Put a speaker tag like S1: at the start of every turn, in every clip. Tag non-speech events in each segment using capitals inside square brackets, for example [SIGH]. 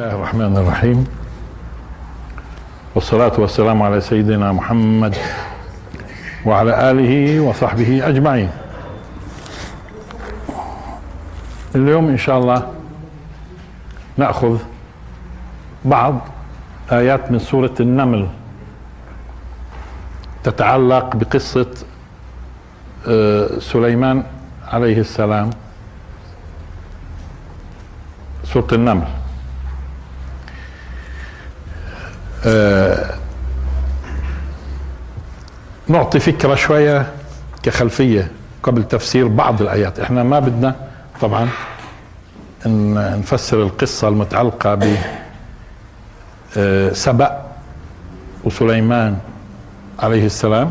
S1: الله الرحمن الرحيم. والصلاة والسلام على سيدنا محمد وعلى آله وصحبه أجمعين. اليوم إن شاء الله نأخذ بعض آيات من سورة النمل. تتعلق بقصة آه، سليمان عليه السلام. سورة النمل آه، نعطي فكرة شوية كخلفية قبل تفسير بعض الآيات. إحنا ما بدنا طبعا إن نفسر القصة المتعلقة ب آه، سبأ وسليمان عليه السلام.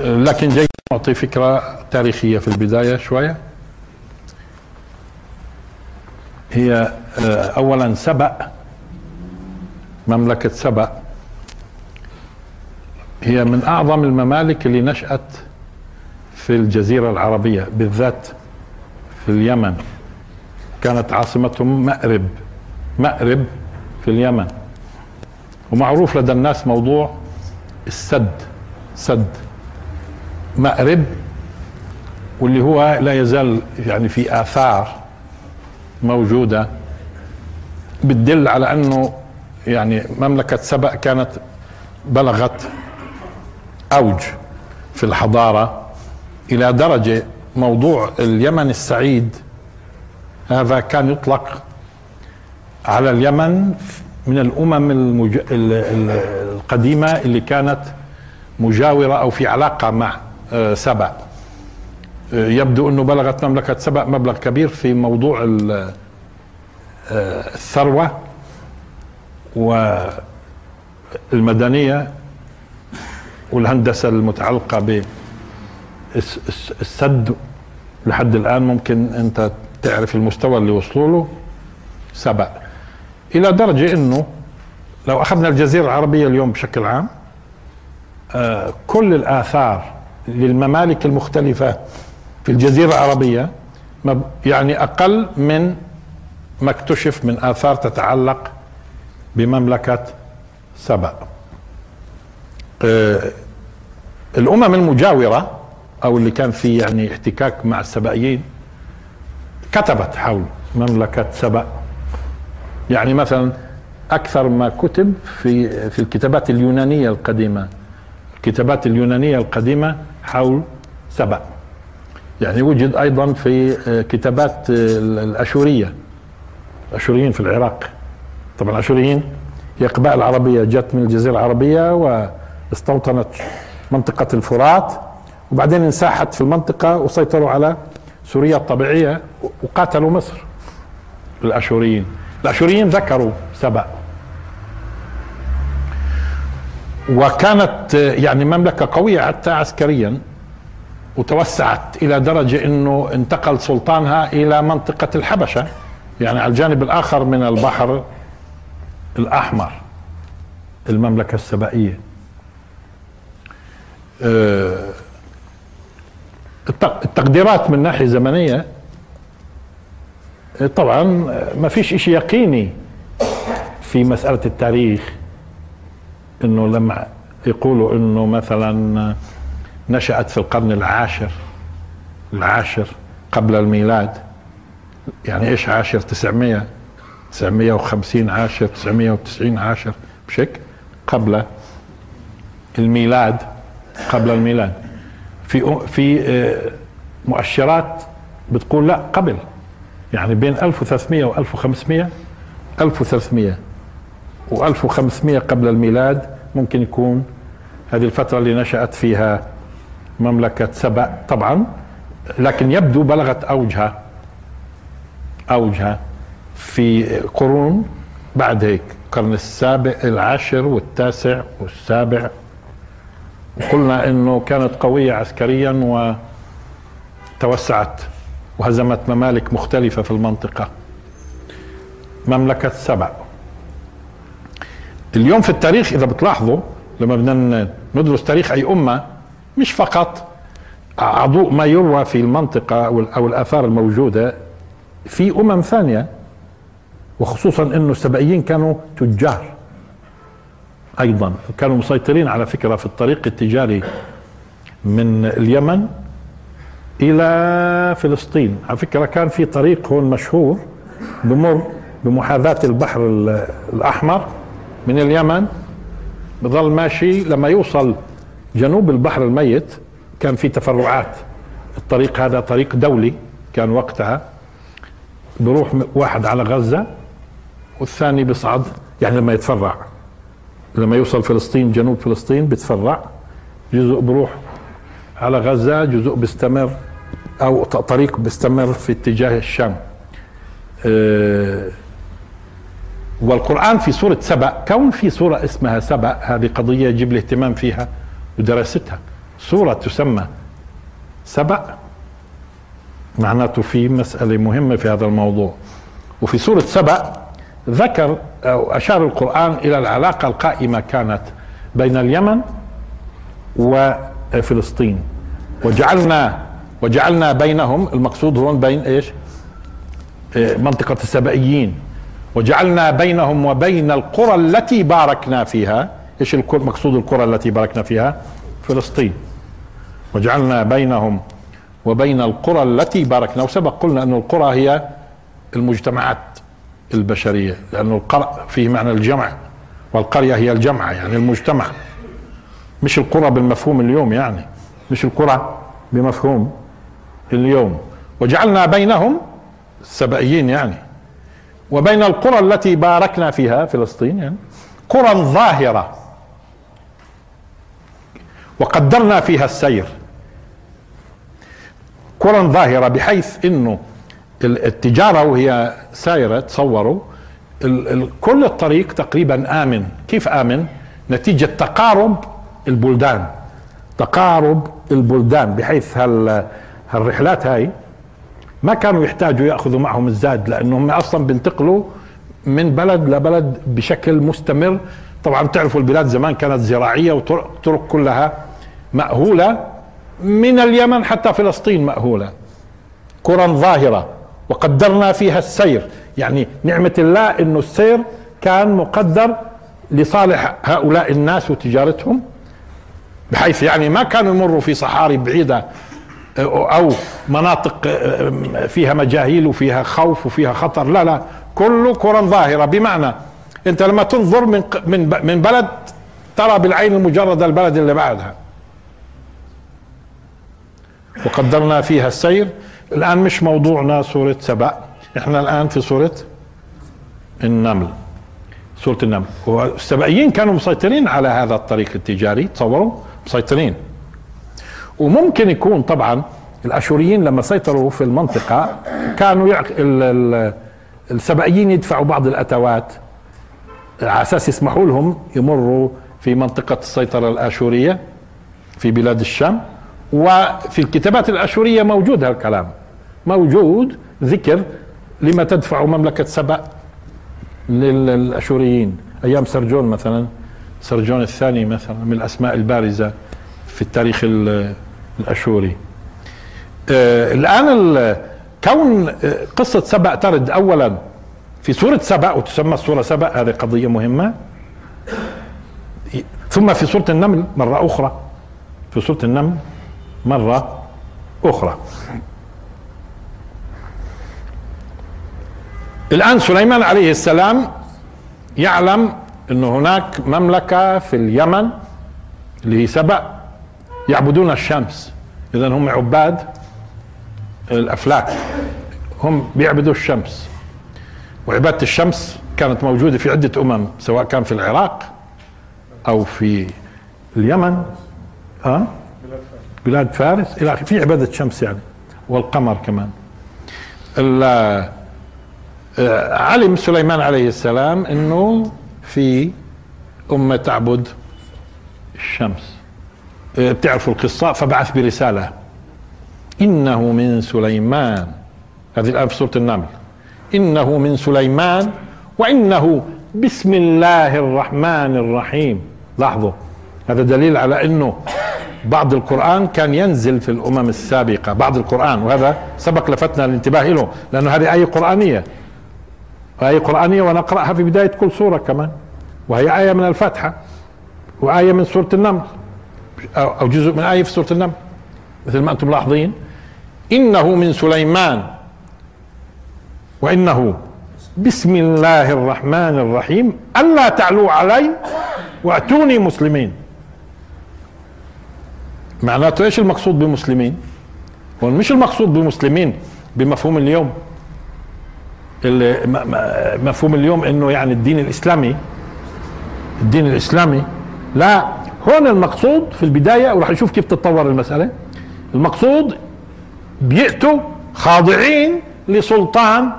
S1: آه، لكن جيد نعطي فكرة تاريخية في البداية شوية. هي آه، أولا سبأ مملكة سبأ. هي من أعظم الممالك اللي نشأت في الجزيرة العربية بالذات في اليمن. كانت عاصمتهم مأرب مأرب في اليمن. ومعروف لدى الناس موضوع السد سد. مأرب واللي هو لا يزال يعني في آثار موجودة بتدل على أنه يعني مملكة سبأ كانت بلغت أوج في الحضارة إلى درجة موضوع اليمن السعيد. هذا كان يطلق على اليمن من الأمم المج... ال- ال- القديمة اللي كانت مجاورة أو في علاقة مع آه، سبأ. آه، يبدو أنه بلغت مملكة سبأ مبلغ كبير في موضوع آه، الثروة. والمدنية والهندسة المتعلقة بالسد لحد الآن ممكن أنت تعرف المستوى اللي وصلوا له سبق إلى درجة أنه لو أخذنا الجزيرة العربية اليوم بشكل عام آه، كل الآثار للممالك المختلفة في الجزيرة العربية يعني أقل من ما اكتشف من آثار تتعلق بمملكة سبأ. آه، الأمم المجاورة أو اللي كان في يعني احتكاك مع السبائيين كتبت حول مملكة سبأ. يعني مثلا أكثر ما كتب في في الكتابات اليونانية القديمة الكتابات اليونانية القديمة حول سبأ. يعني وجد أيضا في آه، كتابات آه، الأشورية الأشوريين في العراق. طبعا الأشوريين هي قبائل عربية جت من الجزيرة العربية واستوطنت منطقة الفرات وبعدين انساحت في المنطقة وسيطروا على سوريا الطبيعية وقاتلوا مصر. الأشوريين الأشوريين ذكروا سبأ. وكانت يعني مملكة قوية حتى عسكريا وتوسعت إلى درجة أنه انتقل سلطانها إلى منطقة الحبشة يعني على الجانب الآخر من البحر. الأحمر المملكة السبائية. آه، الت- التقديرات من ناحية زمنية آه، طبعا ما فيش إشي يقيني في مسألة التاريخ إنه لما يقولوا إنه مثلا نشأت في القرن العاشر العاشر قبل الميلاد يعني إيش عاشر 900 950 عاشر 990 عاشر بشكل قبل الميلاد قبل الميلاد. في في آه، مؤشرات بتقول لا قبل. يعني بين 1300 و 1500 1300 و 1500 قبل الميلاد ممكن يكون هذه الفترة اللي نشأت فيها مملكة سبأ طبعا لكن يبدو بلغت أوجها أوجها. في قرون بعد هيك القرن السابع العاشر والتاسع والسابع. وقلنا إنه كانت قوية عسكريا وتوسعت وهزمت ممالك مختلفة في المنطقة. مملكة سبع اليوم في التاريخ إذا بتلاحظوا لما بدنا ندرس تاريخ أي أمة مش فقط عضو ما يروى في المنطقة أو الآثار الموجودة في أمم ثانية. وخصوصا إنه السبائيين كانوا تجار. أيضا كانوا مسيطرين على فكرة في الطريق التجاري من اليمن إلى فلسطين. على فكرة كان في طريق هون مشهور بمر بمحاذاة البحر الأحمر من اليمن بظل ماشي لما يوصل جنوب البحر الميت. كان في تفرعات. الطريق هذا طريق دولي كان وقتها بروح واحد على غزة والثاني بيصعد يعني لما يتفرع. لما يوصل فلسطين جنوب فلسطين بتفرع. جزء بروح على غزة جزء بيستمر أو طريق بيستمر في اتجاه الشام. أه والقرآن في سورة سبأ كون في سورة اسمها سبأ هذه قضية يجب الاهتمام فيها ودراستها. سورة تسمى سبأ. معناته في مسألة مهمة في هذا الموضوع. وفي سورة سبأ ذكر أو أشار القرآن إلى العلاقة القائمة كانت بين اليمن وفلسطين. وجعلنا وجعلنا بينهم المقصود هون بين إيش؟ إيه، منطقة السبائيين. وجعلنا بينهم وبين القرى التي باركنا فيها إيش مقصود القرى التي باركنا فيها؟ فلسطين. وجعلنا بينهم وبين القرى التي باركنا. وسبق قلنا أن القرى هي المجتمعات. البشرية لأن القرى فيه معنى الجمع والقرية هي الجمعة يعني المجتمع. مش القرى بالمفهوم اليوم يعني مش القرى بمفهوم اليوم. وجعلنا بينهم السبائيين يعني. وبين القرى التي باركنا فيها فلسطين يعني قرى ظاهرة. وقدرنا فيها السير. قرى ظاهرة بحيث إنه التجارة وهي سايرة تصوروا كل الطريق تقريبا آمن. كيف آمن؟ نتيجة تقارب البلدان. تقارب البلدان بحيث هال هالرحلات هاي ما كانوا يحتاجوا يأخذوا معهم الزاد لأنهم أصلا بينتقلوا من بلد لبلد بشكل مستمر. طبعا تعرفوا البلاد زمان كانت زراعية وطرق كلها مأهولة من اليمن حتى فلسطين مأهولة. قرى ظاهرة. وقدرنا فيها السير. يعني نعمة الله إنه السير كان مقدر لصالح هؤلاء الناس وتجارتهم بحيث يعني ما كانوا يمروا في صحاري بعيدة أو مناطق فيها مجاهيل وفيها خوف وفيها خطر. لا لا كله قرى ظاهرة. بمعنى أنت لما تنظر من من بلد ترى بالعين المجردة البلد اللي بعدها. وقدرنا فيها السير. الآن مش موضوعنا سورة سبأ. إحنا الآن في سورة النمل. سورة النمل. والسبائيين كانوا مسيطرين على هذا الطريق التجاري. تصوروا؟ مسيطرين. وممكن يكون طبعا الأشوريين لما سيطروا في المنطقة كانوا يعق... السبائيين يدفعوا بعض الأتوات على أساس يسمحوا لهم يمروا في منطقة السيطرة الأشورية في بلاد الشام. وفي الكتابات الأشورية موجود هالكلام موجود ذكر لما تدفع مملكة سبأ للأشوريين. أيام سرجون مثلا سرجون الثاني مثلا من الأسماء البارزة في التاريخ الأشوري. آه الآن كون آه، قصة سبأ ترد اولا في سورة سبأ وتسمى السوره سبأ هذه قضية مهمة. ثم في سورة النمل مرة أخرى. في سورة النمل مرة أخرى. الآن سليمان عليه السلام يعلم إنه هناك مملكة في اليمن اللي هي سبأ يعبدون الشمس. اذا هم عباد الأفلاك. هم بيعبدوا الشمس. وعبادة الشمس كانت موجودة في عدة أمم سواء كان في العراق أو في اليمن ها؟ بلاد فارس. إلى في عبادة شمس يعني والقمر كمان. علم سليمان عليه السلام إنه في أمة تعبد الشمس. بتعرفوا القصة؟ فبعث برسالة. إنه من سليمان. هذه الآن في سورة النمل. إنه من سليمان وإنه بسم الله الرحمن الرحيم. لاحظوا هذا دليل على أنه بعض القرآن كان ينزل في الأمم السابقة. بعض القرآن وهذا سبق لفتنا الانتباه له لأنه هذه آية قرآنية. وآية قرآنية ونقرأها في بداية كل سورة كمان. وهي آية من الفاتحة وآية من سورة النمل. أو جزء من آية في سورة النمل. مثل ما أنتم ملاحظين إنه من سليمان. وإنه بسم الله الرحمن الرحيم. ألا تعلوا علي وأتوني مسلمين. معناته إيش المقصود بمسلمين؟ هو مش المقصود بمسلمين بمفهوم اليوم. مفهوم اليوم إنه يعني الدين الإسلامي الدين الإسلامي لا هون المقصود في البداية وراح نشوف كيف تتطور المسألة. المقصود بيأتوا خاضعين لسلطان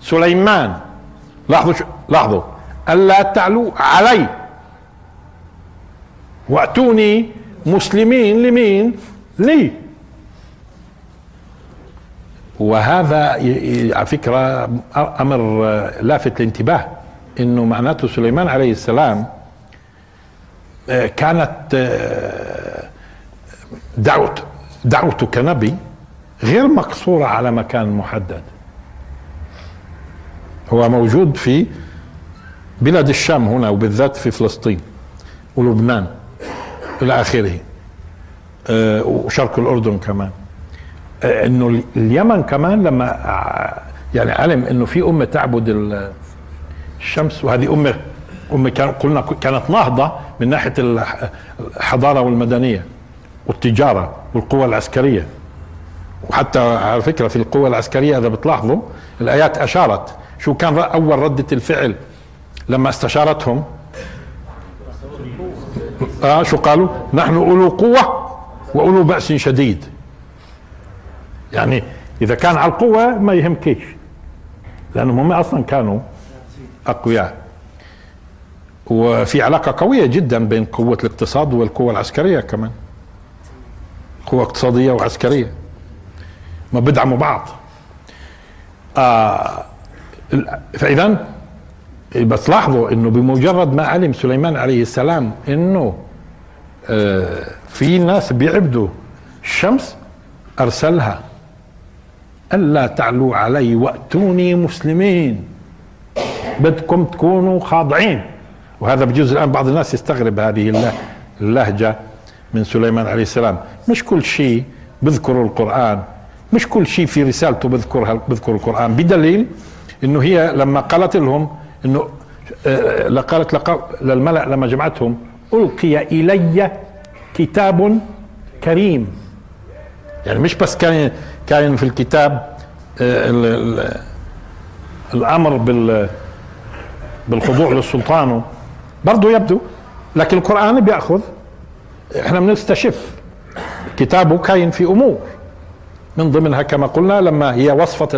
S1: سليمان. لاحظوا شو لاحظوا. ألا تعلوا علي. وأتوني مسلمين لمين؟ لي. وهذا على فكرة أمر لافت للانتباه إنه معناته سليمان عليه السلام آه، كانت آه، دعوته دعوته كنبي غير مقصورة على مكان محدد. هو موجود في بلاد الشام هنا وبالذات في فلسطين ولبنان إلى آخره آه، وشرق الأردن كمان. إنه اليمن كمان لما يعني علم إنه في أمة تعبد الشمس وهذه أمة أمة كان قلنا كانت نهضة من ناحية الحضارة والمدنية والتجارة والقوى العسكرية. وحتى على فكرة في القوى العسكرية إذا بتلاحظوا الآيات أشارت. شو كان أول ردة الفعل لما استشارتهم؟ آه شو قالوا؟ نحن أولو قوة وأولو بأس شديد. يعني إذا كان على القوة ما يهمكيش. لأنهم هم أصلا كانوا أقوياء. وفي علاقة قوية جدا بين قوة الاقتصاد والقوة العسكرية كمان. قوة اقتصادية وعسكرية. ما بدعموا بعض. آه فاذا بس لاحظوا إنه بمجرد ما علم سليمان عليه السلام إنه آه في ناس بيعبدوا الشمس أرسلها. ألا تعلوا علي وأتوني مسلمين. بدكم تكونوا خاضعين. وهذا بجوز الآن بعض الناس يستغرب هذه اللهجة من سليمان عليه السلام. مش كل شيء بذكر القرآن. مش كل شيء في رسالته بذكر بذكر القرآن. بدليل إنه هي لما قالت لهم إنه آه، قالت للملأ لما جمعتهم ألقي إلي كتاب كريم. يعني مش بس كان كاين في الكتاب آه، الأمر بال بالخضوع للسلطان. برضه يبدو لكن القرآن بيأخذ. إحنا بنستشف. كتابه كاين في أمور. من ضمنها كما قلنا لما هي وصفه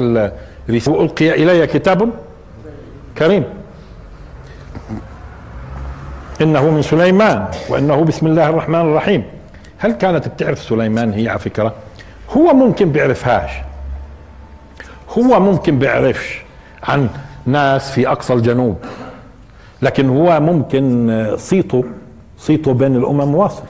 S1: الرسالة ألقي إلي كتاب كريم. إنه من سليمان وإنه بسم الله الرحمن الرحيم. هل كانت بتعرف سليمان هي على فكرة؟ هو ممكن بيعرفهاش. هو ممكن بيعرفش عن ناس في أقصى الجنوب. لكن هو ممكن صيته صيته بين الأمم واصل.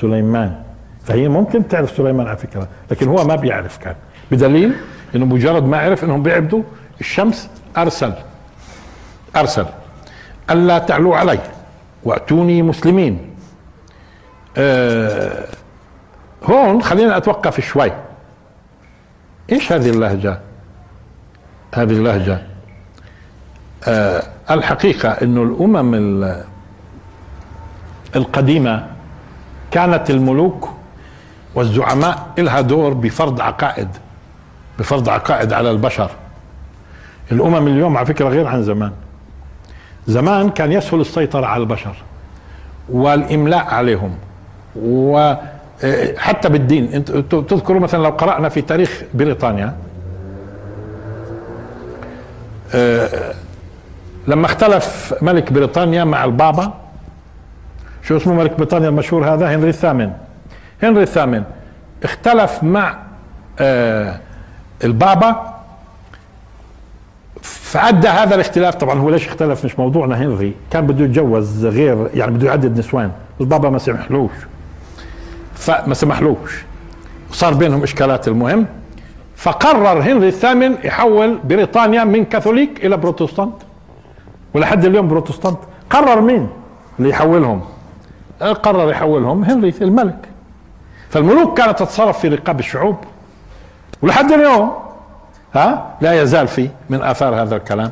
S1: سليمان. فهي ممكن تعرف سليمان على فكرة لكن هو ما بيعرف كان. بدليل إنه مجرد ما عرف إنهم بيعبدوا الشمس أرسل أرسل. ألا تعلوا علي وأتوني مسلمين. آه هون خلينا أتوقف شوي. إيش هذه اللهجة؟ هذه اللهجة. آه الحقيقة إنه الأمم القديمة كانت الملوك والزعماء لها دور بفرض عقائد بفرض عقائد على البشر. الأمم اليوم على فكرة غير عن زمان. زمان كان يسهل السيطرة على البشر والإملاء عليهم و حتى بالدين. انت تذكروا مثلا لو قرأنا في تاريخ بريطانيا إيه، لما اختلف ملك بريطانيا مع البابا شو اسمه ملك بريطانيا المشهور هذا؟ هنري الثامن. هنري الثامن اختلف مع إيه، البابا فأدى هذا الاختلاف. طبعا هو ليش اختلف؟ مش موضوعنا هنري. كان بده يتجوز غير يعني بده يعدد نسوان. البابا ما سمحلوش. فما سمحلوش. صار بينهم إشكالات المهم. فقرر هنري الثامن يحول بريطانيا من كاثوليك إلى بروتستانت. ولحد اليوم بروتستانت. قرر مين اللي يحولهم؟ قرر يحولهم هنري الملك. فالملوك كانت تتصرف في رقاب الشعوب. ولحد اليوم ها لا يزال في من آثار هذا الكلام.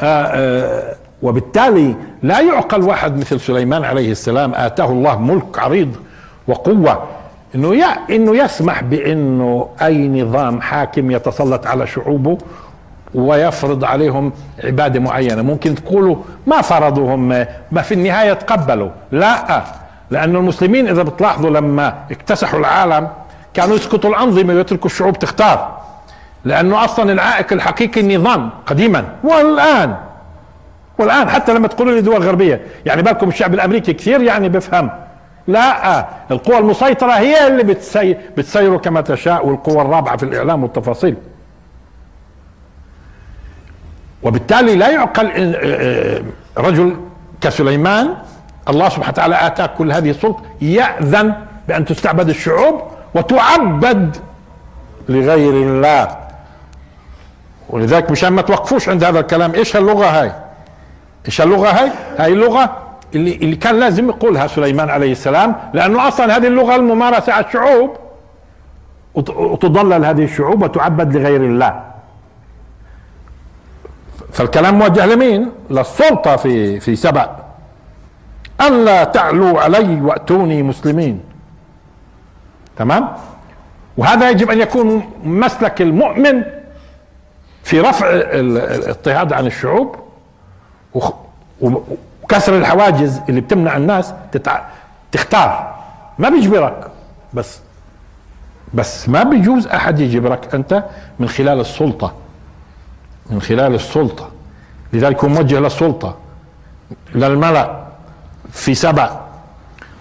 S1: آآ آآ وبالتالي لا يعقل واحد مثل سليمان عليه السلام آتاه الله ملك عريض وقوة إنه يا إنه يسمح بإنه أي نظام حاكم يتسلط على شعوبه ويفرض عليهم عبادة معينة. ممكن تقولوا ما فرضوهم ما في النهاية تقبلوا. لا لأن المسلمين إذا بتلاحظوا لما اكتسحوا العالم كانوا يسقطوا الأنظمة ويتركوا الشعوب تختار. لأنه أصلا العائق الحقيقي النظام قديما والآن. والآن حتى لما تقولوا لي دول غربية يعني بالكم الشعب الأمريكي كثير يعني بفهم. لا القوى المسيطرة هي اللي بتسي... بتسيره كما تشاء والقوى الرابعة في الإعلام والتفاصيل. وبالتالي لا يعقل رجل كسليمان الله سبحانه وتعالى اتاك كل هذه السلطة يأذن بأن تستعبد الشعوب وتعبد لغير الله. ولذلك مشان ما توقفوش عند هذا الكلام إيش اللغة هاي؟ إيش اللغة هاي؟ هاي اللغة اللي, اللي كان لازم يقولها سليمان عليه السلام لأنه أصلا هذه اللغة الممارسة على الشعوب وتضلل هذه الشعوب وتعبد لغير الله. فالكلام موجه لمين؟ للسلطة في في سبأ. ألا تعلوا علي وأتوني مسلمين. تمام؟ وهذا يجب أن يكون مسلك المؤمن في رفع الاضطهاد عن الشعوب وكسر الحواجز اللي بتمنع الناس تتع... تختار. ما بيجبرك. بس بس ما بيجوز أحد يجبرك أنت من خلال السلطة. من خلال السلطة. لذلك هو موجه للسلطة. للملأ في سبع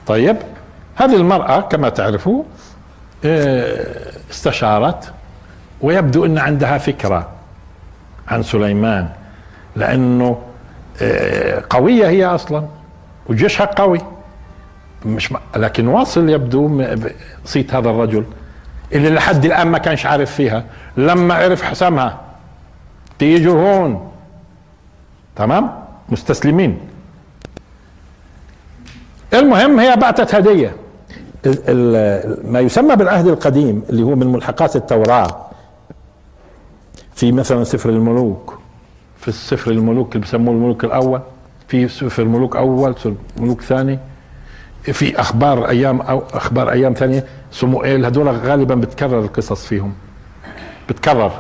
S1: طيب هذه المرأة كما تعرفوا آه، استشارت ويبدو أن عندها فكرة عن سليمان لأنه قوية هي أصلا وجيشها قوي. مش لكن واصل يبدو صيت هذا الرجل اللي لحد الآن ما كانش عارف فيها لما عرف حسمها تيجوا هون تمام؟ مستسلمين. المهم هي بعثت هدية. ما يسمى بالعهد القديم اللي هو من ملحقات التوراة في مثلا سفر الملوك. في السفر الملوك اللي بسموه الملوك الأول في سفر الملوك أول سفر الملوك ثاني. في أخبار أيام أو أخبار أيام ثانية سموئيل هذول غالبا بتكرر القصص فيهم. بتكرر.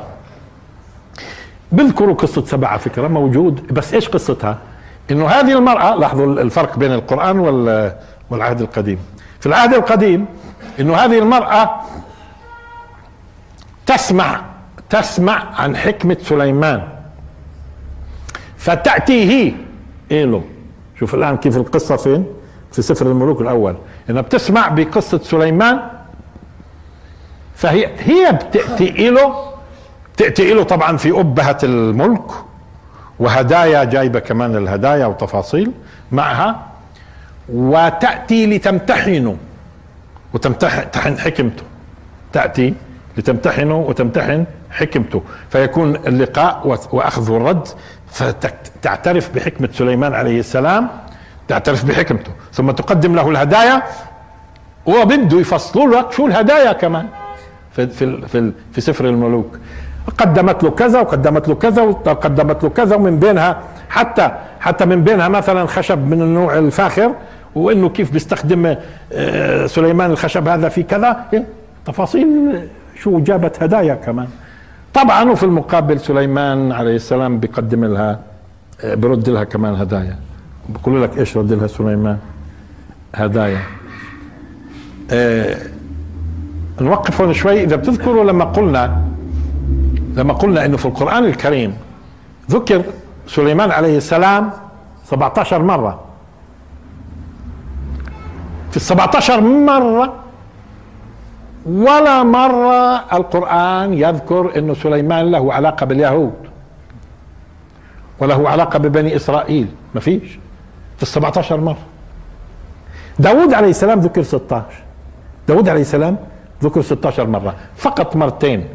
S1: بذكروا قصة سبعة فكرة موجود. بس إيش قصتها؟ إنه هذه المرأة لاحظوا الفرق بين القرآن والعهد القديم. في العهد القديم إنه هذه المرأة تسمع تسمع عن حكمة سليمان. فتأتيه. إله شوف الآن كيف القصة فين؟ في سفر الملوك الأول. إنها بتسمع بقصة سليمان فهي هي بتأتي له تأتي له طبعا في أبهة الملك وهدايا جايبة كمان الهدايا وتفاصيل معها وتأتي لتمتحنه وتمتحن حكمته. تأتي لتمتحنه وتمتحن حكمته. فيكون اللقاء وأخذ والرد فتعترف بحكمة سليمان عليه السلام تعترف بحكمته. ثم تقدم له الهدايا وبده يفصلوا لك شو الهدايا كمان في في في, في سفر الملوك. قدمت له كذا وقدمت له كذا وقدمت له كذا ومن بينها حتى حتى من بينها مثلا خشب من النوع الفاخر وإنه كيف بيستخدم آه، سليمان الخشب هذا في كذا. إيه؟ تفاصيل شو جابت هدايا كمان. طبعا وفي المقابل سليمان عليه السلام بيقدم لها آه، برد لها كمان هدايا. بقول لك إيش رد لها سليمان؟ هدايا. آه نوقف هون شوي. إذا بتذكروا لما قلنا لما قلنا إنه في القرآن الكريم ذكر سليمان عليه السلام 17 مرة. في ال 17 مرة ولا مرة القرآن يذكر إنه سليمان له علاقة باليهود وله علاقة ببني إسرائيل. ما فيش. في ال 17 مرة. داود عليه السلام ذكر 16 داود عليه السلام ذكر 16 مرة. فقط مرتين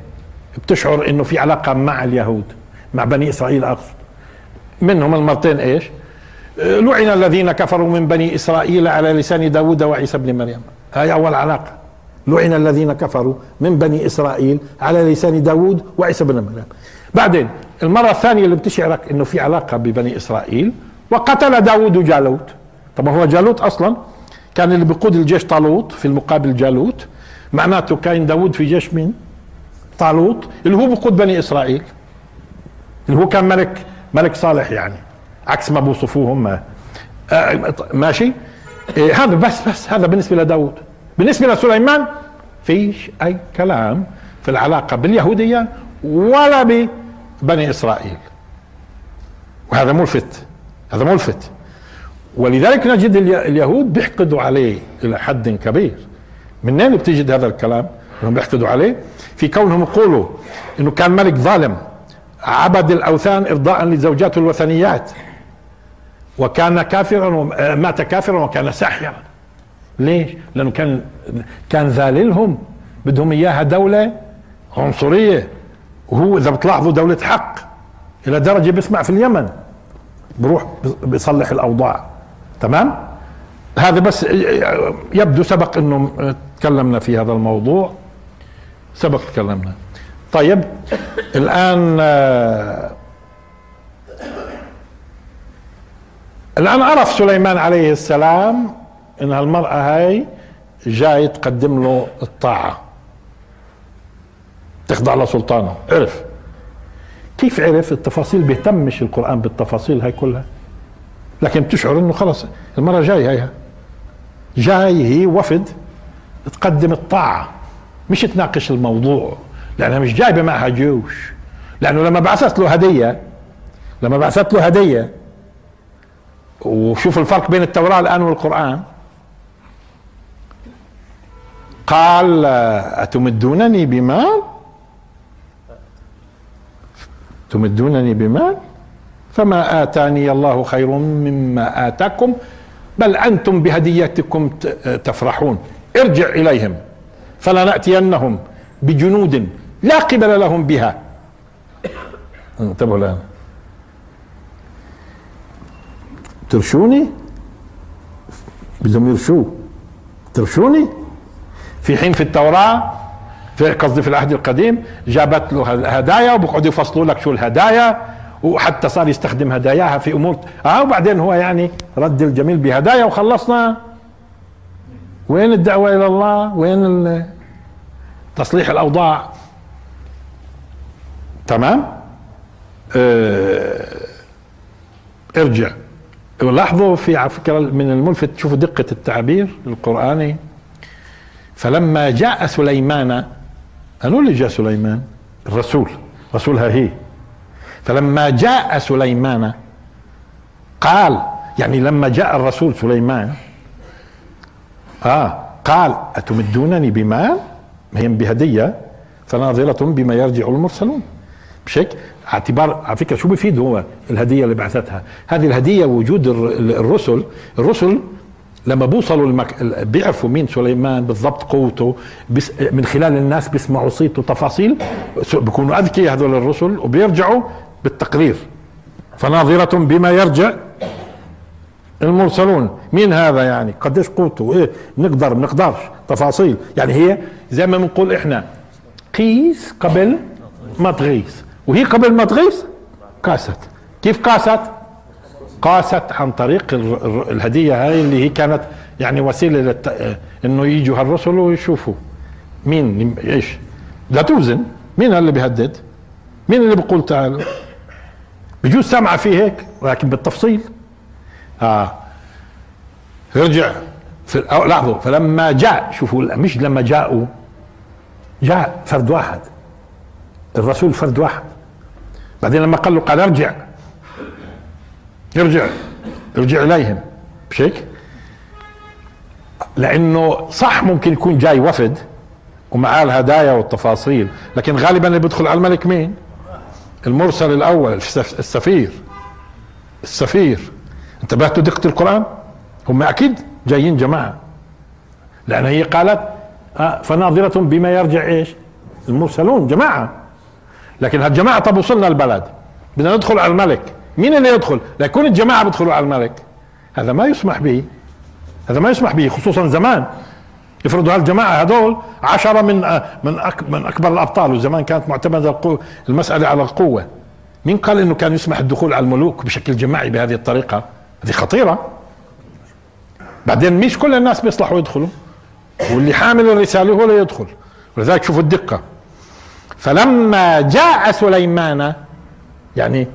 S1: بتشعر إنه في علاقة مع اليهود مع بني إسرائيل أقصد. منهم المرتين إيش؟ لعن الذين كفروا من بني إسرائيل على لسان داود وعيسى بن مريم. هاي أول علاقة. لعن الذين كفروا من بني إسرائيل على لسان داود وعيسى بن مريم. بعدين المرة الثانية اللي بتشعرك إنه في علاقة ببني إسرائيل وقتل داود جالوت. طب هو جالوت أصلا؟ كان اللي بيقود الجيش طالوت في المقابل جالوت. معناته كان داود في جيش مين؟ طالوت اللي هو بقود بني إسرائيل. اللي هو كان ملك ملك صالح يعني عكس ما بوصفوه هم. آه ماشي؟ إيه هذا بس بس هذا بالنسبة لداود. بالنسبة لسليمان فيش أي كلام في العلاقة باليهودية ولا ببني إسرائيل. وهذا ملفت هذا ملفت. ولذلك نجد اليهود بيحقدوا عليه إلى حد كبير. منين بتجد هذا الكلام؟ انهم بيحقدوا عليه؟ في كونهم يقولوا إنه كان ملك ظالم عبد الأوثان إرضاء لزوجاته الوثنيات. وكان كافرا مات كافرا وكان ساحرا. ليش؟ لأنه كان كان ذاللهم بدهم إياها دولة عنصرية. وهو إذا بتلاحظوا دولة حق إلى درجة بيسمع في اليمن. بروح بيصلح الأوضاع. تمام؟ هذا بس يبدو سبق إنه تكلمنا في هذا الموضوع. سبق تكلمنا. طيب الآن الآن عرف سليمان عليه السلام إن المرأة هاي جاي تقدم له الطاعة. تخضع لسلطانه عرف. كيف عرف؟ التفاصيل بيهتمش القرآن بالتفاصيل هاي كلها. لكن بتشعر إنه خلص المرة جاي هيها. جاي هي وفد تقدم الطاعة. مش تناقش الموضوع. لأنها مش جايبة معها جيوش. لأنه لما بعثت له هدية لما بعثت له هدية وشوف الفرق بين التوراة الآن والقرآن قال أتمدونني بمال؟ تمدونني بمال؟ فما آتاني الله خير مما آتاكم بل أنتم بهديتكم تفرحون. ارجع إليهم فلنأتينهم بجنود لا قبل لهم بها. انتبهوا الآن ترشوني؟ بدهم يرشوه. ترشوني؟ في حين في التوراة في قصدي في العهد القديم جابت له هدايا وبقعدوا يفصلوا لك شو الهدايا وحتى صار يستخدم هداياها في أمور آه وبعدين هو يعني رد الجميل بهدايا وخلصنا. وين الدعوة إلى الله؟ وين تصليح الأوضاع؟ تمام؟ آه ارجع. لاحظوا في على فكرة من الملفت تشوفوا دقة التعبير القرآني. فلما جاء سليمان أنو اللي جاء سليمان؟ الرسول رسولها هي. فلما جاء سليمان قال يعني لما جاء الرسول سليمان آه قال أتمدونني بمال هي بهدية فناظرة بما يرجع المرسلون. بشك اعتبار على فكرة شو بفيد هو الهدية اللي بعثتها؟ هذه الهدية وجود الرسل الرسل لما بوصلوا المك... بيعرفوا مين سليمان بالضبط قوته بس... من خلال الناس بيسمعوا صيته تفاصيل بيكونوا أذكياء هذول الرسل وبيرجعوا بالتقرير. فناظرة بما يرجع المرسلون. مين هذا يعني؟ قديش قوته؟ إيه؟ نقدر بنقدرش تفاصيل. يعني هي زي ما بنقول إحنا قيس قبل ما تغيث. وهي قبل ما تغيث قاست كيف قاست قاست عن طريق الهدية هاي اللي هي كانت يعني وسيلة للت... إنه يجوا هالرسل ويشوفوا. مين؟ إيش؟ لا توزن. مين اللي بيهدد؟ مين اللي بيقول تعالوا؟ بجوز سامعة فيه هيك ولكن بالتفصيل. آه. يرجع في لاحظوا فلما جاء شوفوا مش لما جاءوا جاء فرد واحد. الرسول فرد واحد. بعدين لما قال له قال أرجع. يرجع يرجع إليهم. مش هيك؟ لأنه صح ممكن يكون جاي وفد ومعاه الهدايا والتفاصيل لكن غالبا اللي بيدخل على الملك مين؟ المرسل الأول السفير. السفير. انتبهتوا دقة القرآن؟ هم أكيد جايين جماعة. لأن هي قالت آه فناظرة بما يرجع إيش؟ المرسلون جماعة. لكن هالجماعة طب وصلنا البلد. بدنا ندخل على الملك. مين اللي يدخل؟ ليكون الجماعة بيدخلوا على الملك. هذا ما يسمح به. هذا ما يسمح به خصوصا زمان. يفرضوا هالجماعة هذول عشرة من من من أكبر الأبطال وزمان كانت معتمدة القوة المسألة على القوة. مين قال إنه كان يسمح الدخول على الملوك بشكل جماعي بهذه الطريقة؟ هذه خطيرة. بعدين مش كل الناس بيصلحوا يدخلوا. واللي حامل الرسالة هو اللي يدخل. ولذلك شوفوا الدقة. فلما جاء سليمان يعني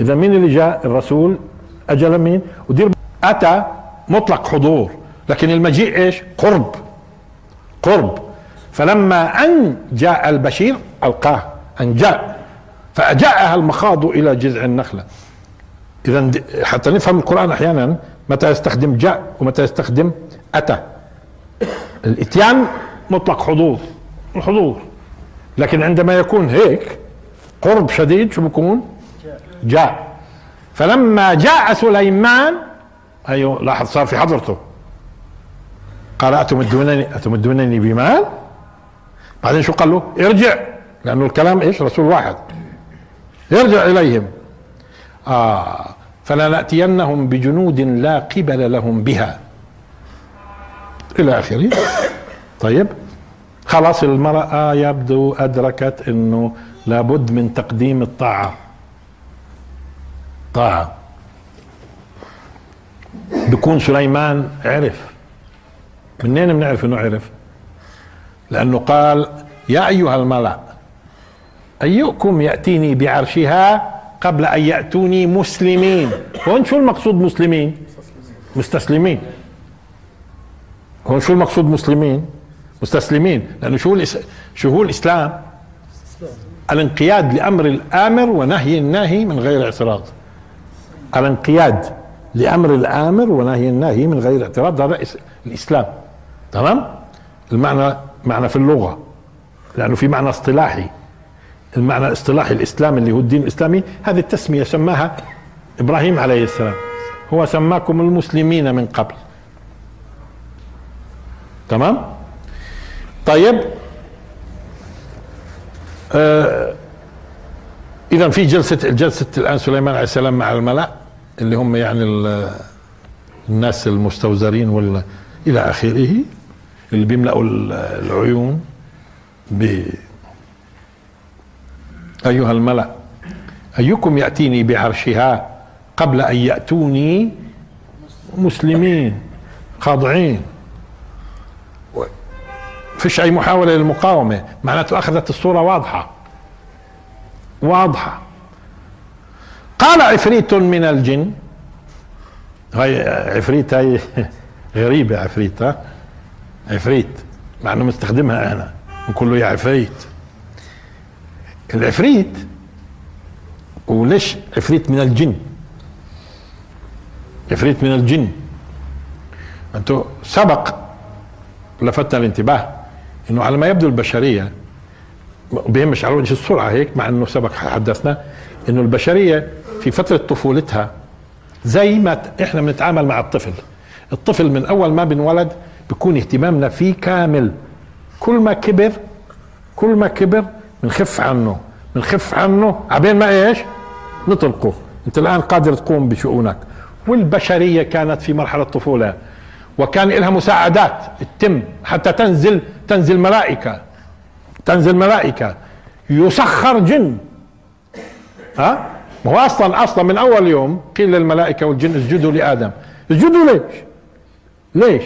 S1: إذا مين اللي جاء؟ الرسول. أجل مين؟ ودير أتى مطلق حضور. لكن المجيء إيش؟ قرب. قرب. فلما أن جاء البشير ألقاه. أن جاء. فأجاءها المخاض إلى جذع النخلة. إذا حتى نفهم القرآن أحيانا متى يستخدم جاء ومتى يستخدم أتى. الإتيان مطلق حضور. الحضور. لكن عندما يكون هيك قرب شديد شو بكون؟ جاء. فلما جاء سليمان أيوه لاحظ صار في حضرته. قال اتمدونني أتمدونني بمال؟ بعدين شو قال له؟ ارجع. لأنه الكلام إيش؟ رسول واحد. ارجع إليهم. آه فلنأتينهم بجنود لا قبل لهم بها. إلى آخره. طيب. خلاص المرأة يبدو أدركت أنه لابد من تقديم الطاعة. طاعة بكون سليمان عرف. منين بنعرف إنه عرف؟ لأنه قال يا أيها الملأ أيكم يأتيني بعرشها قبل أن يأتوني مسلمين؟ هون شو المقصود مسلمين؟ مستسلمين. هون شو المقصود مسلمين؟ مستسلمين. لأنه شو شو هو الإسلام؟ الانقياد لأمر الآمر ونهي الناهي من غير اعتراض الانقياد لأمر الآمر ونهي الناهي من غير اعتراض. هذا الإسلام تمام؟ المعنى معنى في اللغة لأنه في معنى اصطلاحي. المعنى الاصطلاحي الإسلامي اللي هو الدين الإسلامي هذه التسمية سماها إبراهيم عليه السلام. هو سماكم المسلمين من قبل. تمام؟ طيب. آه اذا في جلسة جلسه الآن سليمان عليه السلام مع الملأ. اللي هم يعني الناس المستوزرين ولا إلى آخره اللي بيملأوا العيون ب أيها الملأ أيكم يأتيني بعرشها قبل أن يأتوني مسلمين خاضعين؟ فيش أي محاولة للمقاومة معناته أخذت الصورة واضحة واضحة. قال عفريت من الجن. هاي عفريت هاي [LAUGHS] غريبة عفريت ها؟ عفريت مع إنه مستخدمها أنا نقول له يا عفريت. العفريت وليش عفريت من الجن؟ عفريت من الجن. أنتو سبق لفتنا الانتباه إنه على ما يبدو البشرية بيهمش على وجه السرعة هيك مع إنه سبق حدثنا إنه البشرية في فترة طفولتها زي ما إحنا بنتعامل مع الطفل. الطفل من أول ما بنولد بيكون اهتمامنا فيه كامل. كل ما كبر كل ما كبر بنخف عنه. بنخف عنه عبين ما إيش؟ نطلقه. أنت الآن قادر تقوم بشؤونك. والبشرية كانت في مرحلة الطفوله وكان لها مساعدات تتم حتى تنزل تنزل ملائكة. تنزل ملائكة. يسخر جن. ها؟ ما هو أصلا أصلا من أول يوم قيل للملائكة والجن اسجدوا لآدم. اسجدوا ليش؟ ليش؟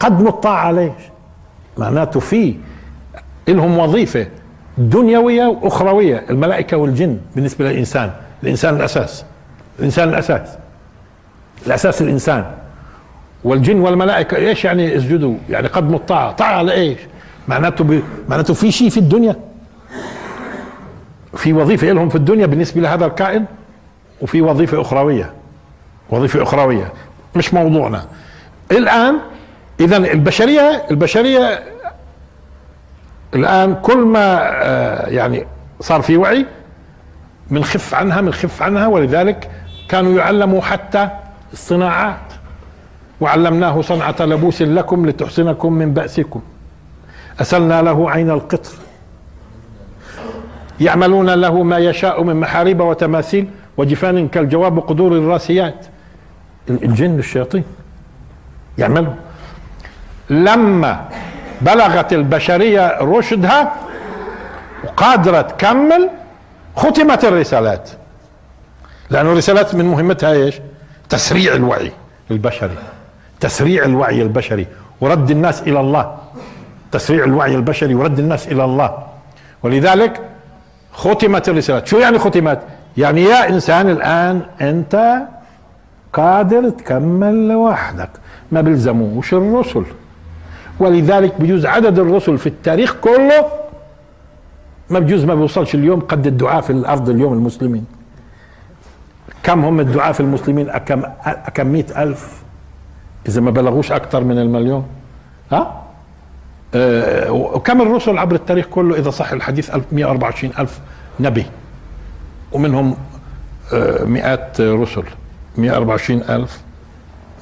S1: قدموا الطاعة ليش معناته في لهم وظيفة دنيوية وأخروية الملائكة والجن بالنسبة للإنسان. الإنسان الأساس. الإنسان الأساس. الأساس الإنسان. والجن والملائكة إيش يعني اسجدوا؟ يعني قدموا الطاعة طاعة على إيش؟ معناته ب... معناته في شيء في الدنيا. في وظيفة لهم في الدنيا بالنسبة لهذا الكائن وفي وظيفة أخروية. وظيفة أخروية مش موضوعنا. الآن اذا البشرية البشرية الآن كل ما آه، يعني صار في وعي بنخف عنها بنخف عنها ولذلك كانوا يعلموا حتى الصناعات. وعلمناه صنعة لبوس لكم لتحسنكم من بأسكم. أسلنا له عين القطر. يعملون له ما يشاء من محاريب وتماثيل وجفان كالجواب قدور الراسيات. الجن الشياطين يعملوا. لما بلغت البشرية رشدها وقادرة تكمل ختمت الرسالات. لأن الرسالات من مهمتها إيش؟ تسريع الوعي البشري. تسريع الوعي البشري. ورد الناس إلى الله. تسريع الوعي البشري ورد الناس إلى الله. ولذلك ختمت الرسالات شو يعني ختمت؟ يعني يا إنسان الآن أنت قادر تكمل لوحدك ما بيلزموش الرسل. ولذلك بيجوز عدد الرسل في التاريخ كله ما بجوز ما بيوصلش اليوم قد الدعاء في الأرض اليوم المسلمين. كم هم الدعاء في المسلمين؟ أكم أكم مئة ألف؟ إذا ما بلغوش أكثر من المليون. ها؟ وكم الرسل عبر التاريخ كله إذا صح الحديث 124 ألف نبي؟ ومنهم أه مئات رسل 124 ألف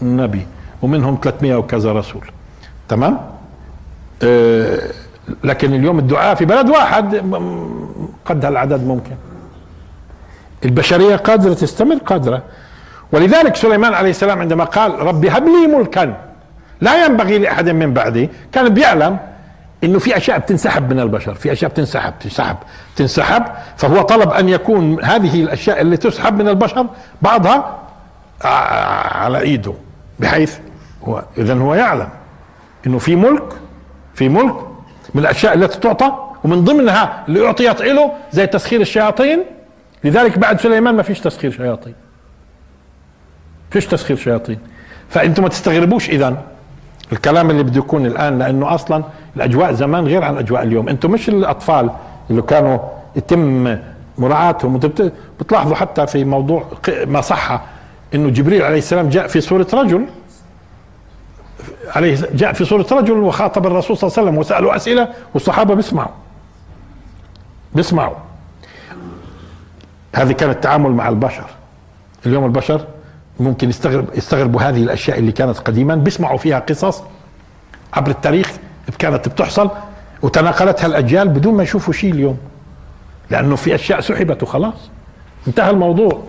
S1: نبي ومنهم 300 وكذا رسول. تمام؟ أه لكن اليوم الدعاء في بلد واحد قد هالعدد ممكن. البشرية قادرة تستمر قادرة. ولذلك سليمان عليه السلام عندما قال ربي هب لي ملكا. لا ينبغي لأحد من بعدي كان بيعلم إنه في أشياء بتنسحب من البشر في أشياء بتنسحب تنسحب تنسحب فهو طلب أن يكون هذه الأشياء اللي تسحب من البشر بعضها على إيده بحيث هو اذا هو يعلم إنه في ملك في ملك من الأشياء التي تعطى ومن ضمنها اللي اعطيت له زي تسخير الشياطين. لذلك بعد سليمان ما فيش تسخير شياطين. فيش تسخير شياطين. فأنتم ما تستغربوش اذا الكلام اللي بده يكون الآن لأنه أصلا الأجواء زمان غير عن أجواء اليوم. أنتم مش الأطفال اللي كانوا يتم مراعاتهم بتلاحظوا حتى في موضوع ما صح إنه جبريل عليه السلام جاء في صورة رجل عليه جاء في صورة رجل وخاطب الرسول صلى الله عليه وسلم وسألوا أسئلة والصحابة بيسمعوا. بيسمعوا. هذه كان التعامل مع البشر. اليوم البشر ممكن يستغرب يستغربوا هذه الأشياء اللي كانت قديما. بيسمعوا فيها قصص عبر التاريخ كانت بتحصل وتناقلتها الأجيال بدون ما يشوفوا شيء اليوم. لأنه في أشياء سحبت وخلاص. انتهى الموضوع.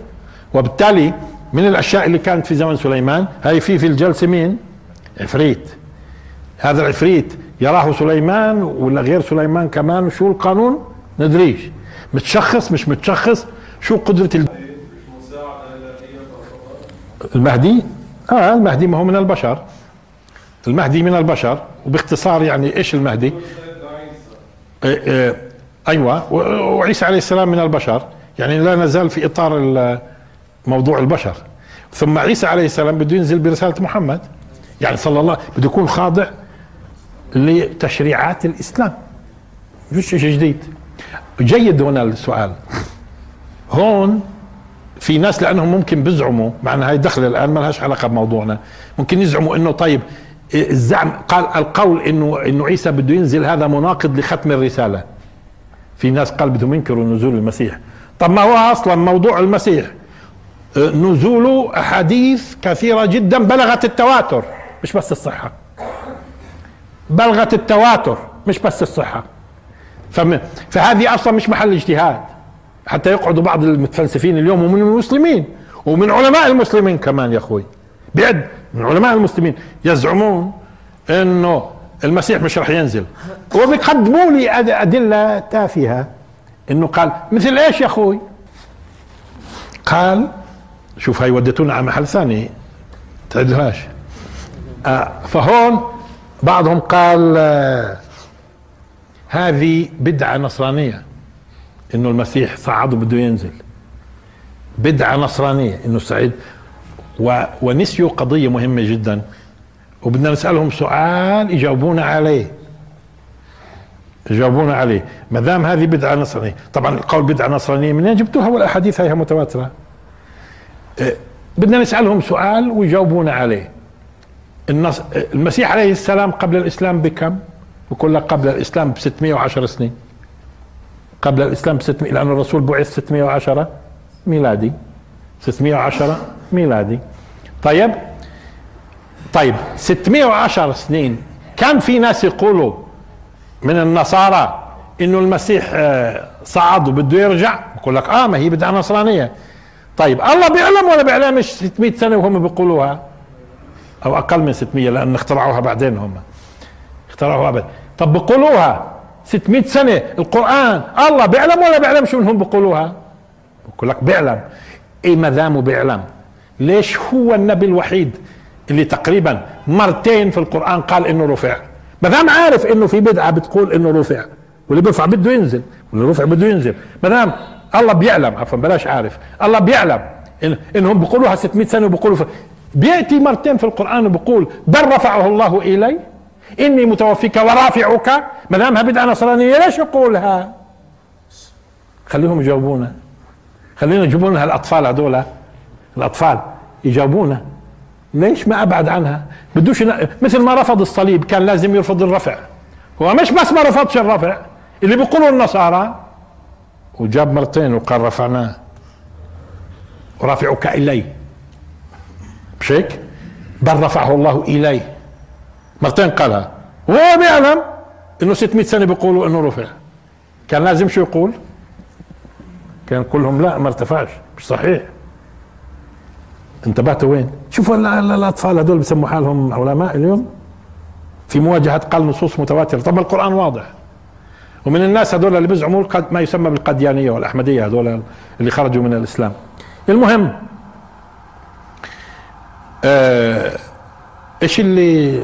S1: وبالتالي من الأشياء اللي كانت في زمن سليمان هاي في في الجلسة مين؟ عفريت. هذا العفريت يراه سليمان ولا غير سليمان كمان؟ شو القانون؟ ندريش. متشخص؟ مش متشخص. شو قدرة المهدي؟ آه المهدي ما هو من البشر. المهدي من البشر وباختصار يعني إيش المهدي؟ إيه إيه أيوه وعيسى عليه السلام من البشر. يعني لا نزال في إطار موضوع البشر. ثم عيسى عليه السلام بده ينزل برسالة محمد. يعني صلى الله بده يكون خاضع لتشريعات الإسلام. مش شيء جديد. جيد هنا السؤال. هون في ناس لأنهم ممكن بيزعموا مع إن هاي دخل الآن ما لهاش علاقة بموضوعنا. ممكن يزعموا إنه طيب الزعم قال القول إنه إنه عيسى بده ينزل هذا مناقض لختم الرسالة. في ناس قال بدهم ينكروا نزول المسيح. طب ما هو أصلا موضوع المسيح؟ نزول أحاديث كثيرة جدا بلغت التواتر مش بس الصحة. بلغت التواتر مش بس الصحة. فهذه أصلا مش محل اجتهاد. حتى يقعدوا بعض المتفلسفين اليوم ومن المسلمين ومن علماء المسلمين كمان يا أخوي. بعد من علماء المسلمين يزعمون إنه المسيح مش رح ينزل. وبيقدموا لي أدلة تافهة. إنه قال مثل إيش يا أخوي؟ قال شوف هاي ودتونا على محل ثاني. تعدهاش آه فهون بعضهم قال آه هذه بدعة نصرانية. إنه المسيح صعد وبده ينزل. بدعة نصرانية إنه سعيد. و... ونسيوا قضية مهمة جدا. وبدنا نسألهم سؤال يجاوبونا عليه. يجاوبونا عليه. ما دام هذه بدعة نصرانية. طبعا القول بدعة نصرانية منين جبتوها؟ والاحاديث هي متواترة. إيه، بدنا نسألهم سؤال ويجاوبونا عليه. النص... المسيح عليه السلام قبل الإسلام بكم؟ بقول لك قبل الإسلام ب 610 سنين قبل الإسلام ب 600 لأن الرسول بعث 610 ميلادي. 610 ميلادي. طيب؟ طيب 610 سنين. كان في ناس يقولوا من النصارى إنه المسيح آه، صعد وبده يرجع. بقول لك آه ما هي بدعة نصرانية. طيب الله بيعلم ولا بيعلمش 600 سنة وهم بيقولوها؟ أو أقل من 600 لأن اخترعوها بعدين هم. اخترعوها بعدين طب بيقولوها. 600 سنة القرآن. الله بيعلم ولا بيعلمش انهم بيقولوها. بقول لك بيعلم. إيه ما بيعلم؟ ليش هو النبي الوحيد اللي تقريبا مرتين في القرآن قال إنه رفع؟ ما دام عارف إنه في بدعة بتقول إنه رفع واللي بيرفع بده ينزل واللي رفع بده ينزل. ما دام الله بيعلم عفوا بلاش عارف. الله بيعلم. إن إنهم بيقولوها 600 سنة وبيقولوا بيأتي مرتين في القرآن وبيقول بل رفعه الله إلي؟ إني متوفيك ورافعك. ما دامها بدعه نصرانيه ليش يقولها؟ خليهم يجاوبونا. خلينا يجيبوا لنا الأطفال هذول الأطفال يجاوبونا. ليش ما أبعد عنها؟ بدوش مثل ما رفض الصليب كان لازم يرفض الرفع. هو مش بس ما رفضش الرفع اللي بيقولوا النصارى. وجاب مرتين وقال رفعناه ورافعك إلي. مش هيك؟ بل رفعه الله إلي. مرتين قالها. وهو بيعلم إنه 600 سنة بيقولوا إنه رفع. كان لازم شو يقول؟ كان كلهم لا ما ارتفعش. مش صحيح. انتبهتوا وين؟ شوفوا الأطفال هذول بسموا حالهم علماء اليوم. في مواجهة قال نصوص متواترة. طب القرآن واضح. ومن الناس هذول اللي بيزعموا ما يسمى بالقديانية والأحمدية هذول اللي خرجوا من الإسلام. المهم آه إيش اللي.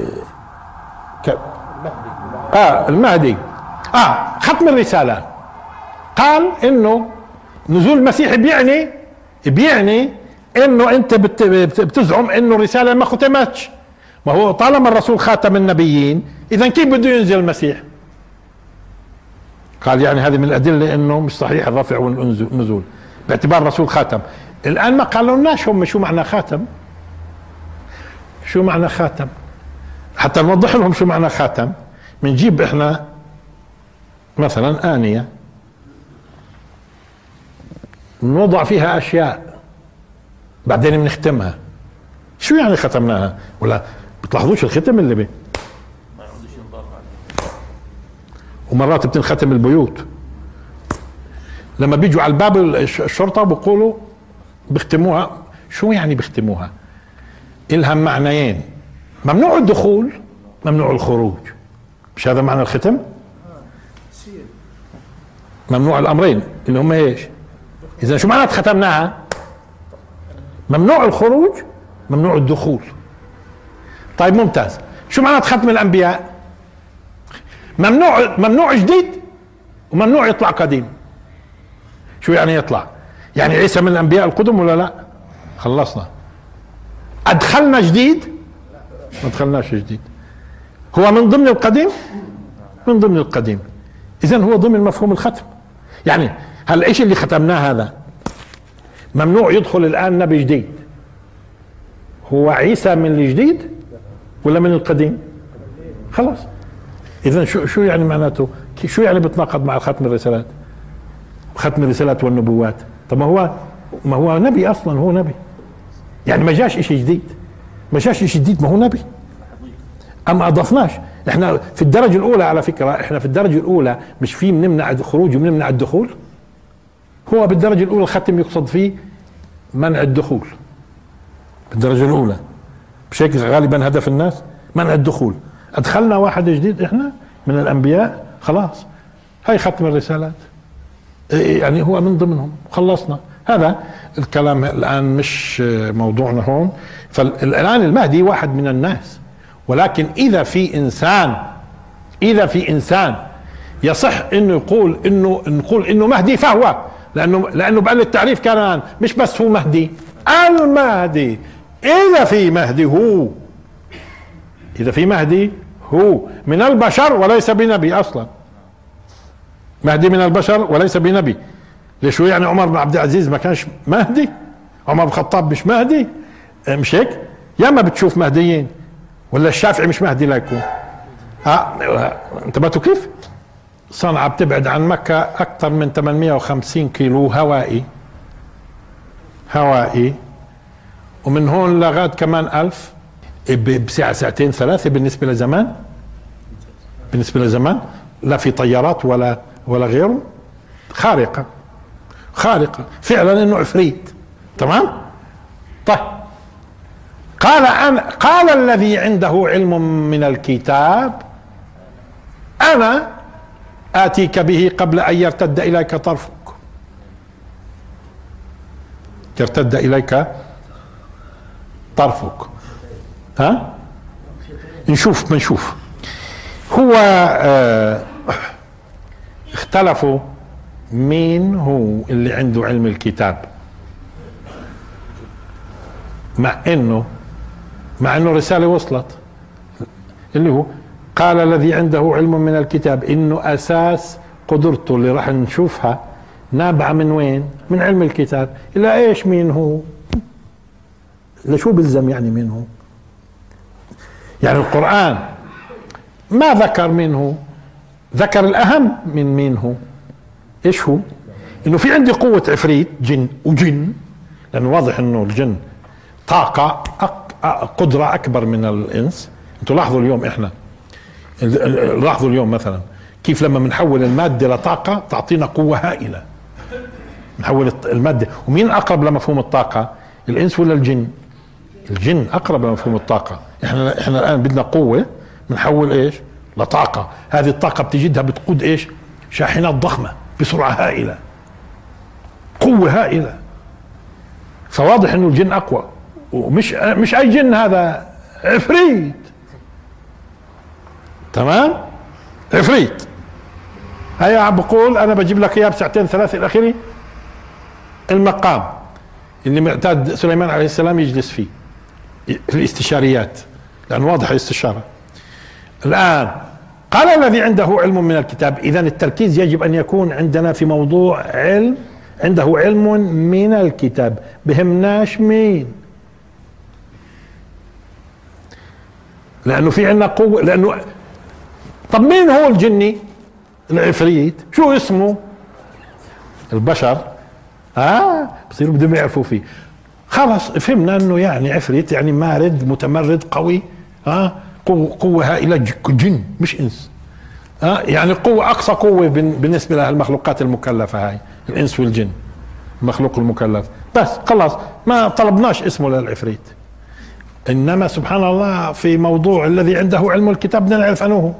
S1: آه المهدي. آه ختم الرسالة. قال إنه نزول المسيح بيعني بيعني إنه أنت بتزعم إنه الرساله ما ختمتش. ما هو طالما الرسول خاتم النبيين إذا كيف بده ينزل المسيح؟ قال يعني هذه من الأدلة إنه مش صحيح الرفع والنزول باعتبار الرسول خاتم. الآن ما قالوا لناش هم شو معنى خاتم. شو معنى خاتم؟ حتى نوضح لهم شو معنى خاتم. بنجيب إحنا مثلا آنية. نوضع فيها أشياء بعدين بنختمها. شو يعني ختمناها؟ ولا بتلاحظوش الختم اللي بي ومرات بتنختم البيوت. لما بيجوا على الباب الشرطة بيقولوا بيختموها. شو يعني بيختموها؟ إلها معنيين. ممنوع الدخول ممنوع الخروج. مش هذا معنى الختم؟ ممنوع الأمرين اللي هم إيش؟ إذا شو معنى ختمناها؟ ممنوع الخروج ممنوع الدخول. طيب ممتاز. شو معنى ختم الأنبياء؟ ممنوع ممنوع جديد وممنوع يطلع قديم. شو يعني يطلع يعني عيسى من الأنبياء القدم ولا لا؟ خلصنا. أدخلنا جديد؟ ما دخلناش جديد. هو من ضمن القديم؟ من ضمن القديم. اذا هو ضمن مفهوم الختم. يعني هل إيش اللي ختمناه هذا؟ ممنوع يدخل الآن نبي جديد. هو عيسى من الجديد ولا من القديم؟ خلاص. اذا شو شو يعني معناته؟ شو يعني بتناقض مع ختم الرسالات؟ ختم الرسالات والنبوات. طب ما هو ما هو نبي أصلا هو نبي. يعني ما جاش شيء جديد. ما جاش شيء جديد ما هو نبي. اما أضفناش. إحنا في الدرجة الأولى على فكرة إحنا في الدرجة الأولى مش في بنمنع الخروج وبنمنع الدخول. هو بالدرجة الأولى الختم يقصد فيه منع الدخول. بالدرجة الأولى. هيك غالبا هدف الناس منع الدخول. أدخلنا واحد جديد إحنا من الأنبياء خلاص. هاي ختم الرسالات. يعني هو من ضمنهم. خلصنا. هذا الكلام الآن مش موضوعنا هون. فالان المهدي واحد من الناس. ولكن إذا في إنسان إذا في إنسان يصح إنه يقول إنه نقول إنه مهدي فهو لأنه لأنه بقى التعريف كان مش بس هو مهدي المهدي إذا في مهدي هو إذا في مهدي هو. من البشر وليس بنبي أصلا. مهدي من البشر وليس بنبي. ليش هو يعني عمر بن عبد العزيز ما كانش مهدي؟ عمر بن الخطاب مش مهدي؟ مش هيك؟ ياما بتشوف مهديين. ولا الشافعي مش مهدي ليكون آه انتبهتوا كيف صنعاء بتبعد عن مكة أكثر من 850 كيلو هوائي. هوائي. ومن هون لغاية كمان ألف. بساعة ساعتين ثلاثة بالنسبة لزمان. بالنسبة لزمان. لا في طيارات ولا ولا غيره خارقة. خارقة. فعلا إنه عفريت. تمام؟ طيب. قال أنا قال الذي عنده علم من الكتاب أنا آتيك به قبل أن يرتد إليك طرفك. يرتد إليك طرفك. ها؟ نشوف بنشوف. هو آه اختلفوا مين هو اللي عنده علم الكتاب. مع إنه مع إنه رسالة وصلت اللي هو قال الذي عنده علم من الكتاب إنه أساس قدرته اللي راح نشوفها نابعة من وين؟ من علم الكتاب، إلى إيش مين هو؟ لشو بلزم يعني مين هو؟ يعني القرآن ما ذكر مين هو؟ ذكر الأهم من مين هو؟ إيش هو؟ إنه في عندي قوة عفريت جن وجن لأنه واضح إنه الجن طاقة أك قدرة أكبر من الإنس. أنتوا لاحظوا اليوم إحنا لاحظوا اليوم مثلا كيف لما بنحول المادة لطاقة تعطينا قوة هائلة. نحول المادة. ومين أقرب لمفهوم الطاقة؟ الإنس ولا الجن؟ الجن أقرب لمفهوم الطاقة. إحنا إحنا الآن بدنا قوة بنحول إيش؟ لطاقة. هذه الطاقة بتجدها بتقود إيش؟ شاحنات ضخمة بسرعة هائلة. قوة هائلة. فواضح إنه الجن أقوى. ومش مش أي جن هذا عفريت. تمام؟ عفريت. هيا عم بقول أنا بجيب لك إياه بساعتين ثلاثة إلى آخره. المقام اللي معتاد سليمان عليه السلام يجلس فيه. في الاستشاريات لأن واضح الاستشارة. الآن قال الذي عنده علم من الكتاب إذا التركيز يجب أن يكون عندنا في موضوع علم عنده علم من الكتاب. بهمناش مين؟ لأنه في عندنا قوة لأنه طب مين هو الجني؟ العفريت. شو اسمه؟ البشر. آه بصيروا بدهم يعرفوا فيه. خلص فهمنا إنه يعني عفريت يعني مارد متمرد قوي ها آه قوة, قوة هائلة جن مش إنس. ها آه يعني قوة أقصى قوة بالنسبة للمخلوقات المكلفة هاي الإنس والجن المخلوق المكلف. بس خلاص ما طلبناش اسمه للعفريت. إنما سبحان الله في موضوع الذي عنده علم الكتاب بدنا نعرف انه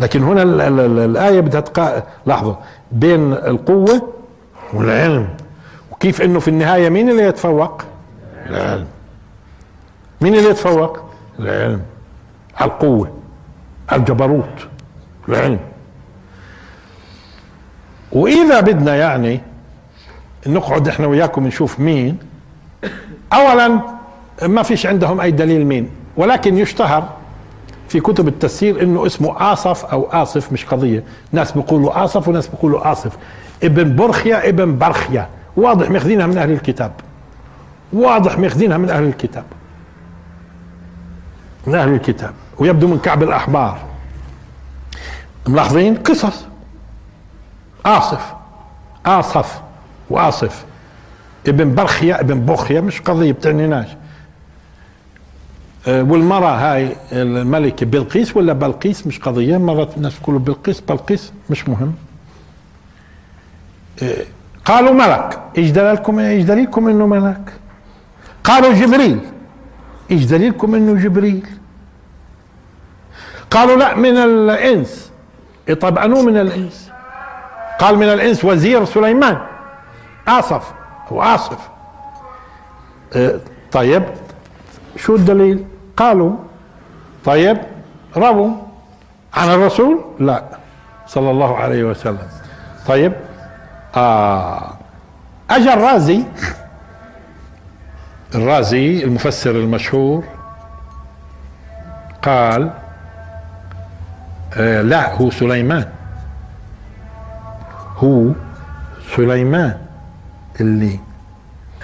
S1: لكن هنا ال ال ال الآية بدها تقا... لاحظوا بين القوة والعلم. وكيف إنه في النهاية مين اللي يتفوق؟ العلم. مين اللي يتفوق؟ العلم. على القوة. على الجبروت. العلم. وإذا بدنا يعني نقعد إحنا وياكم نشوف مين اولا ما فيش عندهم أي دليل مين. ولكن يشتهر في كتب التفسير إنه اسمه آصف أو آصف مش قضية. ناس بيقولوا آصف وناس بيقولوا آصف. ابن برخيا ابن برخيا. واضح ماخذينها من أهل الكتاب. واضح ماخذينها من أهل الكتاب. من أهل الكتاب. ويبدو من كعب الأحبار. ملاحظين؟ قصص. آصف. آصف وآصف. ابن برخيا ابن بوخيا مش قضية بتعنيناش. أه والمرأة هاي الملكة بلقيس ولا بلقيس؟ مش قضية. مرات الناس يقولوا بلقيس بلقيس مش مهم. أه قالوا ملك. إيش دلالكم؟ إيش دليلكم إنه ملك؟ قالوا جبريل. إيش دليلكم إنه جبريل؟ قالوا لا من الإنس. طب أنو من الإنس؟ قال من الإنس وزير سليمان. آصف. أو اصف آه طيب. شو الدليل؟ قالوا طيب رووا عن الرسول؟ لا. صلى الله عليه وسلم. طيب. آه اجى الرازي. الرازي المفسر المشهور قال آه لا هو سليمان. هو سليمان. اللي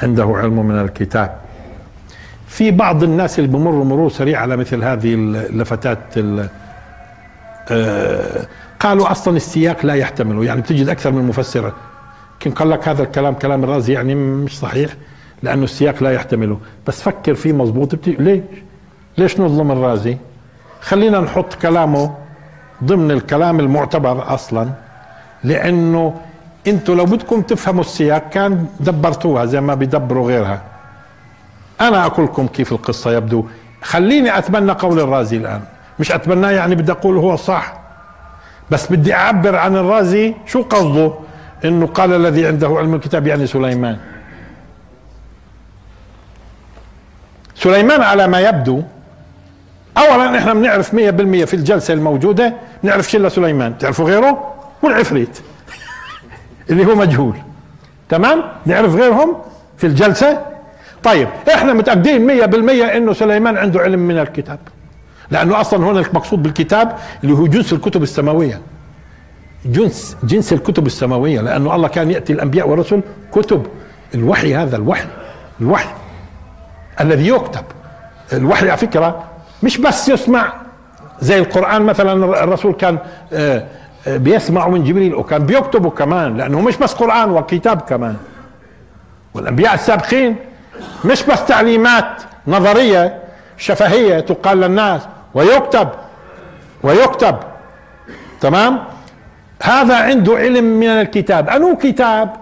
S1: عنده علم من الكتاب. في بعض الناس اللي بمروا مرور سريع على مثل هذه اللفتات آه قالوا أصلا السياق لا يحتمله يعني بتجد أكثر من مفسر. يمكن قال لك هذا الكلام؟ كلام الرازي يعني مش صحيح لأنه السياق لا يحتمله بس فكر فيه مضبوط. ليش؟ ليش نظلم الرازي؟ خلينا نحط كلامه ضمن الكلام المعتبر أصلا لأنه أنتوا لو بدكم تفهموا السياق كان دبرتوها زي ما بيدبروا غيرها. أنا أقول لكم كيف القصة يبدو. خليني اتبنى قول الرازي الآن. مش اتبناه يعني بدي أقول هو صح. بس بدي أعبر عن الرازي شو قصده. إنه قال الذي عنده علم الكتاب يعني سليمان. سليمان على ما يبدو. اولا إحنا بنعرف 100% في الجلسة الموجودة بنعرف شلة سليمان. تعرفوا غيره؟ والعفريت اللي هو مجهول. تمام؟ نعرف غيرهم في الجلسة؟ طيب إحنا متأكدين 100% إنه سليمان عنده علم من الكتاب. لأنه أصلا هنا المقصود بالكتاب اللي هو جنس الكتب السماوية. جنس جنس الكتب السماوية لأنه الله كان يأتي الأنبياء والرسل كتب. الوحي هذا الوحي الوحي الذي يكتب. الوحي على فكرة مش بس يسمع زي القرآن مثلا الرسول كان آه، آه، بيسمع من جبريل وكان بيكتبه كمان لأنه مش بس قرآن وكتاب كمان. والأنبياء السابقين مش بس تعليمات نظرية شفهية تقال للناس ويكتب ويكتب. تمام؟ هذا عنده علم من الكتاب. أنو كتاب؟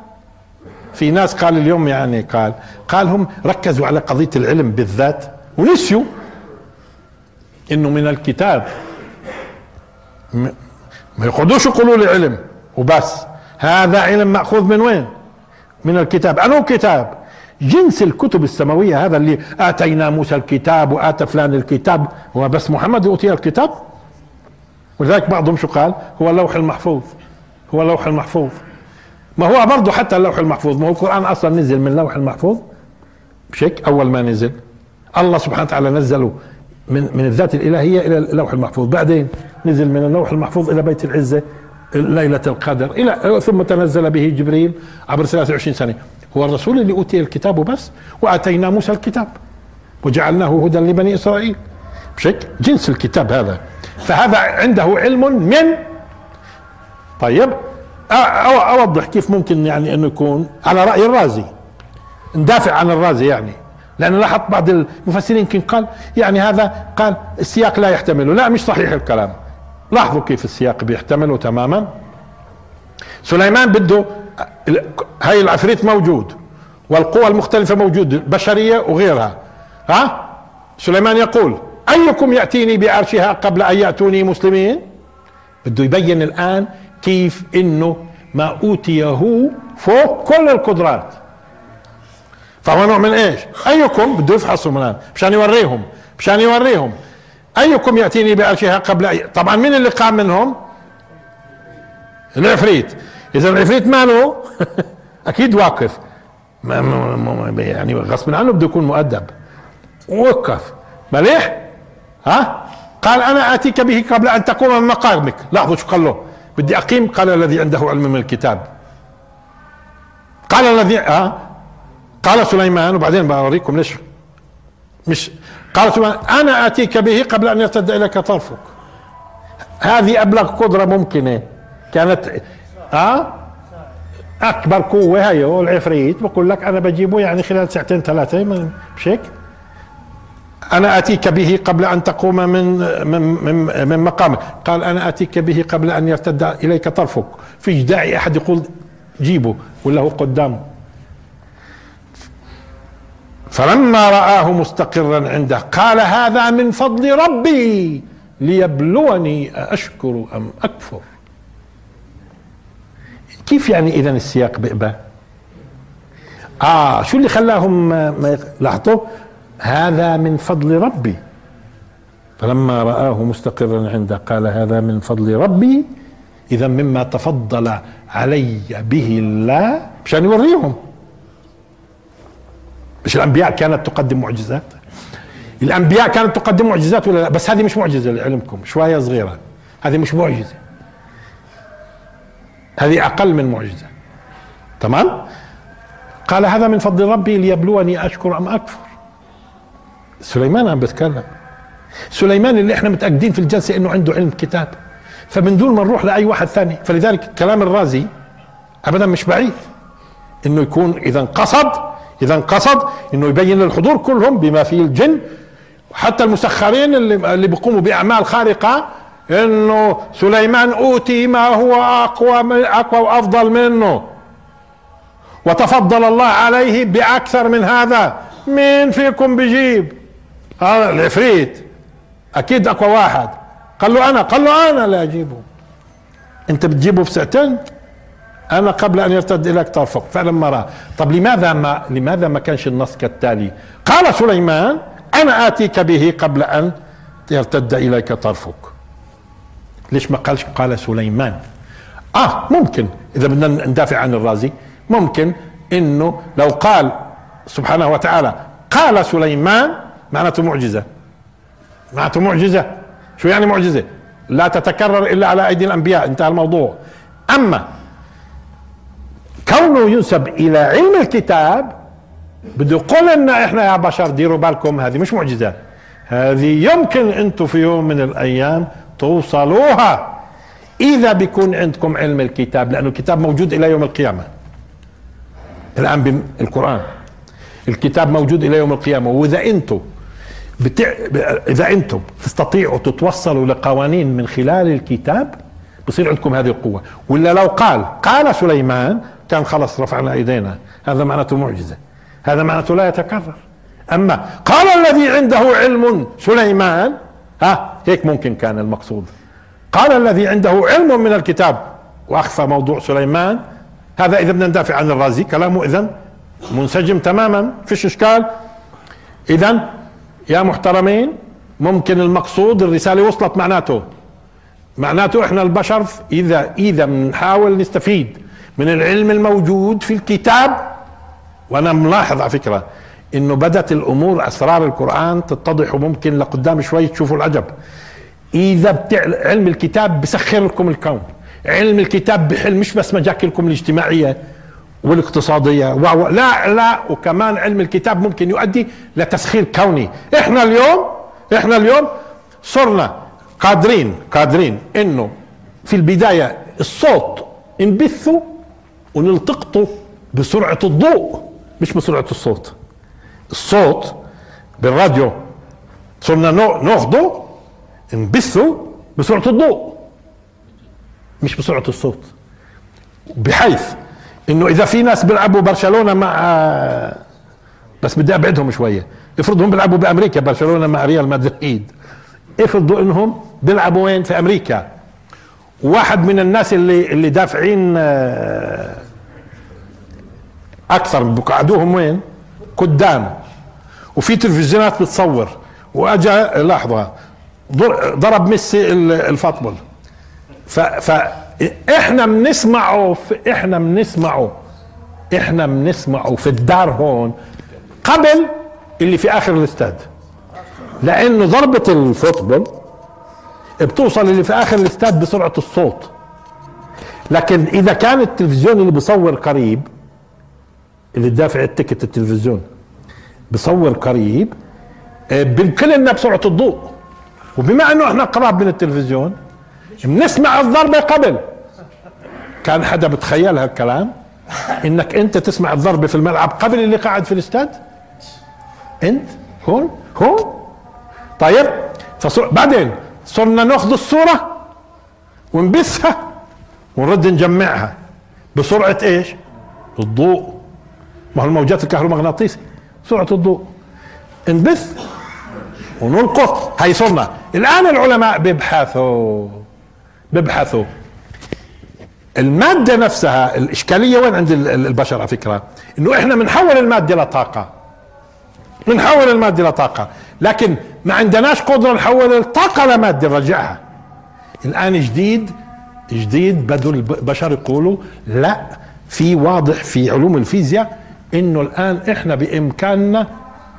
S1: في ناس قال اليوم يعني قال قال هم ركزوا على قضية العلم بالذات ونسيوا إنه من الكتاب. ما يقعدوش يقولوا لي علم وبس. هذا علم مأخوذ من وين؟ من الكتاب. انو كتاب. جنس الكتب السماوية هذا اللي آتينا موسى الكتاب وآتى فلان الكتاب. هو بس محمد أوتي الكتاب؟ ولذلك بعضهم شو قال؟ هو اللوح المحفوظ. هو اللوح المحفوظ. ما هو برضه حتى اللوح المحفوظ. ما هو القرآن أصلا نزل من اللوح المحفوظ؟ بشك. أول ما نزل. الله سبحانه وتعالى نزله من من الذات الإلهية إلى اللوح المحفوظ. بعدين نزل من اللوح المحفوظ إلى بيت العزة ليلة القدر. إلى ثم تنزل به جبريل عبر 23 سنة. هو الرسول اللي أوتي الكتاب بس وآتينا موسى الكتاب وجعلناه هدى لبني إسرائيل. بشكل جنس الكتاب هذا. فهذا عنده علم من؟ طيب أوضح كيف ممكن يعني أنه يكون على رأي الرازي. ندافع عن الرازي يعني. لأن لاحظت بعض المفسرين يمكن قال يعني هذا قال السياق لا يحتمله لا مش صحيح الكلام. لاحظوا كيف السياق بيحتمله تماما. سليمان بده هاي العفريت موجود والقوى المختلفة موجود بشرية وغيرها. ها؟ سليمان يقول أيكم يأتيني بعرشها قبل أن يأتوني مسلمين؟ بده يبين الآن كيف إنه ما أوتيه فوق كل القدرات. فهو نوع من إيش؟ أيكم بده يفحصهم الان مشان يوريهم. مشان يوريهم. أيكم يأتيني بعرشها قبل أي... طبعا مين اللي قام منهم؟ العفريت. إذا العفريت ماله؟ [LAUGHS] أكيد واقف. ما ما يعني غصب عنه بده يكون مؤدب. وقف. مليح؟ ها؟ قال أنا آتيك به قبل أن تقوم من مقامك. لاحظوا شو قال له؟ بدي أقيم. قال الذي عنده علم من الكتاب. قال الذي ها؟ قال سليمان وبعدين بوريكم ليش. مش قال سليمان أنا آتيك به قبل أن يرتد إليك طرفك. هذه أبلغ قدرة ممكنة. كانت ها أكبر قوة هي العفريت بقول لك أنا بجيبه يعني خلال ساعتين ثلاثة مش هيك؟ أنا آتيك به قبل أن تقوم من من من, من مقامك. قال أنا آتيك به قبل أن يرتد إليك طرفك. فيش داعي أحد يقول جيبه ولا هو قدامه. فلما رآه مستقرا عنده قال هذا من فضل ربي ليبلوني أشكر أم أكفر. كيف يعني إذا السياق بئبة؟ آه شو اللي خلاهم لاحظوا هذا من فضل ربي. فلما رآه مستقرا عنده قال هذا من فضل ربي إذا مما تفضل علي به الله مشان يوريهم. مش الأنبياء كانت تقدم معجزات؟ الأنبياء كانت تقدم معجزات ولا لا؟ بس هذه مش معجزة لعلمكم شوية صغيرة. هذه مش معجزة. هذه أقل من معجزة. تمام؟ قال هذا من فضل ربي ليبلوني أشكر أم أكفر. سليمان عم بتكلم سليمان اللي إحنا متأكدين في الجلسة إنه عنده علم كتاب. فمن دون ما نروح لأي واحد ثاني فلذلك كلام الرازي ابدا مش بعيد. إنه يكون إذا قصد إذا قصد إنه يبين للحضور كلهم بما فيه الجن حتى المسخرين اللي اللي بيقوموا بأعمال خارقة إنه سليمان أوتي ما هو أقوى من أقوى وأفضل منه. وتفضل الله عليه بأكثر من هذا. مين فيكم بيجيب؟ هذا العفريت. أكيد أقوى واحد. قال له أنا قال له أنا لا أجيبه. أنت بتجيبه في ساعتين؟ أنا قبل أن يرتد إليك طرفك فلما رأى. طب لماذا ما لماذا ما كانش النص كالتالي قال سليمان أنا آتيك به قبل أن يرتد إليك طرفك. ليش ما قالش؟ قال سليمان. آه ممكن. إذا بدنا ندافع عن الرازي ممكن إنه لو قال سبحانه وتعالى قال سليمان معناته معجزة. معناته معجزة. شو يعني معجزة؟ لا تتكرر إلا على أيدي الأنبياء. انتهى الموضوع. أما كونه ينسب إلى علم الكتاب بده يقول لنا إحنا يا بشر ديروا بالكم هذه مش معجزة. هذه يمكن أنتم في يوم من الأيام توصلوها. إذا بيكون عندكم علم الكتاب لأنه الكتاب موجود إلى يوم القيامة. الآن بالقران الكتاب موجود إلى يوم القيامة. وإذا أنتم بتع... إذا أنتم تستطيعوا تتوصلوا لقوانين من خلال الكتاب بصير عندكم هذه القوة. ولا لو قال قال سليمان كان خلص رفعنا إيدينا. هذا معناته معجزة. هذا معناته لا يتكرر. أما قال الذي عنده علم سليمان ها هيك ممكن كان المقصود. قال الذي عنده علم من الكتاب وأخفى موضوع سليمان هذا إذا بدنا ندافع عن الرازي كلامه اذا منسجم تماما. فيش إشكال؟ اذا يا محترمين ممكن المقصود الرسالة وصلت معناته. معناته إحنا البشر إذا إذا بنحاول نستفيد من العلم الموجود في الكتاب. وأنا ملاحظ على فكرة إنه بدأت الأمور أسرار القرآن تتضح وممكن لقدام شوي تشوفوا العجب. إذا بتع... علم الكتاب بسخر لكم الكون. علم الكتاب بحل مش بس مشاكلكم الاجتماعية والاقتصادية. و... لا لا وكمان علم الكتاب ممكن يؤدي لتسخير كوني. إحنا اليوم إحنا اليوم صرنا قادرين قادرين إنه في البداية الصوت نبثه ونلتقطه بسرعة الضوء مش بسرعة الصوت. الصوت بالراديو. صرنا ناخده نبثه بسرعة الضوء مش بسرعة الصوت. بحيث إنه إذا في ناس بيلعبوا برشلونة مع بس بدي أبعدهم شوية. افرضوا هم بيلعبوا بأمريكا برشلونة مع ريال مدريد. افرضوا إنهم بيلعبوا وين؟ في أمريكا. واحد من الناس اللي اللي دافعين أكثر بقعدوهم وين؟ قدام. وفي تلفزيونات بتصور. واجا لحظة. ضرب ميسي الفاطبل فاحنا بنسمعه إحنا بنسمعه إحنا بنسمعه في الدار هون قبل اللي في آخر الاستاد. لأنه ضربة الفوتبول بتوصل اللي في آخر الاستاد بسرعة الصوت. لكن إذا كان التلفزيون اللي بصور قريب اللي دافع التيكت التلفزيون. بصور قريب آه، بنكلنا بسرعة الضوء. وبما أنه إحنا قراب من التلفزيون بنسمع الضربه قبل. كان حدا بتخيل هالكلام؟ إنك أنت تسمع الضربه في الملعب قبل اللي قاعد في الاستاد؟ أنت؟ هون؟ هون؟ طيب فصر... بعدين صرنا نأخذ الصورة ونبثها ونرد نجمعها. بسرعة إيش؟ الضوء. ما هو الموجات الكهرومغناطيسيه سرعة الضوء. نبث ونلقط. هي صرنا. الآن العلماء بيبحثوا. بيبحثوا. المادة نفسها الإشكالية وين عند البشر على فكرة؟ إنه إحنا بنحول المادة لطاقة بنحول المادة لطاقة لكن ما عندناش قدرة نحول الطاقة لمادة نرجعها. الآن جديد جديد بدوا البشر يقولوا لا في واضح في علوم الفيزياء إنه الآن إحنا بامكاننا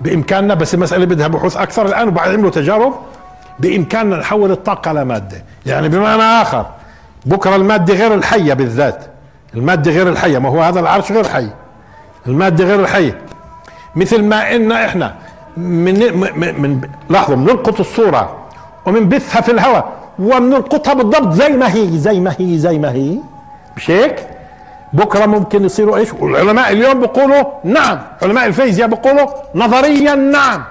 S1: بإمكاننا بس المسألة بدها بحوث أكثر. الآن وبعملوا تجارب بإمكاننا نحول الطاقة لماده يعني بمعنى آخر بكرة المادة غير الحية بالذات. المادة غير الحية ما هو هذا العرش غير حي. المادة غير الحيه مثل ما ان إحنا من من, لاحظوا بنلقط الصورة وبنبثها في الهواء وبنلقطها بالضبط زي ما هي زي ما هي زي ما هي. مش هيك؟ بكرة ممكن يصيروا إيش؟ والعلماء اليوم بيقولوا نعم، علماء الفيزياء بيقولوا نظريا نعم،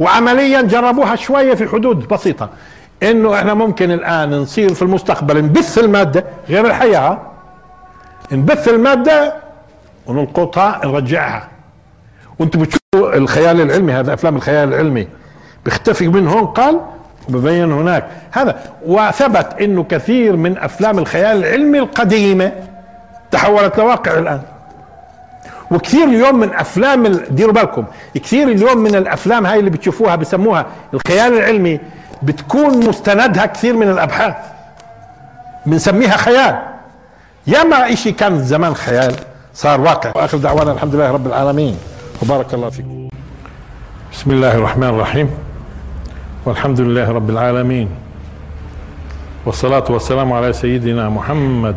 S1: وعمليا جربوها شوية في حدود بسيطة، إنه إحنا ممكن الآن نصير في المستقبل نبث المادة غير الحياة. نبث المادة ونلقطها نرجعها. وأنتم بتشوفوا الخيال العلمي هذا أفلام الخيال العلمي. بيختفي من هون قال وببين هناك. هذا وثبت إنه كثير من أفلام الخيال العلمي القديمة تحولت لواقع الآن. وكثير اليوم من أفلام ديروا بالكم. كثير اليوم من الأفلام هاي اللي بتشوفوها بسموها الخيال العلمي بتكون مستندها كثير من الأبحاث. بنسميها خيال. ياما إشي كان زمان خيال صار واقع. وآخر دعوانا الحمد لله رب العالمين. وبارك الله فيكم. بسم الله الرحمن الرحيم. والحمد لله رب العالمين. والصلاة والسلام على سيدنا محمد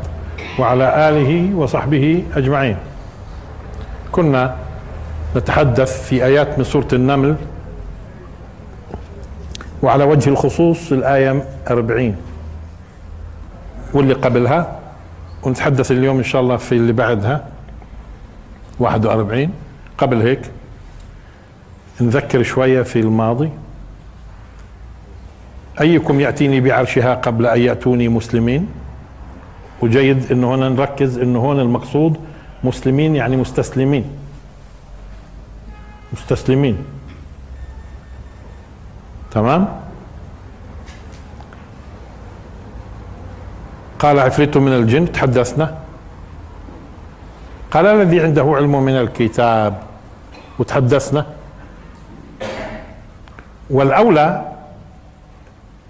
S1: وعلى آله وصحبه أجمعين. كنا نتحدث في آيات من سورة النمل وعلى وجه الخصوص الآية 40 واللي قبلها ونتحدث اليوم إن شاء الله في اللي بعدها 41 قبل هيك نذكر شوية في الماضي. أيكم يأتيني بعرشها قبل أن يأتوني مسلمين؟ وجيد أنه هنا نركز أنه هون المقصود مسلمين يعني مستسلمين. مستسلمين. تمام؟ قال عفريت من الجن تحدثنا. قال الذي عنده علم من الكتاب وتحدثنا. والأولى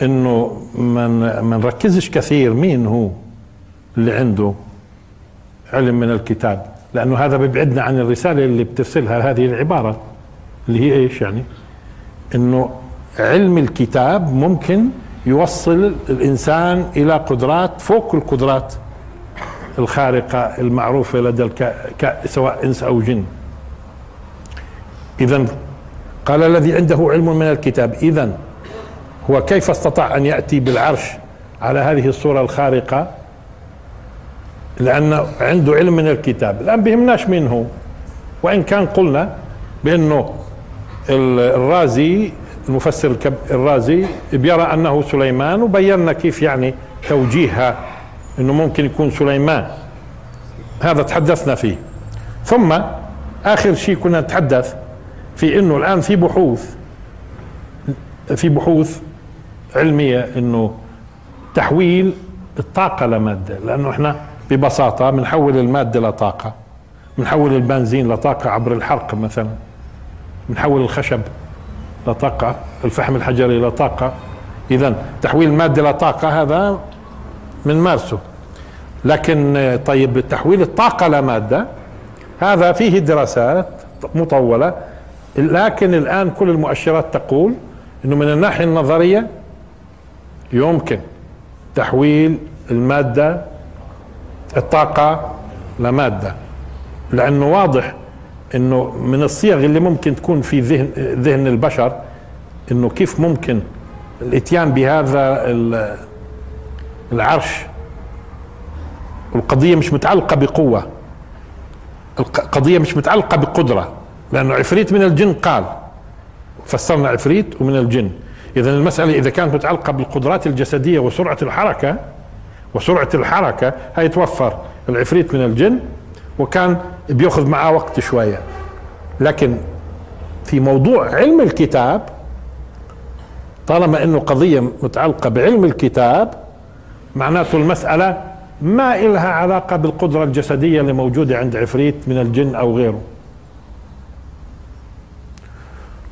S1: إنه ما نركزش كثير مين هو؟ اللي عنده علم من الكتاب لأنه هذا بيبعدنا عن الرسالة اللي بترسلها هذه العبارة اللي هي إيش يعني؟ إنه علم الكتاب ممكن يوصل الإنسان إلى قدرات فوق القدرات الخارقة المعروفة لدى الك... سواء إنس أو جن. اذا قال الذي عنده علم من الكتاب اذا هو كيف استطاع أن يأتي بالعرش على هذه الصورة الخارقة؟ لأنه عنده علم من الكتاب. الآن بهمناش مين هو. وإن كان قلنا بأنه الرازي المفسر الرازي بيرى أنه سليمان وبينا كيف يعني توجيهها إنه ممكن يكون سليمان. هذا تحدثنا فيه. ثم آخر شيء كنا نتحدث في إنه الآن في بحوث في بحوث علمية إنه تحويل الطاقة لمادة. لأنه إحنا ببساطة بنحول المادة لطاقه بنحول البنزين لطاقه عبر الحرق مثلا بنحول الخشب لطاقه الفحم الحجري لطاقه اذا تحويل المادة لطاقه هذا من مارسه لكن طيب تحويل الطاقة لماده هذا فيه دراسات مطولة. لكن الآن كل المؤشرات تقول إنه من الناحية النظرية يمكن تحويل المادة الطاقة لماده لأنه واضح إنه من الصيغ اللي ممكن تكون في ذهن ذهن البشر إنه كيف ممكن الإتيان بهذا العرش القضية مش متعلقة بقوة. القضية مش متعلقة بقدرة. لأنه عفريت من الجن قال. فسرنا عفريت ومن الجن. اذا المسألة إذا كانت متعلقة بالقدرات الجسدية وسرعة الحركة وسرعة الحركة هيتوفر العفريت من الجن وكان بياخذ معاه وقت شوية. لكن في موضوع علم الكتاب طالما إنه قضية متعلقة بعلم الكتاب معناته المسألة ما إلها علاقة بالقدرة الجسدية اللي موجودة عند عفريت من الجن أو غيره.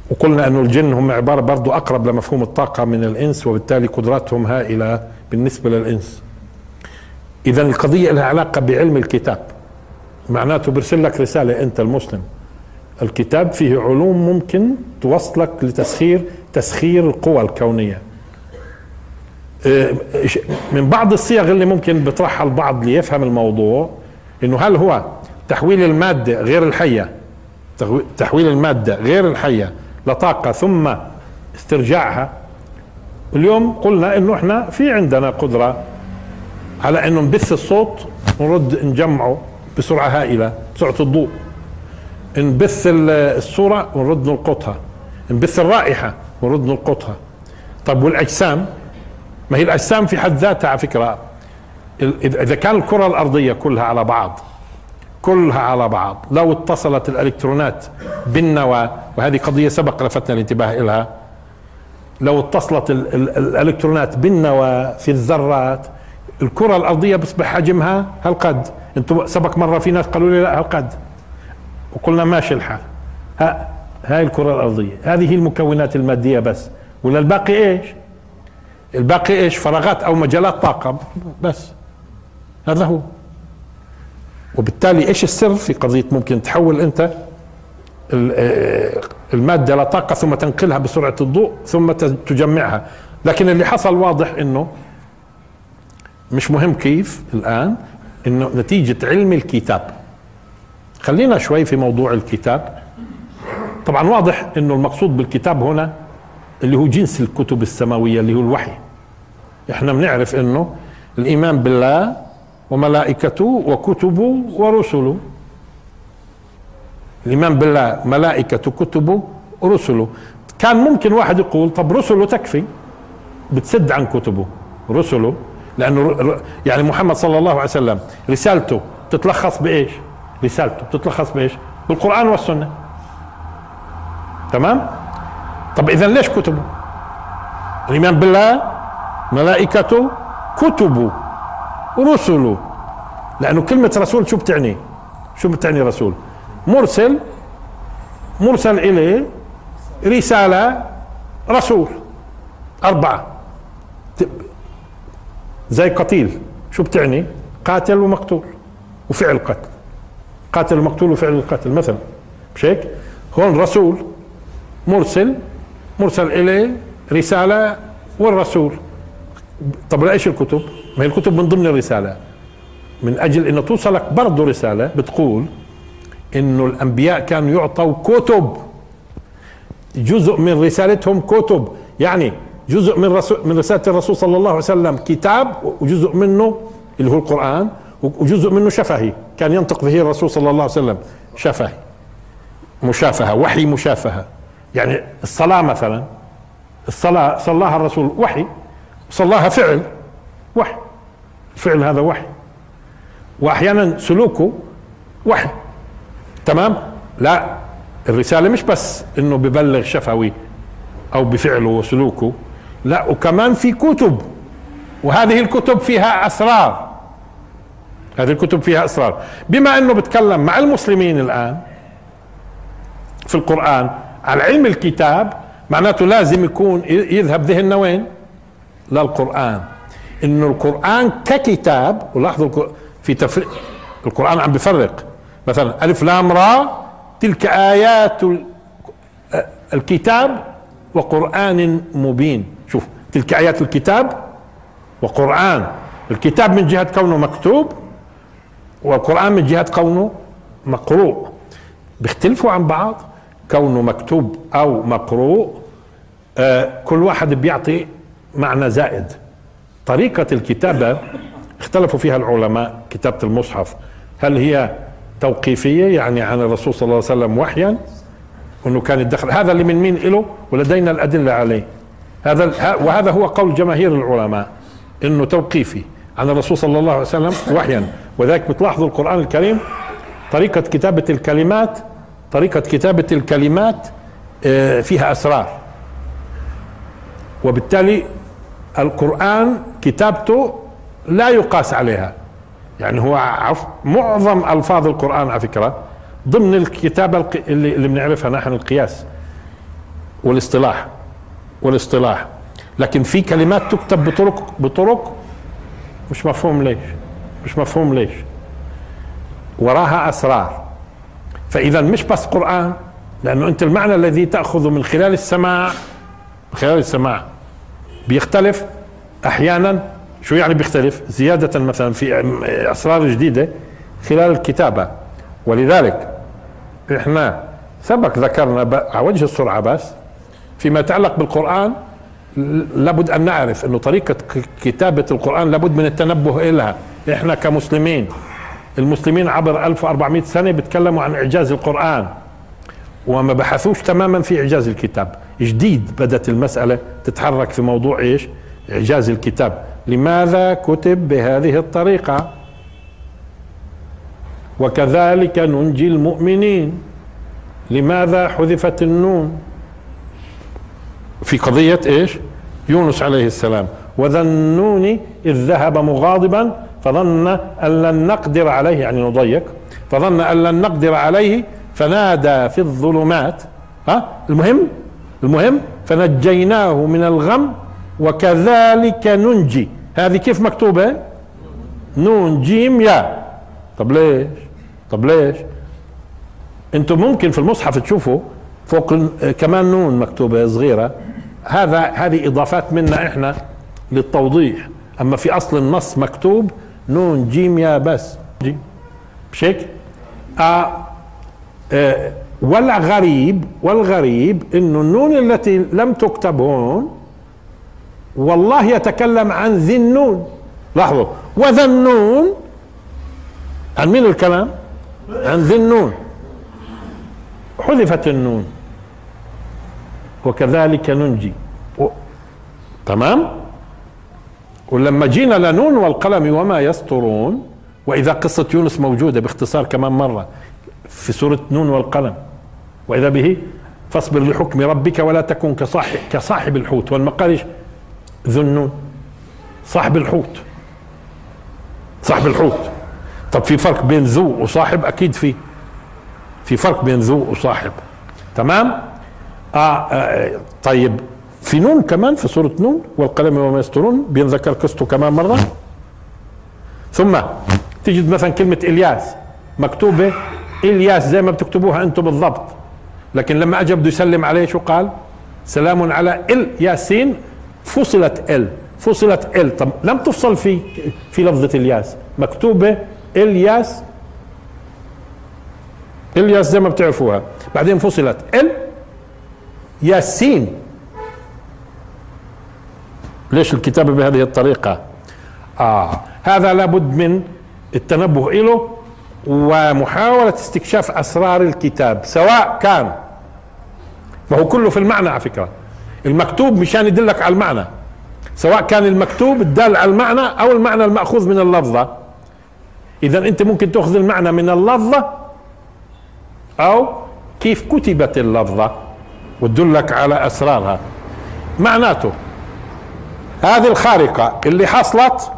S1: وقلنا إنه الجن هم عبارة برضو أقرب لمفهوم الطاقة من الإنس وبالتالي قدراتهم هائلة بالنسبة للإنس. إذا القضية لها علاقة بعلم الكتاب. معناته برسل لك رسالة أنت المسلم. الكتاب فيه علوم ممكن توصلك لتسخير تسخير القوى الكونية. آه، من بعض الصيغ اللي ممكن بيطرحها البعض ليفهم الموضوع إنه هل هو تحويل المادة غير الحية؟ تحويل المادة غير الحية لطاقة ثم استرجاعها؟ اليوم قلنا إنه إحنا في عندنا قدرة على انه نبث الصوت ونرد نجمعه بسرعة هائلة سرعة الضوء. نبث الصورة ونرد نلقطها. نبث الرائحة ونرد نلقطها. طب والأجسام؟ ما هي الأجسام في حد ذاتها على فكرة. اذا كان الكرة الأرضية كلها على بعض كلها على بعض لو اتصلت الإلكترونات بالنواه وهذه قضية سبق لفتنا الانتباه لها لو اتصلت الإلكترونات بالنواه في الذرات الكرة الأرضية بيصبح حجمها هالقد. أنتم سبق مرة في ناس قالوا لي لا هالقد. وقلنا ماشي الحال. ها هاي الكرة الأرضية. هذه هي المكونات المادية بس. ولا الباقي إيش؟ الباقي إيش؟ فراغات أو مجالات طاقة. بس. هذا هو. وبالتالي إيش السر في قضية ممكن تحول أنت آه، المادة لطاقه ثم تنقلها بسرعة الضوء ثم تجمعها؟ لكن اللي حصل واضح إنه مش مهم كيف الآن إنه نتيجة علم الكتاب. خلينا شوي في موضوع الكتاب. طبعا واضح إنه المقصود بالكتاب هنا اللي هو جنس الكتب السماوية اللي هو الوحي. إحنا بنعرف إنه الإيمان بالله وملائكته وكتبه ورسله. الإيمان بالله ملائكته كتبه ورسله كان ممكن واحد يقول طب رسله تكفي؟ بتسد عن كتبه. رسله لأنه يعني محمد صلى الله عليه وسلم رسالته تتلخص بإيش؟ رسالته تتلخص بإيش؟ بالقرآن والسنة. تمام؟ طب إذا ليش كتبه الإيمان بالله ملائكته كتبه رسله لأنه كلمة رسول شو بتعني؟ شو بتعني رسول؟ مرسل مرسل إليه رسالة رسول. أربعة. زي قتيل. شو بتعني؟ قاتل ومقتول وفعل قتل. قاتل ومقتول وفعل القتل. مثلا مش هيك؟ هون رسول مرسل مرسل إليه رسالة والرسول. طب لإيش الكتب؟ ما هي الكتب من ضمن الرسالة. من أجل أن توصلك برضه رسالة بتقول أنه الأنبياء كانوا يعطوا كتب. جزء من رسالتهم كتب. يعني جزء من رسول من رسالة الرسول صلى الله عليه وسلم كتاب وجزء منه اللي هو القرآن وجزء منه شفهي. كان ينطق به الرسول صلى الله عليه وسلم. شفهي. مشافهة وحي مشافهة. يعني الصلاة مثلا الصلاة صلاها الرسول وحي صلاها فعل وحي. فعل هذا وحي. واحيانا سلوكه وحي. تمام؟ لا الرسالة مش بس إنه ببلغ شفوي أو بفعله وسلوكه. لا وكمان في كتب وهذه الكتب فيها أسرار. هذه الكتب فيها أسرار. بما أنه بتكلم مع المسلمين الآن في القرآن على علم الكتاب معناته لازم يكون يذهب ذهننا وين؟ للقرآن. إنه القرآن ككتاب ولاحظوا في تفريق القرآن عم بفرق. مثلا ألف لام را تلك آيات الكتاب وقرآن مبين. تلك آيات الكتاب وقرآن. الكتاب من جهة كونه مكتوب والقرآن من جهة كونه مقروء. بيختلفوا عن بعض. كونه مكتوب أو مقروء آه كل واحد بيعطي معنى زائد. طريقة الكتابة اختلفوا فيها العلماء كتابة المصحف. هل هي توقيفية؟ يعني عن الرسول صلى الله عليه وسلم وحيا؟ إنه كان يدخل هذا اللي من مين له ولدينا الأدلة عليه. هذا وهذا هو قول جماهير العلماء إنه توقيفي عن الرسول صلى الله عليه وسلم وحيا. وذلك بتلاحظوا القرآن الكريم طريقة كتابة الكلمات طريقة كتابة الكلمات آه، فيها أسرار. وبالتالي القرآن كتابته لا يقاس عليها. يعني هو عف معظم ألفاظ القرآن على فكرة ضمن الكتابة اللي, اللي بنعرفها نحن القياس والإصطلاح. والاصطلاح. لكن في كلمات تكتب بطرق بطرق مش مفهوم ليش. مش مفهوم ليش. وراها أسرار. فإذا مش بس قرآن لأنه أنت المعنى الذي تأخذه من خلال السماع من خلال السماع بيختلف أحيانا. شو يعني بيختلف؟ زيادة مثلا في أسرار جديدة خلال الكتابة. ولذلك إحنا سبق ذكرنا على وجه السرعة بس فيما يتعلق بالقرآن لابد أن نعرف إنه طريقة كتابة القرآن لابد من التنبه لها إحنا كمسلمين المسلمين عبر 1400 سنة بيتكلموا عن إعجاز القرآن وما بحثوش تماما في إعجاز الكتاب. جديد بدت المسألة تتحرك في موضوع إيش؟ إعجاز الكتاب. لماذا كتب بهذه الطريقة؟ وكذلك ننجي المؤمنين. لماذا حذفت النون؟ في قضية إيش؟ يونس عليه السلام. وذا النون إذ ذهب مغاضبا فظن أن لن نقدر عليه يعني نضيق فظن أن لن نقدر عليه فنادى في الظلمات. ها؟ المهم؟ المهم فنجيناه من الغم وكذلك ننجي. هذه كيف مكتوبة؟ نون جيم يا. طب ليش؟ طب ليش؟ أنتم ممكن في المصحف تشوفوا فوق كمان نون مكتوبة صغيرة. هذا هذه إضافات منا إحنا للتوضيح. أما في أصل النص مكتوب نون جيم يا بس. جيم مش هيك؟ آه آه والغريب والغريب إنه النون التي لم تكتب هون والله يتكلم عن ذي النون. لاحظوا. وذا النون عن مين الكلام؟ عن ذي النون. حذفت النون. وكذلك ننجي. و... تمام؟ ولما جينا لنون والقلم وما يسطرون وإذا قصة يونس موجودة باختصار كمان مرة في سورة نون والقلم. وإذا به فاصبر لحكم ربك ولا تكن كصاحب كصاحب الحوت. والمقارش ذو النون. صاحب الحوت. صاحب الحوت. طب في فرق بين ذو وصاحب؟ أكيد في. في فرق بين ذو وصاحب. تمام؟ آه, آه طيب في نون كمان في سورة نون والقلم وما يسطرون بينذكر قصته كمان مرة. ثم تجد مثلا كلمة إلياس مكتوبة إلياس زي ما بتكتبوها أنتم بالضبط. لكن لما أجى بده يسلم عليه شو قال؟ سلام على إل ياسين فصلت إل فصلت إل. طب لم تفصل في في لفظة إلياس. مكتوبة إلياس إلياس زي ما بتعرفوها. بعدين فصلت ياسين. ليش الكتابة بهذه الطريقة؟ آه هذا لابد من التنبه له ومحاولة استكشاف أسرار الكتاب سواء كان ما هو كله في المعنى على فكرة. المكتوب مشان يدلك على المعنى. سواء كان المكتوب الدال على المعنى أو المعنى المأخوذ من اللفظة. إذا أنت ممكن تأخذ المعنى من اللفظة أو كيف كتبت اللفظة. وتدلك على أسرارها. معناته هذه الخارقة اللي حصلت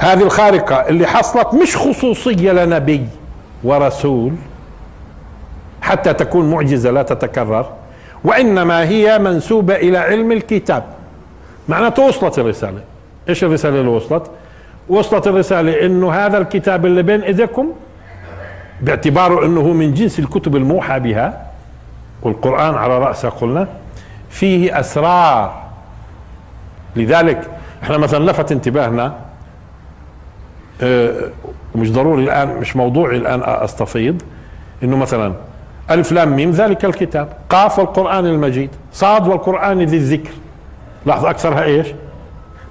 S1: هذه الخارقة اللي حصلت مش خصوصية لنبي ورسول حتى تكون معجزة لا تتكرر وإنما هي منسوبة إلى علم الكتاب. معناته وصلت الرسالة. إيش الرسالة اللي وصلت؟ وصلت الرسالة إنه هذا الكتاب اللي بين إيديكم باعتباره هو من جنس الكتب الموحى بها. والقرآن على رأسه قلنا فيه أسرار. لذلك إحنا مثلا لفت انتباهنا آه مش ضروري الآن مش موضوعي الآن أستفيض إنه مثلا ألف لام ميم ذلك الكتاب قاف والقران المجيد صاد والقرآن ذي الذكر. لاحظ أكثرها إيش؟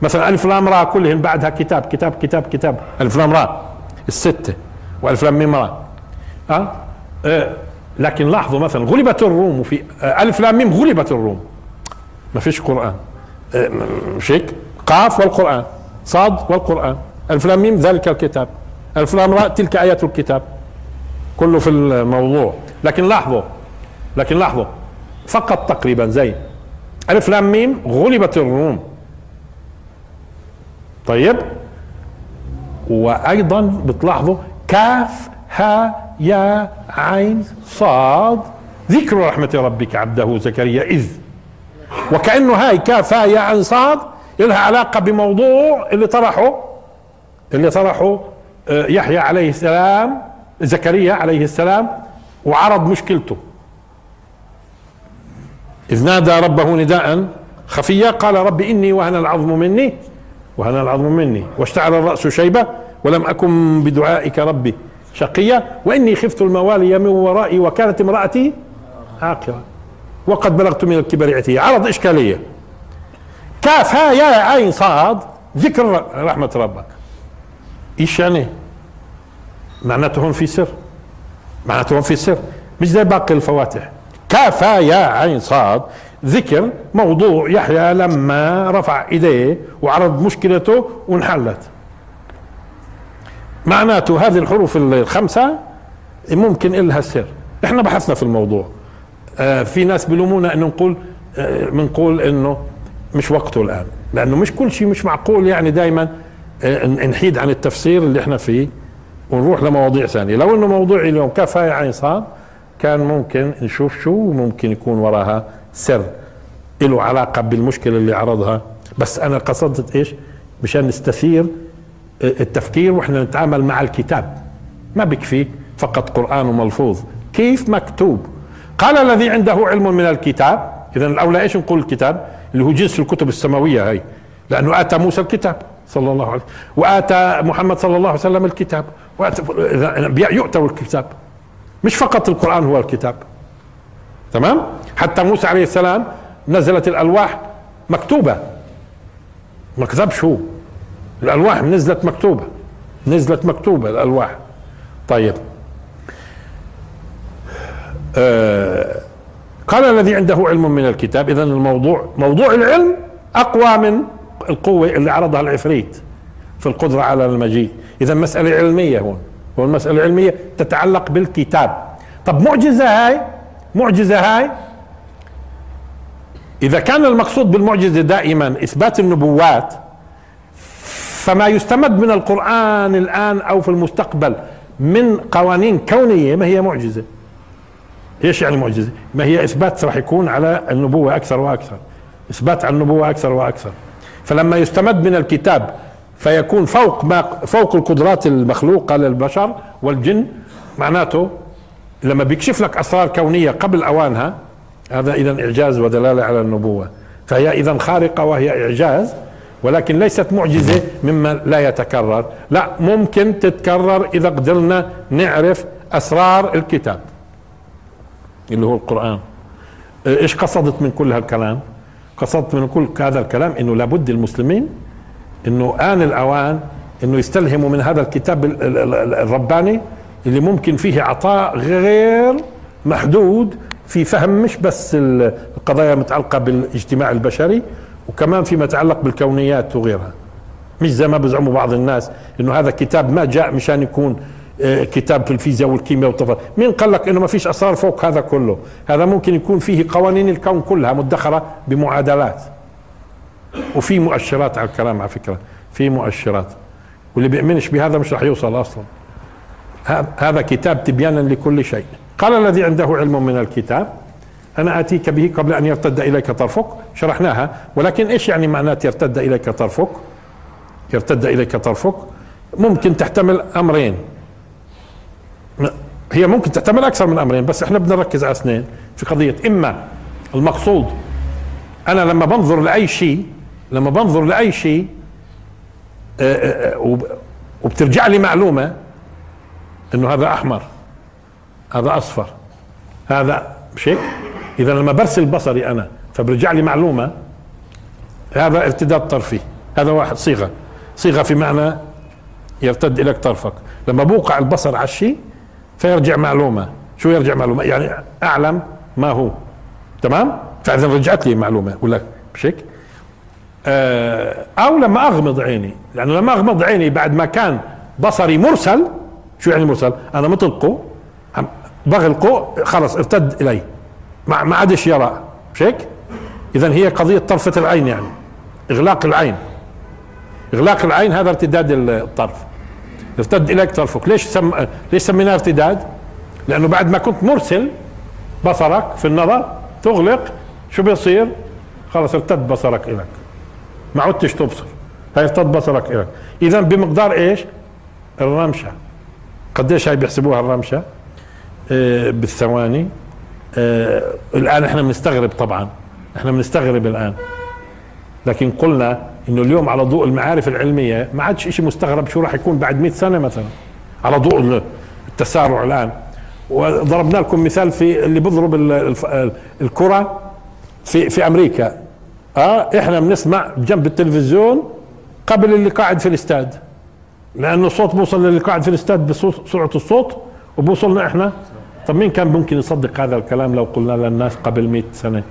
S1: مثلا ألف لام را كلهن بعدها كتاب كتاب كتاب كتاب. ألف لام را الستة وألف لام ميم را أه؟ أه لكن لاحظوا مثلا غلبت الروم في أه ألف لام ميم غلبت الروم. ما فيش قرآن. مش هيك؟ قاف والقرآن. صاد والقرآن. ألف لام ميم ذلك الكتاب. ألف لام راء تلك آيات الكتاب. كله في الموضوع. لكن لاحظوا لكن لاحظوا فقط تقريبا زي ألف لام ميم غلبت الروم. طيب؟ وأيضا بتلاحظوا كاف ها يا عين صاد. ذكر رحمة ربك عبده زكريا إذ. وكأنه هاي كاف هاي عن صاد لها علاقة بموضوع اللي طرحه اللي طرحه آه، يحيى عليه السلام زكريا عليه السلام وعرض مشكلته. إذ نادى ربه نداء خفيا قال رب إني وهن العظم مني وهن العظم مني واشتعل الرأس شيبة ولم أكن بدعائك ربي. شقيا وإني خفت الموالي من ورائي وكانت امرأتي عاقرة. وقد بلغت من الكبر عتية. عرض إشكالية. كاف ها يا عين صاد ذكر رحمة ربك. إيش يعني؟ معناته هون في سر. معناته هون في سر. مش زي باقي الفواتح. كاف يا عين صاد ذكر موضوع يحيى لما رفع إيديه وعرض مشكلته وانحلت. معناته هذه الحروف الخمسة ممكن إلها سر إحنا بحثنا في الموضوع. آه في ناس بلومونا إنه نقول آه بنقول إنه مش وقته الآن. لأنه مش كل شيء مش معقول يعني دائما آه نحيد عن التفسير اللي إحنا فيه ونروح لمواضيع ثانية. لو إنه موضوع اليوم كفاية عين صاد كان ممكن نشوف شو ممكن يكون وراها سر. له علاقة بالمشكلة اللي عرضها. بس أنا قصدت إيش؟ مشان نستثير التفكير وإحنا نتعامل مع الكتاب. ما بكفي فقط قرآن وملفوظ. كيف مكتوب؟ قال الذي عنده علم من الكتاب. إذا الأولى إيش نقول الكتاب؟ اللي هو جنس الكتب السماوية هاي. لأنه آتى موسى الكتاب صلى الله عليه وآتى محمد صلى الله عليه وسلم الكتاب. وآتى يؤتوا الكتاب. مش فقط القرآن هو الكتاب. تمام؟ حتى موسى عليه السلام نزلت الألواح مكتوبة. ما كتبش هو. الألواح نزلت مكتوبة. نزلت مكتوبة الألواح. طيب. آه قال الذي عنده علم من الكتاب إذا الموضوع موضوع العلم أقوى من القوة اللي عرضها العفريت في القدرة على المجيء. إذا مسألة علمية هون. والمسألة العلمية تتعلق بالكتاب. طب معجزة هاي؟ معجزة هاي؟ إذا كان المقصود بالمعجزة دائما إثبات النبوات فما يستمد من القرآن الآن أو في المستقبل من قوانين كونية ما هي معجزة. إيش يعني معجزة؟ ما هي إثبات راح يكون على النبوة أكثر وأكثر. إثبات على النبوة أكثر وأكثر. فلما يستمد من الكتاب فيكون فوق ما فوق القدرات المخلوقة للبشر والجن معناته لما بيكشف لك اسرار كونية قبل أوانها هذا اذا إعجاز ودلالة على النبوة. فهي اذا خارقة وهي إعجاز ولكن ليست معجزة مما لا يتكرر. لا ممكن تتكرر إذا قدرنا نعرف أسرار الكتاب اللي هو القرآن. إيش قصدت من كل هالكلام؟ قصدت من كل هذا الكلام إنه لابد المسلمين إنه آن الأوان إنه يستلهموا من هذا الكتاب الرباني اللي ممكن فيه عطاء غير محدود في فهم مش بس القضايا المتعلقة بالاجتماع البشري وكمان فيما يتعلق بالكونيات وغيرها. مش زي ما بزعموا بعض الناس إنه هذا كتاب ما جاء مشان يكون آه، كتاب في الفيزياء والكيمياء والطفل مين قال لك إنه ما فيش اسرار فوق هذا كله؟ هذا ممكن يكون فيه قوانين الكون كلها مدخرة بمعادلات. وفي مؤشرات على الكلام على فكرة في مؤشرات. واللي بيؤمنش بهذا مش رح يوصل أصلا. هذا كتاب تبيانا لكل شيء. قال الذي عنده علم من الكتاب أنا آتيك به قبل أن يرتد إليك طرفك. شرحناها. ولكن إيش يعني معنات يرتد إليك طرفك؟ يرتد إليك طرفك. ممكن تحتمل أمرين. هي ممكن تحتمل أكثر من أمرين بس إحنا بدنا نركز على اثنين في قضية. إما المقصود أنا لما بنظر لأي شيء لما بنظر لأي شيء آه، آه، آه، وبترجع لي معلومة إنه هذا أحمر هذا أصفر هذا هيك إذا لما برسل بصري أنا فبرجع لي معلومة هذا ارتداد طرفي هذا واحد صيغة صيغة في معنى يرتد إليك طرفك. لما بوقع البصر على الشيء فيرجع معلومة. شو يرجع معلومة؟ يعني أعلم ما هو. تمام؟ فإذا رجعت لي معلومة. ولا مش هيك آه أو لما أغمض عيني. لأنه لما أغمض عيني بعد ما كان بصري مرسل شو يعني مرسل؟ أنا مطلقه بغلقه خلص ارتد إلي. ما ما عادش يرى. مش هيك؟ اذا هي قضية طرفة العين يعني. إغلاق العين. إغلاق العين هذا ارتداد الطرف. ارتد إليك طرفك. ليش سم... ليش سميناه ارتداد؟ لأنه بعد ما كنت مرسل بصرك في النظر تغلق شو بيصير؟ خلص ارتد بصرك الك ما عدتش تبصر. هي ارتد بصرك الك اذا بمقدار إيش؟ الرمشة. قديش هاي بيحسبوها الرمشة؟ آه بالثواني. آه الآن إحنا بنستغرب طبعا. إحنا بنستغرب الآن. لكن قلنا إنه اليوم على ضوء المعارف العلمية ما عادش شيء مستغرب شو راح يكون بعد 100 سنة مثلا. على ضوء التسارع الآن. وضربنا لكم مثال في اللي بيضرب الكرة في في أمريكا. آه إحنا بنسمع جنب التلفزيون قبل اللي قاعد في الاستاد. لأنه الصوت بوصل للي قاعد في الاستاد بسرعة الصوت وبوصلنا إحنا طب مين كان ممكن يصدق هذا الكلام لو قلنا للناس قبل 100 سنة؟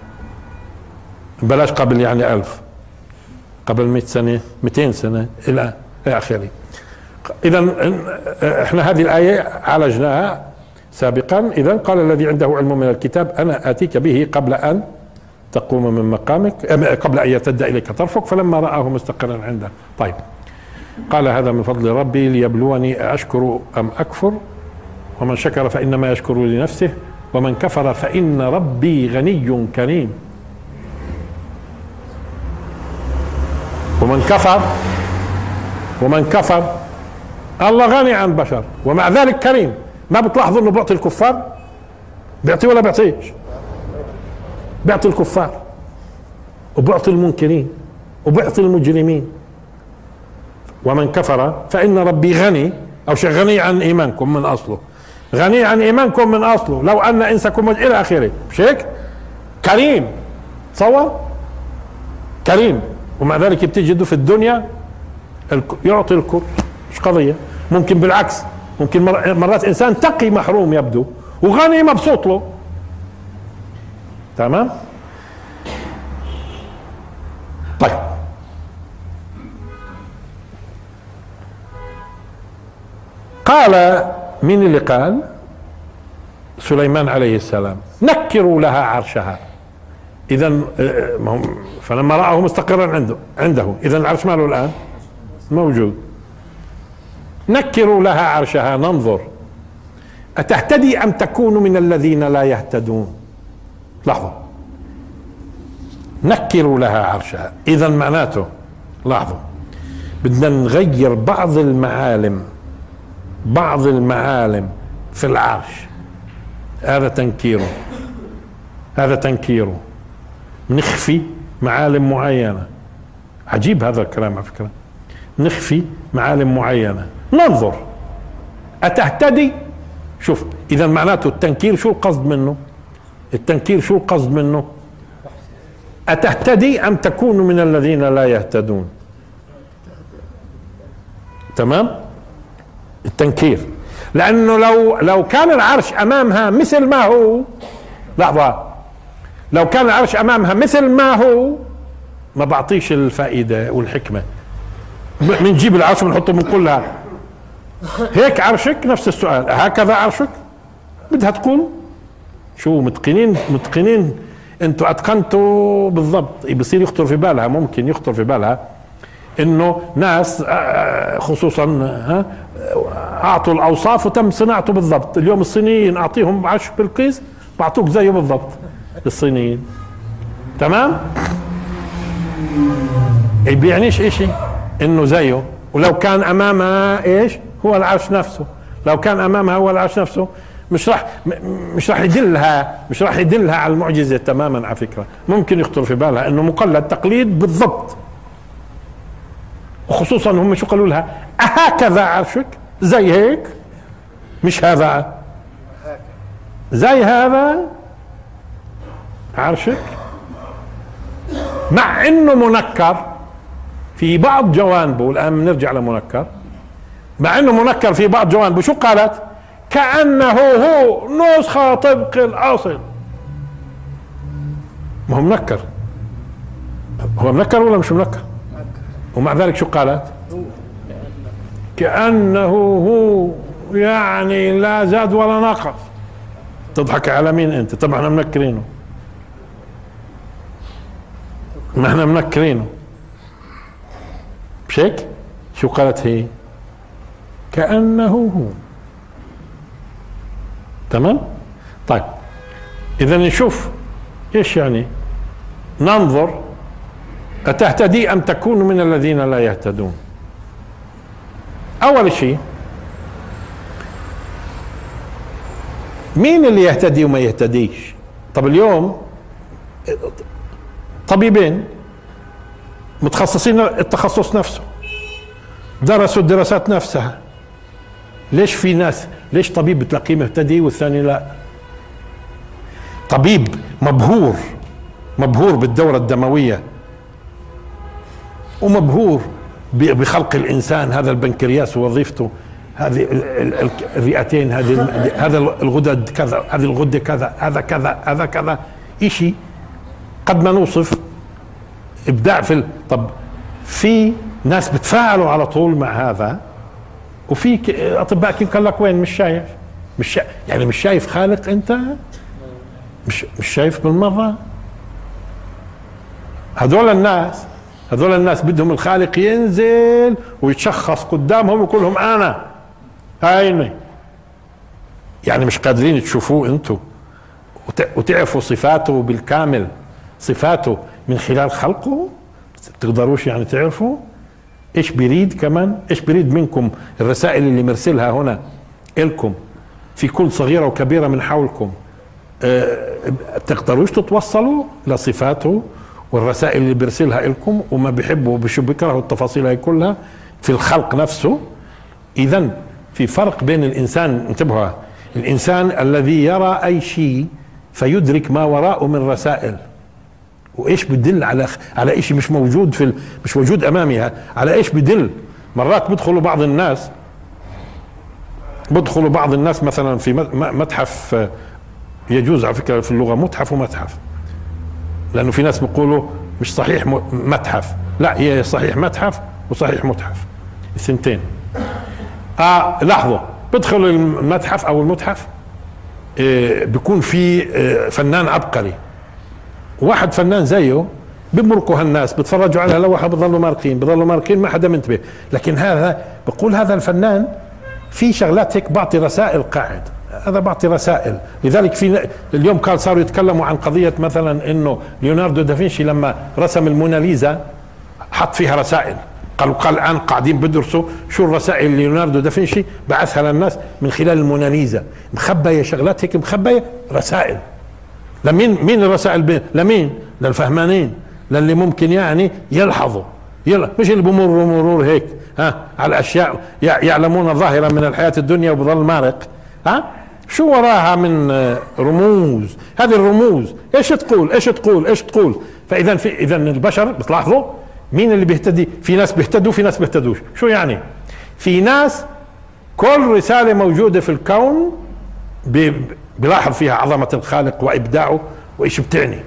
S1: بلاش قبل يعني ألف قبل 100 سنة 200 سنة إلى آخره. إذا إحنا هذه الآية عالجناها سابقا. إذا قال الذي عنده علم من الكتاب أنا آتيك به قبل أن تقوم من مقامك قبل أن يرتد إليك طرفك فلما رآه مستقرا عنده. طيب قال هذا من فضل ربي ليبلوني أشكر أم أكفر؟ ومن شكر فإنما يشكر لنفسه ومن كفر فإن ربي غني كريم. ومن كفر ومن كفر الله غني عن بشر ومع ذلك كريم. ما بتلاحظوا إنه بيعطي الكفار؟ بيعطي ولا بيعطيش بيعطي الكفار وبيعطي المنكرين وبيعطي المجرمين. ومن كفر فإن ربي غني أو شيء غني عن إيمانكم من أصله. غني عن إيمانكم من أصله. لو أن إنسكم إلى آخره. مش هيك؟ كريم. تصور؟ كريم. ومع ذلك بتجده في الدنيا يعطي الكل. مش قضية. ممكن بالعكس. ممكن مرات إنسان تقي محروم يبدو وغني مبسوط له. تمام؟ طيب. قال مين اللي قال سليمان عليه السلام. نكروا لها عرشها. اذا آه، فلما رآه مستقرا عنده عنده. اذا العرش ماله الآن؟ موجود. نكروا لها عرشها. ننظر. أتهتدي أم تكون من الذين لا يهتدون؟ لحظة. نكروا لها عرشها. إذا معناته لاحظوا بدنا نغير بعض المعالم. بعض المعالم في العرش. هذا تنكيره. هذا تنكيره. نخفي معالم معينة. عجيب هذا الكلام على فكرة. نخفي معالم معينة. ننظر. أتهتدي؟ شوف إذا معناته التنكير شو القصد منه؟ التنكير شو القصد منه؟ أتهتدي أم تكون من الذين لا يهتدون؟ تمام؟ التنكير. لأنه لو لو كان العرش أمامها مثل ما هو لحظة لو كان العرش أمامها مثل ما هو ما بعطيش الفائدة والحكمة. بنجيب العرش بنحطه بنقول لها هيك عرشك؟ نفس السؤال. هكذا عرشك؟ بدها تقول شو متقنين؟ متقنين. أنتوا أتقنتوا بالضبط. بصير يخطر في بالها. ممكن يخطر في بالها. إنه ناس آه، خصوصا ها أعطوا الأوصاف وتم صناعته بالضبط. اليوم الصينيين أعطيهم عرش بالقيس بعطوك زيه بالضبط. الصينيين. تمام؟ بيعنيش اشي إنه زيه. ولو كان امامها إيش؟ هو العرش نفسه. لو كان امامها هو العرش نفسه. مش راح مش راح يدلها مش راح يدلها على المعجزة تماما على فكرة. ممكن يخطر في بالها إنه مقلد تقليد بالضبط. وخصوصا هم شو قالوا لها؟ أهكذا عرشك؟ زي هيك؟ مش هذا. زي هذا عرشك؟ مع إنه منكر في بعض جوانبه الان بنرجع لمنكر. مع إنه منكر في بعض جوانبه شو قالت؟ كأنه هو نسخة طبق الأصل. ما هو منكر. هو منكر ولا مش منكر؟ ومع ذلك شو قالت كأنه هو يعني لا زاد ولا نقص تضحك على مين أنت؟ طبعا إحنا منكرينه. ما إحنا منكرينه. مش هيك شو قالت هي؟ كأنه هو. تمام؟ طيب إذا نشوف إيش يعني؟ ننظر أتهتدي أم تكون من الذين لا يهتدون؟ أول شيء مين اللي يهتدي وما يهتديش؟ طب اليوم طبيبين متخصصين التخصص نفسه درسوا الدراسات نفسها. ليش في ناس ليش طبيب بتلاقيه مهتدي والثاني لا؟ طبيب مبهور مبهور بالدورة الدموية. ومبهور بخلق الإنسان هذا البنكرياس ووظيفته هذه الرئتين هذه هذا الغدد كذا هذه الغدة كذا هذا كذا هذا كذا شيء قد ما نوصف إبداع في. طب في ناس بتفاعلوا على طول مع هذا وفي. أطباء كيف قال لك وين مش شايف مش شا... يعني مش شايف خالق أنت مش مش شايف بالمرة هذول الناس هذول الناس بدهم الخالق ينزل ويتشخص قدامهم ويقول لهم أنا. هايني. يعني مش قادرين تشوفوه أنتم وتعرفوا صفاته بالكامل. صفاته من خلال خلقه. تقدروش يعني تعرفوا؟ إيش بيريد كمان؟ إيش بيريد منكم؟ الرسائل اللي مرسلها هنا إلكم. في كل صغيرة وكبيرة من حولكم. أه تقدروش تتوصلوا لصفاته؟ والرسائل اللي بيرسلها لكم وما بيحبوا وبشو بيكرهوا التفاصيل هاي كلها في الخلق نفسه. اذا في فرق بين الإنسان انتبهوا الإنسان الذي يرى أي شيء فيدرك ما وراءه من رسائل. وإيش بدل على على شيء مش موجود في مش موجود أمامها على إيش بدل؟ مرات بدخلوا بعض الناس بدخلوا بعض الناس مثلا في متحف يجوز على فكرة في اللغة متحف ومتحف. لأنه في ناس بيقولوا مش صحيح متحف. لا هي صحيح متحف وصحيح متحف. الثنتين. آه لحظة. بدخل المتحف أو المتحف آه بيكون في آه فنان عبقري. واحد فنان زيه بمرقوا هالناس بتفرجوا على لوحه بضلوا مارقين بضلوا مارقين ما حدا منتبه. لكن هذا بقول هذا الفنان في شغلات هيك بعطي رسائل قاعد. هذا بعطي رسائل. لذلك في اليوم كان صاروا يتكلموا عن قضية مثلا إنه ليوناردو دافنشي لما رسم الموناليزا حط فيها رسائل. قالوا قال الآن قاعدين بدرسوا شو الرسائل اللي ليوناردو دافنشي بعثها للناس من خلال الموناليزا. مخبية شغلات هيك مخبية رسائل. لمين مين الرسائل لمين؟ للفهمانين. للي ممكن يعني يلحظوا. يلا مش اللي بمروا مرور هيك ها على الأشياء يعلمون ظاهرا من الحياة الدنيا وبظل مارق. ها؟ شو وراها من رموز؟ هذه الرموز إيش تقول؟ إيش تقول؟ إيش تقول؟ فإذا في إذا البشر بتلاحظوا؟ مين اللي بيهتدي؟ في ناس بيهتدوا في ناس بيهتدوش. شو يعني؟ في ناس كل رسالة موجودة في الكون بيلاحظ فيها عظمة الخالق وإبداعه وإيش بتعني.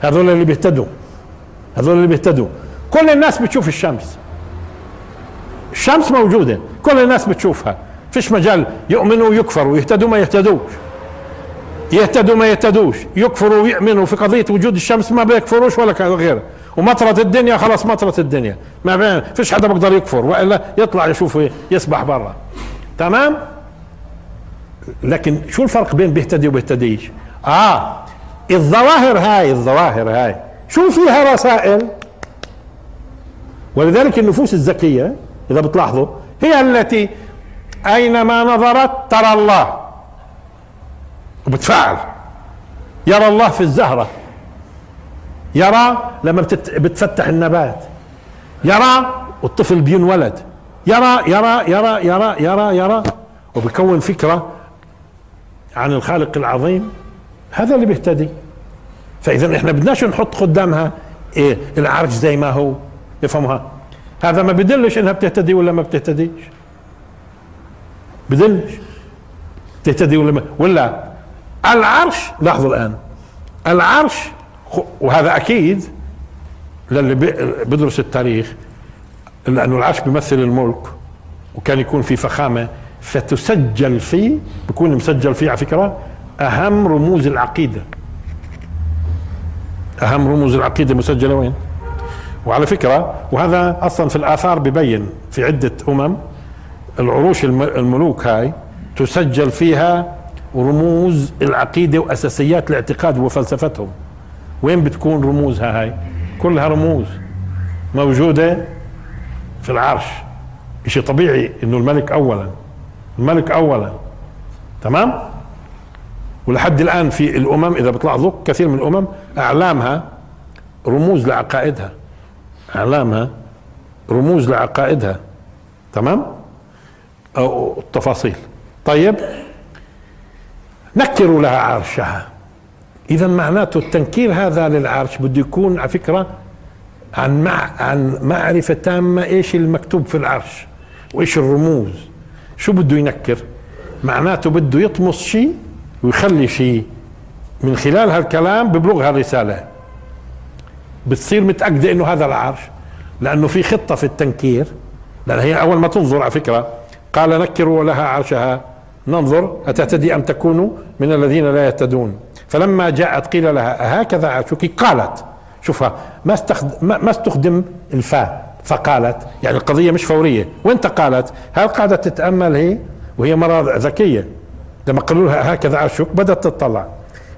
S1: هذول اللي بيهتدوا. هذول اللي بيهتدوا. كل الناس بتشوف الشمس. الشمس موجودة. كل الناس بتشوفها. فيش مجال. يؤمنوا ويكفروا. يهتدوا ما يهتدوش. يهتدوا ما يهتدوش. يكفروا ويؤمنوا في قضية وجود الشمس ما بيكفروش ولا غيره. ومطرة الدنيا خلاص مطرة الدنيا. ما فيش حدا بيقدر يكفر. وإلا يطلع يشوف يسبح برا. تمام؟ لكن شو الفرق بين بيهتدي وبيهتديش؟ آه. الظواهر هاي الظواهر هاي. شو فيها رسائل؟ ولذلك النفوس الذكية إذا بتلاحظوا هي التي أينما نظرت ترى الله. وبتفاعل. يرى الله في الزهرة. يرى لما بتفتح النبات. يرى والطفل بينولد. يرى يرى يرى يرى يرى يرى. وبكون فكرة عن الخالق العظيم. هذا اللي بيهتدي. فإذا إحنا بدناش نحط قدامها إيه العرش زي ما هو. يفهمها. هذا ما بدلش إنها بتهتدي ولا ما بتهتديش. بدلش تهتدي ولا ولا العرش لاحظوا الآن. العرش وهذا أكيد للي بدرس التاريخ لأنه العرش بيمثل الملك وكان يكون في فخامة فتسجل فيه بيكون مسجل فيه على فكرة أهم رموز العقيدة. أهم رموز العقيدة مسجلة وين؟ وعلى فكرة وهذا أصلا في الآثار ببين في عدة أمم العروش الملوك هاي تسجل فيها رموز العقيدة وأساسيات الاعتقاد وفلسفتهم. وين بتكون رموزها هاي؟ كلها رموز موجودة في العرش. شيء طبيعي إنه الملك اولا الملك اولا. تمام؟ ولحد الآن في الأمم إذا بتلاحظوا كثير من الأمم أعلامها رموز لعقائدها. أعلامها رموز لعقائدها. تمام؟ أو التفاصيل. طيب؟ نكروا لها عرشها. اذا معناته التنكير هذا للعرش بده يكون على فكرة عن مع عن معرفة تامة إيش المكتوب في العرش وإيش الرموز. شو بده ينكر؟ معناته بده يطمس شيء ويخلي شيء من خلال هالكلام ببلغ هالرسالة. بتصير متأكدة إنه هذا العرش لأنه في خطة في التنكير. لأن هي أول ما تنظر على فكرة قال نكروا لها عرشها. ننظر أتهتدي أم تكون من الذين لا يهتدون؟ فلما جاءت قيل لها هكذا عرشك؟ قالت شوفها ما استخدم ما استخدم الفاء؟ فقالت يعني القضية مش فورية. وانت قالت هل قاعدة تتأمل هي؟ وهي مرة ذكية. لما قالوا لها هكذا عرشك؟ بدأت تطلع.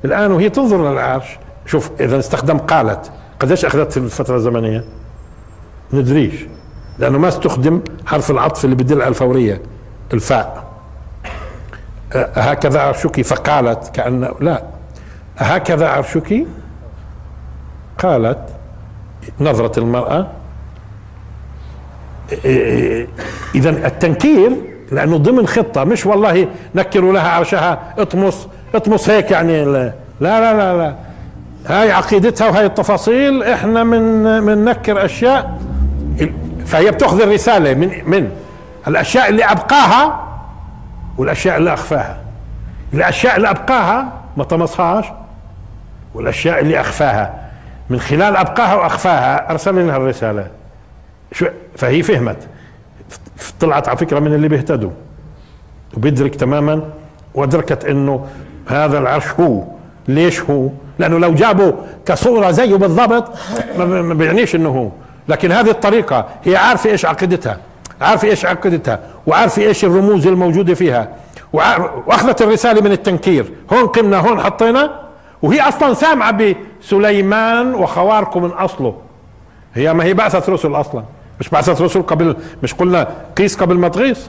S1: الآن وهي تنظر للعرش شوف إذا استخدم قالت. قديش أخذت الفترة الزمنية؟ ندريش. لأنه ما استخدم حرف العطف اللي بدل على الفورية الفاء. هكذا عرشك فقالت كأن لا. هكذا عرشك قالت نظرة المرأة إذا التنكير لأنه ضمن خطة مش والله نكروا لها عرشها اطمس اطمس هيك يعني لا لا لا لا. هاي عقيدتها وهاي التفاصيل إحنا من من نكر أشياء. فهي بتأخذ الرسالة من من الأشياء اللي أبقاها والأشياء اللي أخفاها. الأشياء اللي أبقاها ما طمسهاش والأشياء اللي أخفاها من خلال أبقاها وأخفاها أرسل لها الرسالة. شو؟ فهي فهمت. طلعت على فكرة من اللي بيهتدوا. وبيدرك تماما وادركت إنه هذا العرش هو. ليش هو؟ لأنه لو جابوا كصورة زيه بالضبط ما بيعنيش إنه هو. لكن هذه الطريقة هي عارفة إيش عقيدتها عارفة إيش عقيدتها وعارفة إيش الرموز الموجودة فيها. وأخذت الرسالة من التنكير هون قمنا هون حطينا وهي أصلا سامعة بسليمان وخواركم من أصله. هي ما هي بعثت رسل أصلا مش بعثت رسل قبل مش قلنا قيس قبل ما تغيث.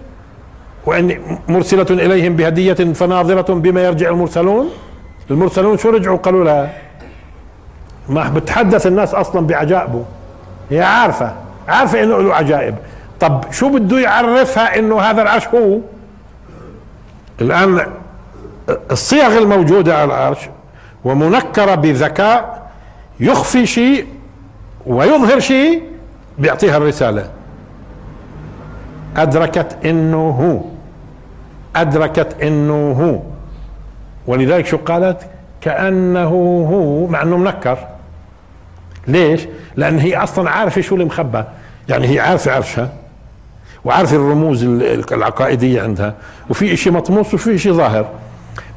S1: وإن مرسلة إليهم بهدية فناظرة بما يرجع المرسلون. المرسلون شو رجعوا؟ قالوا لها ما بتحدث الناس أصلا بعجائبه. هي عارفة عارفة إنه له عجائب. طب شو بده يعرفها إنه هذا العرش هو؟ الآن الصيغ الموجودة على العرش ومنكرة بذكاء يخفي شيء ويظهر شيء بيعطيها الرسالة. أدركت إنه هو. أدركت إنه هو. ولذلك شو قالت؟ كأنه هو مع إنه منكر. ليش؟ لأن هي أصلا عارفة شو اللي مخبى يعني هي عارفة عرشها وعارفة الرموز العقائدية عندها وفي شيء مطموس وفي شيء ظاهر.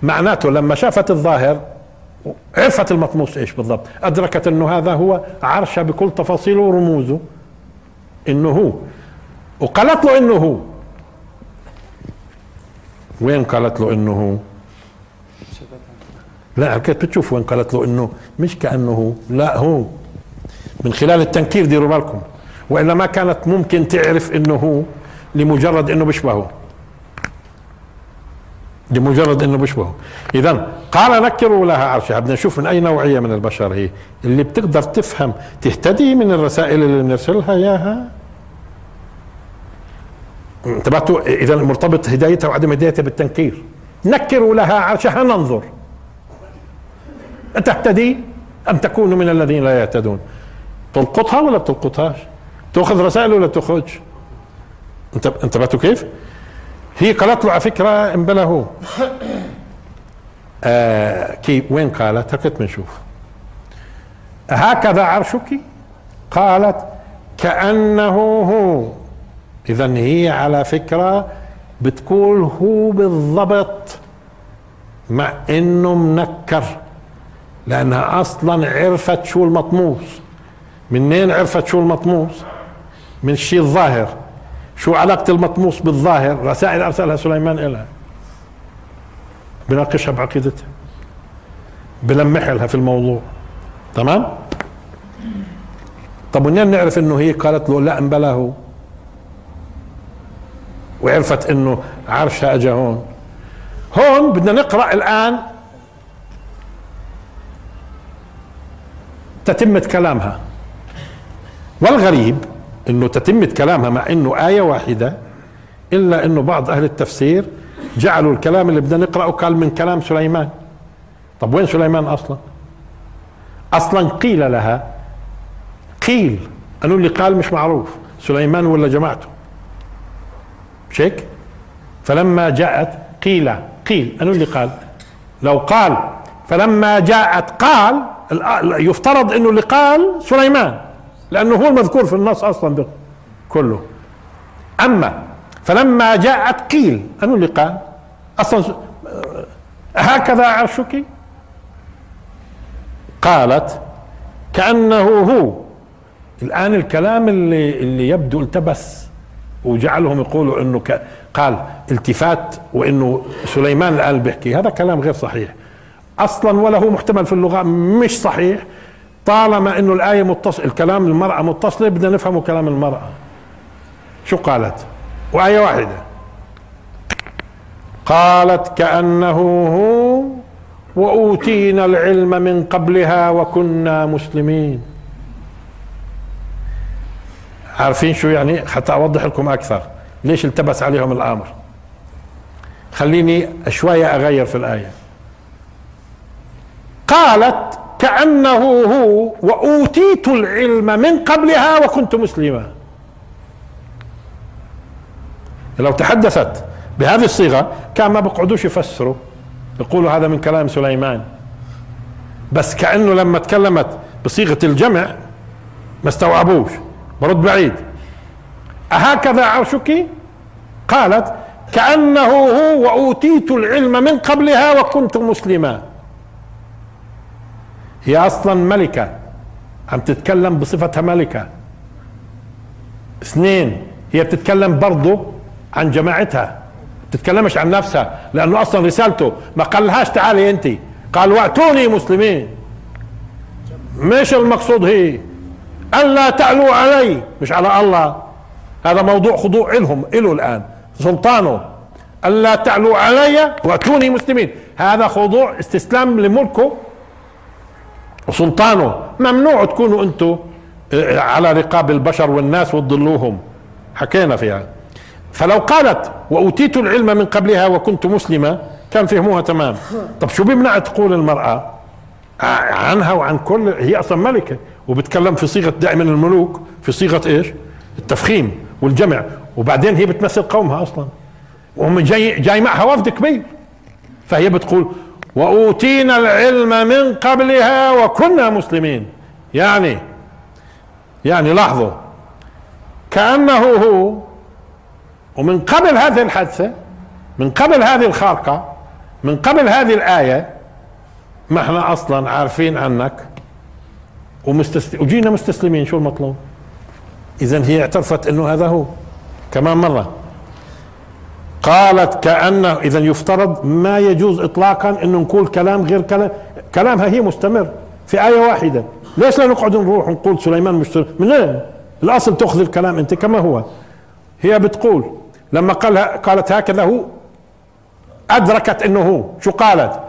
S1: معناته لما شافت الظاهر عرفت المطموس إيش بالضبط. أدركت إنه هذا هو عرشها بكل تفاصيله ورموزه. إنه هو. وقالت له إنه هو. وين قالت له إنه هو؟ لا كانت بتشوف وين قالت له إنه مش كأنه هو. لا هو. من خلال التنكير ديروا بالكم. والا ما كانت ممكن تعرف إنه هو لمجرد إنه بيشبهه لمجرد إنه بيشبهه اذا قال نكروا لها عرشها. بدنا نشوف من أي نوعية من البشر هي. اللي بتقدر تفهم تهتدي من الرسائل اللي بنرسلها إياها. انتبهتوا؟ اذا مرتبط هدايتها وعدم هدايتها بالتنكير. نكروا لها عرشها ننظر. تهتدي أم تكون من الذين لا يهتدون؟ تلقطها ولا بتلقطهاش؟ تأخذ رسائل ولا تاخذش انت انتبهتوا كيف؟ هي قالت له على فكرة امبلا هو آه كي وين قالت؟ هكذا بنشوف هكذا عرشك؟ قالت كأنه هو. إذا هي على فكرة بتقول هو بالضبط مع إنه منكر لأنها أصلا عرفت شو المطموس. منين عرفت شو المطموس؟ من الشيء الظاهر. شو علاقة المطموس بالظاهر؟ رسائل أرسلها سليمان إلها. بناقشها بعقيدتها. بلمح لها في الموضوع. تمام؟ طب منين نعرف إنه هي قالت له لا انبلا هو؟ وعرفت إنه عرشها أجا هون. هون بدنا نقرأ الآن تتمة كلامها. والغريب إنه تتمة كلامها مع إنه آية واحدة إلا إنه بعض أهل التفسير جعلوا الكلام اللي بدنا نقرأه قال من كلام سليمان. طب وين سليمان أصلا؟ أصلا قيل لها قيل. أنه اللي قال مش معروف سليمان ولا جماعته. مش هيك فلما جاءت قيل قيل. أنه اللي قال؟ لو قال. فلما جاءت قال يفترض إنه اللي قال سليمان. لأنه هو المذكور في النص أصلا كله. أما فلما جاءت قيل انه اللي قال أصلا هكذا عرشك؟ قالت كأنه هو. الآن الكلام اللي اللي يبدو التبس وجعلهم يقولوا إنه قال التفات وإنه سليمان الان بيحكي. هذا كلام غير صحيح. أصلا ولا هو محتمل في اللغة مش صحيح. طالما إنه الآية متصل الكلام المرأة متصلة بدنا نفهمه كلام المرأة. شو قالت؟ وآية واحدة. قالت كأنه هو وأوتينا العلم من قبلها وكنا مسلمين. عارفين شو يعني؟ حتى أوضح لكم أكثر. ليش التبس عليهم الأمر؟ خليني شوية أغير في الآية. قالت كأنه هو وأوتيت العلم من قبلها وكنت مسلما. لو تحدثت بهذه الصيغة كان ما بقعدوش يفسروا يقولوا هذا من كلام سليمان. بس كأنه لما تكلمت بصيغة الجمع ما استوعبوش برد بعيد. أهكذا عرشك؟ قالت كأنه هو وأوتيت العلم من قبلها وكنت مسلما. هي أصلا ملكة. عم تتكلم بصفتها ملكة. اثنين هي بتتكلم برضه عن جماعتها. بتتكلمش عن نفسها لأنه أصلا رسالته ما قالهاش تعالي أنت. قال وأتوني مسلمين. مش المقصود هي. ألا تعلوا علي. مش على الله. هذا موضوع خضوع لهم إله الآن. سلطانه. ألا تعلوا علي وأتوني مسلمين. هذا خضوع استسلام لملكه وسلطانه ممنوع تكونوا أنتم آه، على رقاب البشر والناس وتضلوهم. حكينا فيها. فلو قالت وأوتيت العلم من قبلها وكنت مسلمة كان فهموها تمام. طب شو بيمنع تقول المرأة عنها وعن كل؟ هي أصلا ملكة. وبتكلم في صيغة دائما الملوك في صيغة إيش؟ التفخيم والجمع. وبعدين هي بتمثل قومها أصلا. وهم جاي جاي معها وفد كبير. فهي بتقول وأوتينا العلم من قبلها وكنا مسلمين. يعني يعني لاحظوا كأنه هو ومن قبل هذه الحادثة من قبل هذه الخارقة من قبل هذه الآية ما إحنا أصلا عارفين عنك ومستسلم وجينا مستسلمين شو المطلوب؟ اذا هي اعترفت إنه هذا هو كمان مرة. قالت كانه إذا يفترض ما يجوز اطلاقا إنه نقول كلام غير كلام. كلامها هي مستمر في آية واحدة. ليش لا نقعد نروح ونقول سليمان مش من اين الأصل تأخذ الكلام أنت كما هو. هي بتقول لما قال قالت هكذا هو أدركت إنه هو. شو قالت؟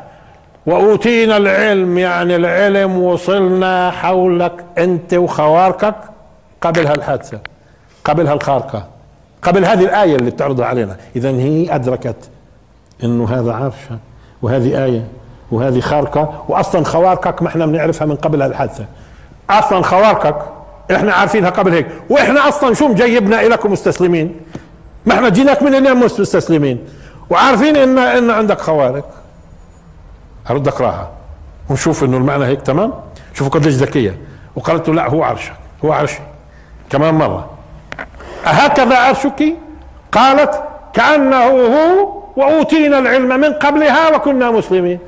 S1: وأوتينا العلم يعني العلم وصلنا حولك أنت وخواركك قبل هالحادثة قبل هالخارقة. قبل هذه الآية اللي بتعرضها علينا. إذا هي أدركت إنه هذا عرش وهذه آية وهذه خارقة وأصلا خوارقك ما إحنا بنعرفها من قبل هالحادثة أصلا خوارقك إحنا عارفينها قبل هيك. وإحنا أصلا شو مجيبنا إليكم مستسلمين؟ ما إحنا جيناك من اليوم مستسلمين. وعارفين ان إن عندك خوارق. ارد اقراها ونشوف إنه المعنى هيك تمام؟ شوفوا قديش ذكية. وقالت له لا هو عرشك. هو عرشي. كمان مرة. أهكذا عرشك؟ قالت كأنه هو وأوتينا العلم من قبلها وكنا مسلمين.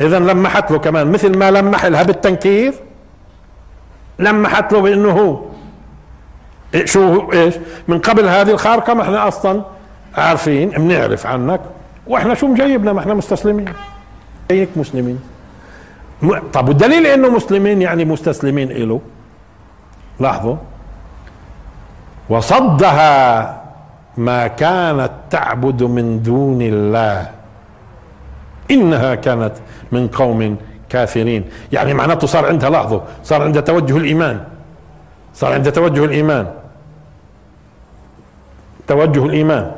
S1: إذا لمحت له كمان مثل ما لمح لها بالتنكير. لمحت له بأنه هو. شو إيش؟ من قبل هذه الخارقة ما إحنا أصلا عارفين بنعرف عنك. وإحنا شو مجيبنا؟ ما إحنا مستسلمين. هيك مسلمين. طب والدليل إنه مسلمين يعني مستسلمين له لاحظوا. وصدها ما كانت تعبد من دون الله. إنها كانت من قوم كافرين. يعني معناته صار عندها لاحظوا صار عندها توجه الإيمان. صار عندها توجه الإيمان. توجه الإيمان.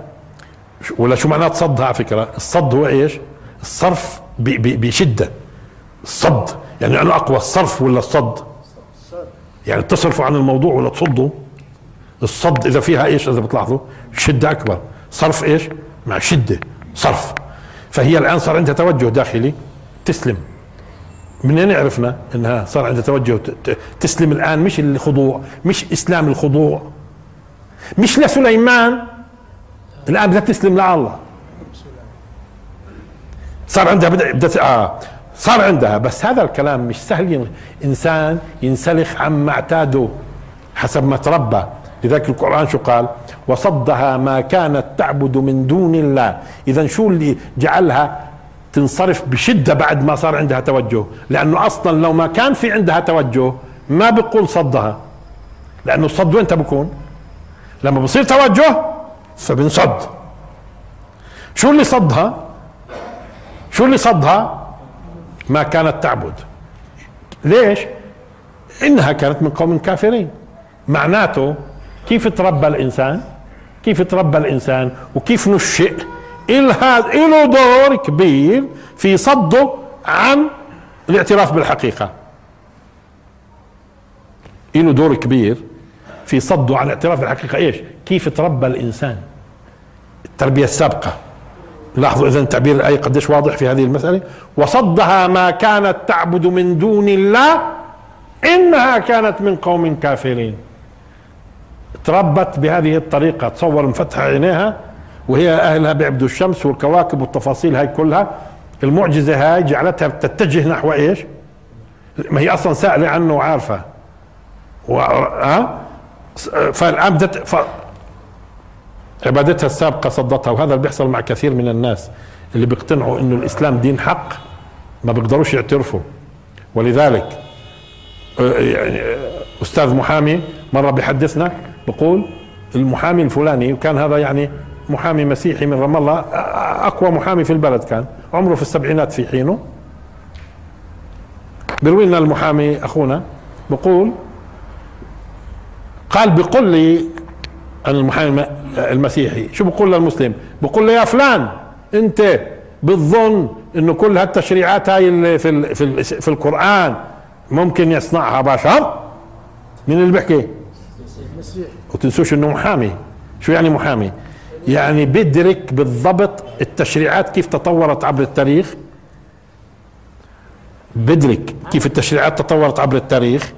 S1: ولا شو معنات صدها على فكرة الصد هو إيش؟ الصرف بشدة. الصد. يعني أنا أقوى الصرف ولا الصد؟ يعني تصرفوا عن الموضوع ولا تصدوا؟ الصد إذا فيها إيش؟ إذا بتلاحظوا شدة أكبر. صرف إيش؟ مع شدة. صرف. فهي الآن صار عندها توجه داخلي تسلم. منين عرفنا إنها صار عندها توجه تسلم الآن؟ مش الخضوع مش إسلام الخضوع. مش لسليمان. الآن بدها تسلم لله صار عندها بدأ آه. صار عندها. بس هذا الكلام مش سهل. إنسان ينسلخ عما اعتاده حسب ما تربى. لذلك القرآن شو قال؟ وصدها ما كانت تعبد من دون الله. إذا شو اللي جعلها تنصرف بشدة بعد ما صار عندها توجه؟ لأنه أصلا لو ما كان في عندها توجه ما بقول صدها. لأنه الصد وين بكون لما بصير توجه فبنصد شو اللي صدها؟ شو اللي صدها؟ ما كانت تعبد. ليش؟ إنها كانت من قوم كافرين. معناته كيف تربى الإنسان؟ كيف تربى الإنسان؟ وكيف نشئ؟ له دور كبير في صده عن الاعتراف بالحقيقة. له دور كبير في صده عن الاعتراف بالحقيقة. إيش؟ كيف تربى الإنسان؟ التربية السابقة. لاحظوا اذا تعبير الآية قديش واضح في هذه المسألة. وصدها ما كانت تعبد من دون الله إنها كانت من قوم كافرين. تربت بهذه الطريقة. تصور مفتحة عينيها وهي أهلها بيعبدوا الشمس والكواكب والتفاصيل هاي كلها. المعجزة هاي جعلتها تتجه نحو إيش؟ ما هي أصلا سائلة عنه وعارفة. و... أه؟ فالآن بدت ف... عبادتها السابقة صدتها وهذا اللي بيحصل مع كثير من الناس اللي بيقتنعوا إنه الإسلام دين حق ما بيقدروش يعترفوا. ولذلك يعني أستاذ محامي مرة بيحدثنا بقول المحامي الفلاني وكان هذا يعني محامي مسيحي من رام الله أقوى محامي في البلد كان. عمره في السبعينات في حينه. بيروي لنا المحامي أخونا بقول قال بقول لي المحامي المسيحي شو بقول للمسلم؟ بقول له يا فلان أنت بتظن إنه كل هالتشريعات هاي اللي في في, في القرآن ممكن يصنعها بشر؟ مين اللي بيحكي؟ وتنسوش إنه محامي. شو يعني محامي؟ يعني بيدرك بالضبط التشريعات كيف تطورت عبر التاريخ. بدرك كيف التشريعات تطورت عبر التاريخ.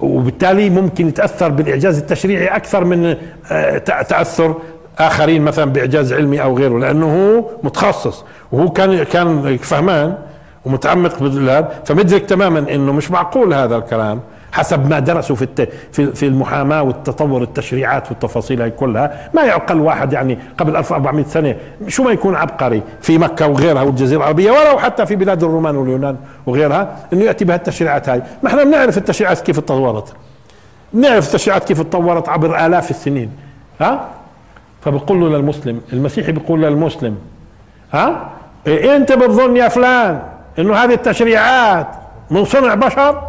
S1: وبالتالي ممكن يتأثر بالإعجاز التشريعي أكثر من آه، تأثر آخرين مثلا بإعجاز علمي أو غيره لأنه هو متخصص وهو كان كان فهمان ومتعمق بالهذا فمدرك تماما إنه مش معقول هذا الكلام. حسب ما درسوا في في في المحاماة والتطور التشريعات والتفاصيل هاي كلها ما يعقل واحد يعني قبل 1400 سنة شو ما يكون عبقري في مكة وغيرها والجزيرة العربية ولو حتى في بلاد الرومان واليونان وغيرها إنه يأتي بهالتشريعات هاي. ما إحنا بنعرف التشريعات كيف تطورت. بنعرف التشريعات كيف تطورت عبر آلاف السنين. ها؟ فبقول له للمسلم المسيحي بيقول للمسلم ها؟ إيه أنت بتظن يا فلان إنه هذه التشريعات من صنع بشر؟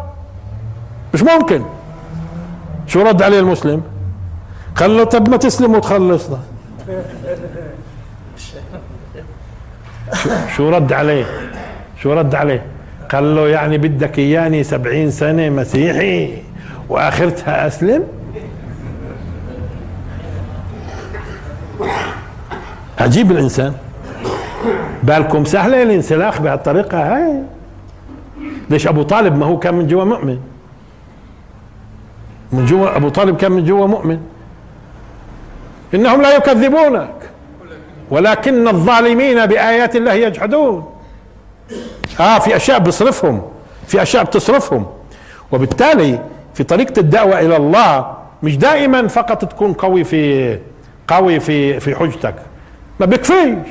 S1: مش ممكن. شو رد عليه المسلم؟ قال له طب ما تسلم وتخلصنا [LAUGHS] شو رد عليه؟ شو رد عليه؟ قال له يعني بدك إياني سبعين سنة مسيحي وآخرتها أسلم؟ عجيب الإنسان. بالكم سهلة الانسلاخ بهالطريقة هاي. ليش أبو طالب ما هو كان من جوا مؤمن؟ من جوا أبو طالب كان من جوا مؤمن. إنهم لا يكذبونك ولكن الظالمين بآيات الله يجحدون. آه في أشياء بصرفهم في أشياء بتصرفهم. وبالتالي في طريقة الدعوة إلى الله مش دائما فقط تكون قوي في قوي في في حجتك. ما بيكفيش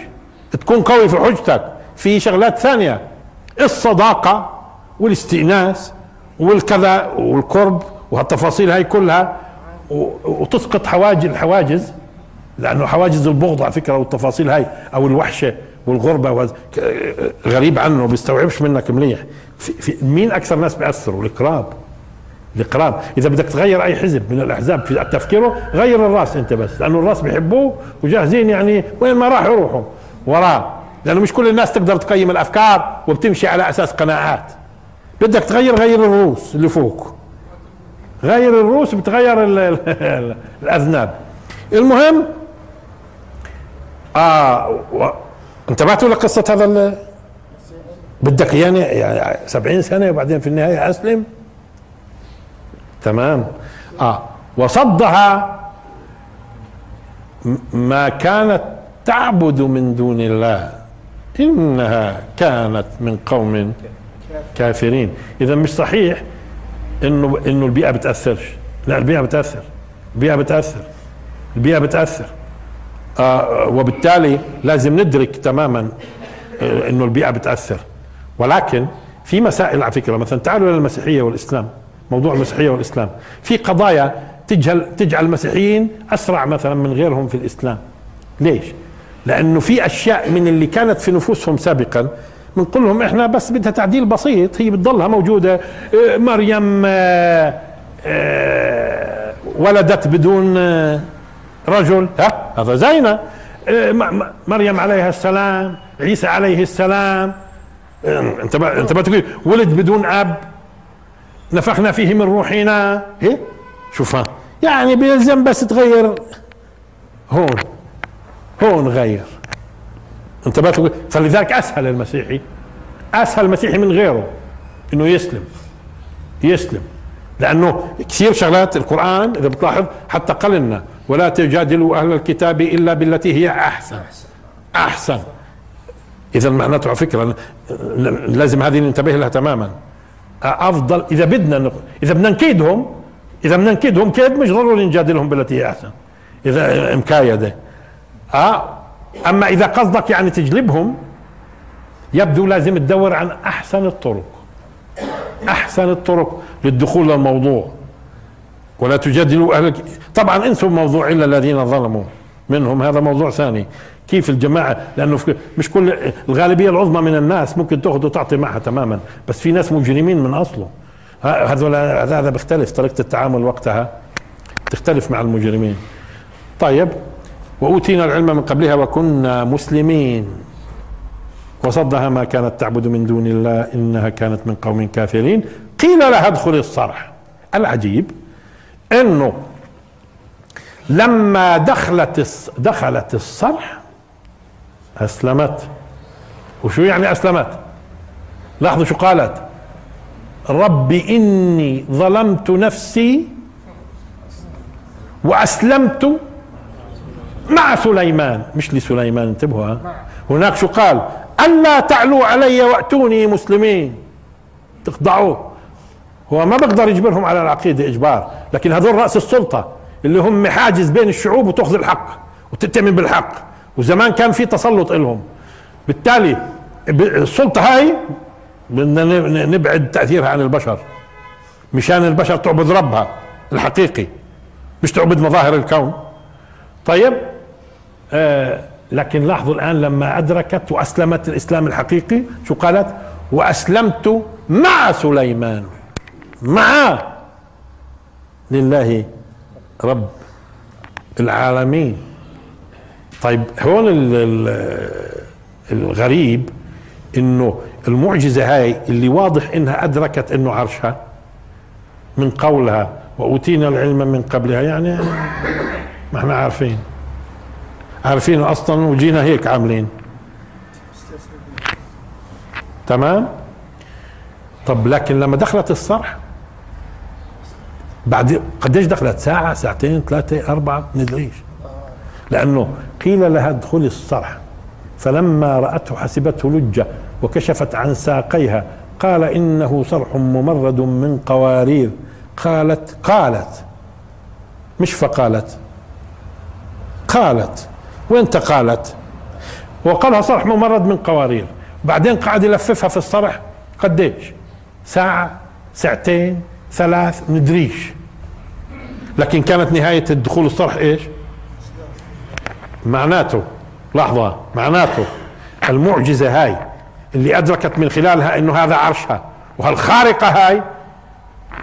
S1: تكون قوي في حجتك. في شغلات ثانية الصداقة والاستئناس والكذا والقرب وهالتفاصيل هاي كلها وتسقط حواجز الحواجز لأنه حواجز البغض على فكرة والتفاصيل هاي أو الوحشة والغربة غريب عنه بيستوعبش منك مليح. في, في مين أكثر ناس بيأثروا؟ القراب القراب إذا بدك تغير أي حزب من الأحزاب في تفكيره غير الرأس أنت بس لأنه الرأس بيحبوه وجاهزين يعني وين ما راح يروحوا وراه. لأنه مش كل الناس تقدر تقيم الأفكار وبتمشي على أساس قناعات. بدك تغير غير الروس اللي فوق. غير الروس بتغير [LAUGHS] الأذناب. المهم آه. انتبهتوا لقصة هذا بدك يعني, يعني سبعين سنة وبعدين في النهاية أسلم؟ تمام. آه وصدها ما كانت تعبد من دون الله. إنها كانت من قوم كافرين. إذا مش صحيح إنه إنه البيئة بتأثرش. لا البيئة بتأثر. البيئة بتأثر. البيئة بتأثر. آه وبالتالي لازم ندرك تماما آه إنه البيئة بتأثر. ولكن في مسائل على فكرة مثلا تعالوا للمسيحية والإسلام موضوع المسيحية والإسلام. في قضايا تجعل تجعل المسيحيين أسرع مثلا من غيرهم في الإسلام. ليش؟ لأنه في أشياء من اللي كانت في نفوسهم سابقا بنقول لهم إحنا بس بدها تعديل بسيط هي بتضلها موجودة. آه، مريم آه، آه، ولدت بدون رجل. ها؟ هذا زينا مريم عليها السلام عيسى عليه السلام. انت انت ما تقول ولد بدون أب. نفخنا فيه من روحنا. هي شوف يعني بيلزم بس تغير. هون. هون غير. أنت ما تقول فلذلك أسهل المسيحي أسهل المسيحي من غيره إنه يسلم يسلم. لأنه كثير شغلات القرآن إذا بتلاحظ حتى قال لنا ولا تجادلوا أهل الكتاب إلا بالتي هي أحسن أحسن. اذا معناته على فكرة لازم هذه ننتبه لها تماما. افضل إذا بدنا إذا بدنا نكيدهم إذا بدنا نكيدهم كيد مش ضروري نجادلهم بالتي هي أحسن. إذا مكايده آه أما إذا قصدك يعني تجلبهم يبدو لازم تدور عن أحسن الطرق أحسن الطرق للدخول للموضوع. ولا تجادلوا أهل طبعا انسوا موضوع إلا الذين ظلموا منهم هذا موضوع ثاني. كيف الجماعة؟ لأنه مش كل الغالبية العظمى من الناس ممكن تأخذ وتعطي معها تماما بس في ناس مجرمين من أصله. هذول هذا بيختلف طريقة التعامل وقتها تختلف مع المجرمين. طيب وأوتينا العلم من قبلها وكنا مسلمين. وصدها ما كانت تعبد من دون الله إنها كانت من قوم كافرين. قيل لها ادخل الصرح. العجيب أنه لما دخلت دخلت الصرح أسلمت. وشو يعني أسلمت؟ لاحظوا شو قالت؟ ربي إني ظلمت نفسي وأسلمت مع سليمان. مش لسليمان انتبهوا هناك شو قال؟ ألا تعلوا علي وأتوني مسلمين. تخضعوه هو ما بقدر يجبرهم على العقيدة إجبار. لكن هذول رأس السلطة اللي هم حاجز بين الشعوب وتأخذ الحق وتتمن بالحق. وزمان كان في تسلط لهم بالتالي السلطة هاي بدنا نبعد تأثيرها عن البشر. مشان البشر تعبد ربها الحقيقي مش تعبد مظاهر الكون. طيب؟ لكن لاحظوا الآن لما أدركت وأسلمت الإسلام الحقيقي شو قالت؟ وأسلمت مع سليمان مع لله رب العالمين. طيب هون الغريب إنه المعجزة هاي اللي واضح إنها أدركت إنه عرشها من قولها وأوتينا العلم من قبلها يعني ما إحنا عارفين. عارفينه أصلا وجينا هيك عاملين. تمام؟ طب لكن لما دخلت الصرح بعد قديش دخلت؟ ساعة ساعتين ثلاثة أربعة؟ ندريش. لأنه قيل لها ادخلي الصرح. فلما رأته حسبته لجة وكشفت عن ساقيها قال إنه صرح ممرد من قوارير. قالت قالت. مش فقالت قالت. وين قالت وقالها صرح ممرد من قوارير. بعدين قعد يلففها في الصرح قديش؟ ساعة ساعتين ثلاث ندريش لكن كانت نهاية الدخول الصرح إيش؟ معناته لحظة معناته. المعجزة هاي اللي أدركت من خلالها أنه هذا عرشها. وهالخارقة هاي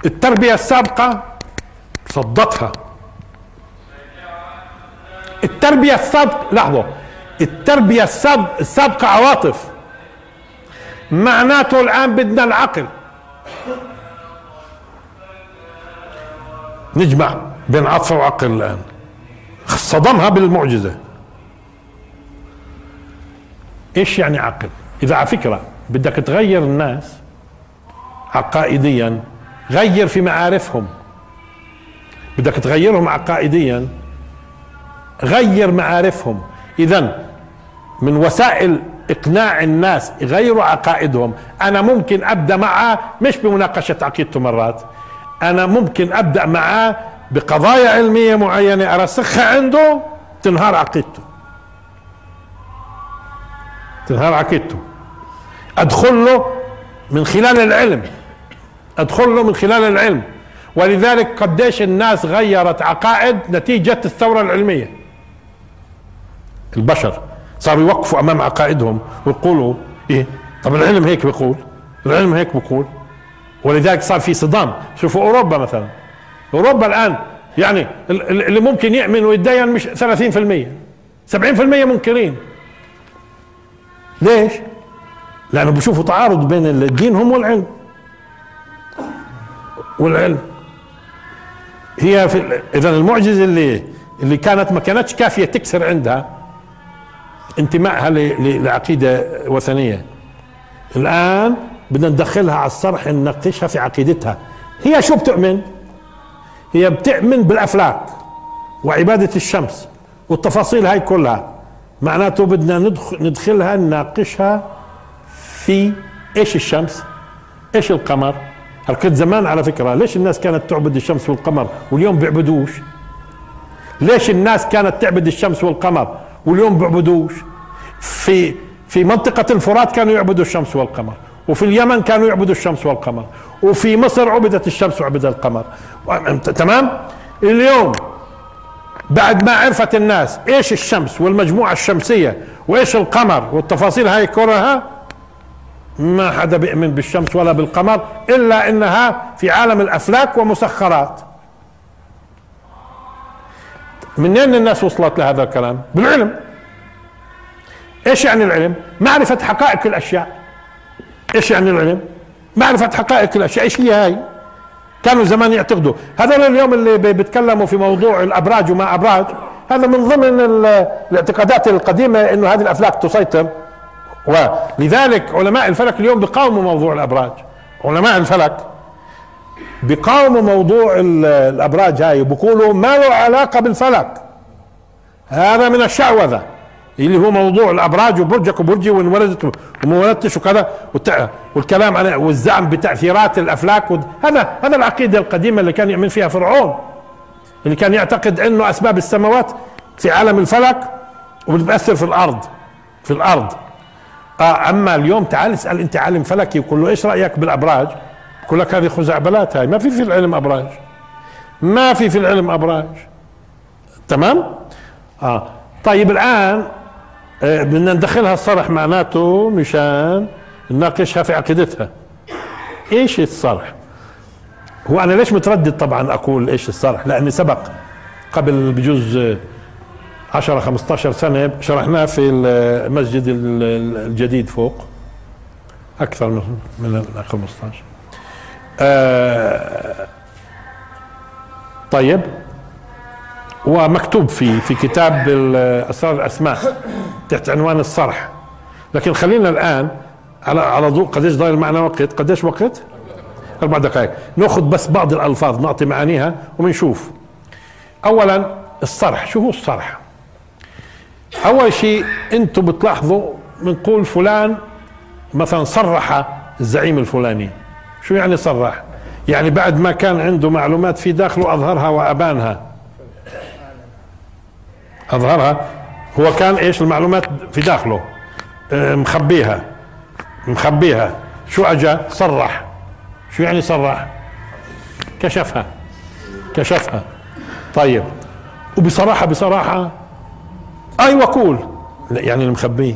S1: التربية السابقة صدتها. التربية السابقة لحظة. التربية السابقة عواطف. معناته الآن بدنا العقل. نجمع بين عطف وعقل الآن. صدمها بالمعجزة. إيش يعني عقل؟ إذا على فكرة بدك تغير الناس عقائديا غير في معارفهم. بدك تغيرهم عقائديا غير معارفهم. اذا من وسائل إقناع الناس يغيروا عقائدهم. أنا ممكن أبدأ معه مش بمناقشة عقيدته مرات. أنا ممكن أبدأ معه بقضايا علمية معينة أرسخها عنده تنهار عقيدته. تنهار عقيدته. أدخل له من خلال العلم. أدخل له من خلال العلم. ولذلك قديش الناس غيرت عقائد نتيجة الثورة العلمية. البشر. صاروا يوقفوا أمام عقائدهم ويقولوا إيه؟ طب العلم هيك بيقول العلم هيك بيقول. ولذلك صار في صدام. شوفوا أوروبا مثلا. أوروبا الآن يعني اللي ممكن يؤمن ويتدين مش 30% 70% منكرين. ليش؟ لأنه بشوفوا تعارض بين الدين هم والعلم. والعلم. هي في اذا المعجزة اللي اللي كانت ما كانتش كافية تكسر عندها. انتمائها لعقيدة وثنية. الآن بدنا ندخلها على الصرح نناقشها في عقيدتها. هي شو بتؤمن؟ هي بتؤمن بالأفلاك وعبادة الشمس والتفاصيل هاي كلها. معناته بدنا ندخل ندخلها نناقشها في إيش الشمس؟ إيش القمر؟ هل زمان على فكرة ليش الناس كانت تعبد الشمس والقمر واليوم بيعبدوش؟ ليش الناس كانت تعبد الشمس والقمر؟ واليوم بيعبدوش في في منطقة الفرات كانوا يعبدوا الشمس والقمر وفي اليمن كانوا يعبدوا الشمس والقمر وفي مصر عبدت الشمس وعبد القمر. تمام؟ اليوم بعد ما عرفت الناس إيش الشمس والمجموعة الشمسية وإيش القمر والتفاصيل هاي كلها ما حدا بيؤمن بالشمس ولا بالقمر إلا إنها في عالم الأفلاك ومسخرات. منين الناس وصلت لهذا الكلام؟ بالعلم. إيش يعني العلم؟ معرفة حقائق الأشياء. إيش يعني العلم؟ معرفة حقائق الأشياء. إيش هي هاي؟ كانوا زمان يعتقدوا. هذول اليوم اللي بيتكلموا في موضوع الأبراج وما أبراج هذا من ضمن الاعتقادات القديمة إنه هذه الأفلاك تسيطر. ولذلك علماء الفلك اليوم بيقاوموا موضوع الأبراج. علماء الفلك بيقاوموا موضوع الأبراج هاي وبقولوا ما له علاقة بالفلك. هذا من الشعوذة اللي هو موضوع الأبراج وبرجك وبرجي وانولدت وما ولدتش وكذا والكلام عن والزعم بتأثيرات الأفلاك هذا هذا العقيدة القديمة اللي كان يؤمن فيها فرعون اللي كان يعتقد إنه أسباب السماوات في عالم الفلك وبتأثر في الأرض في الأرض. آه أما اليوم تعال اسأل أنت عالم فلكي وقول له إيش رأيك بالأبراج؟ يقول لك هذه خزعبلات هاي. ما في في العلم أبراج. ما في في العلم أبراج. تمام؟ آه. طيب الآن آه بدنا ندخلها الصرح معناته مشان نناقشها في عقيدتها. إيش الصرح؟ هو أنا ليش متردد طبعا أقول إيش الصرح؟ لأني سبق قبل بجوز 10 15 سنة شرحناه في المسجد الجديد فوق. أكثر من من 15 آه طيب. ومكتوب في في كتاب أسرار الأسماء تحت عنوان الصرح. لكن خلينا الآن على على ضوء قديش ضايل معنا وقت. قديش وقت؟ أربع دقائق. ناخذ بس بعض الألفاظ نعطي معانيها وبنشوف اولا الصرح. شو هو الصرح؟ أول شيء أنتم بتلاحظوا بنقول فلان مثلا صرح الزعيم الفلاني. شو يعني صرح؟ يعني بعد ما كان عنده معلومات في داخله أظهرها وأبانها. أظهرها؟ هو كان إيش المعلومات في داخله؟ آه، مخبيها. مخبيها. شو اجى صرح. شو يعني صرح؟ كشفها. كشفها. طيب. وبصراحة بصراحة أيوه قول لا يعني المخبيه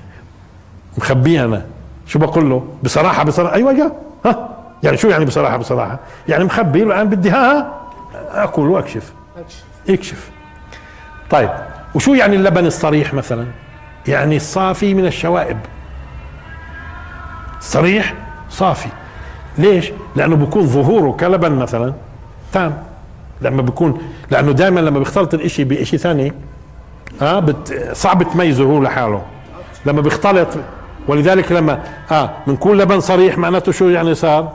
S1: [LAUGHS] مخبيه أنا. شو بقول له؟ بصراحة بصراحة. أيوه ها. يعني شو يعني بصراحة بصراحة؟ يعني مخبي الان بدي ها أكل وأكشف. أكشف. طيب وشو يعني اللبن الصريح مثلا؟ يعني صافي من الشوائب. صريح صافي. ليش؟ لأنه بكون ظهوره كلبن مثلا تام. لما بكون لأنه دائما لما بيختلط الإشي بشيء ثاني ها بت... صعب تميزه هو لحاله. لما بيختلط ولذلك لما آه بنكون لبن صريح معناته شو يعني صار؟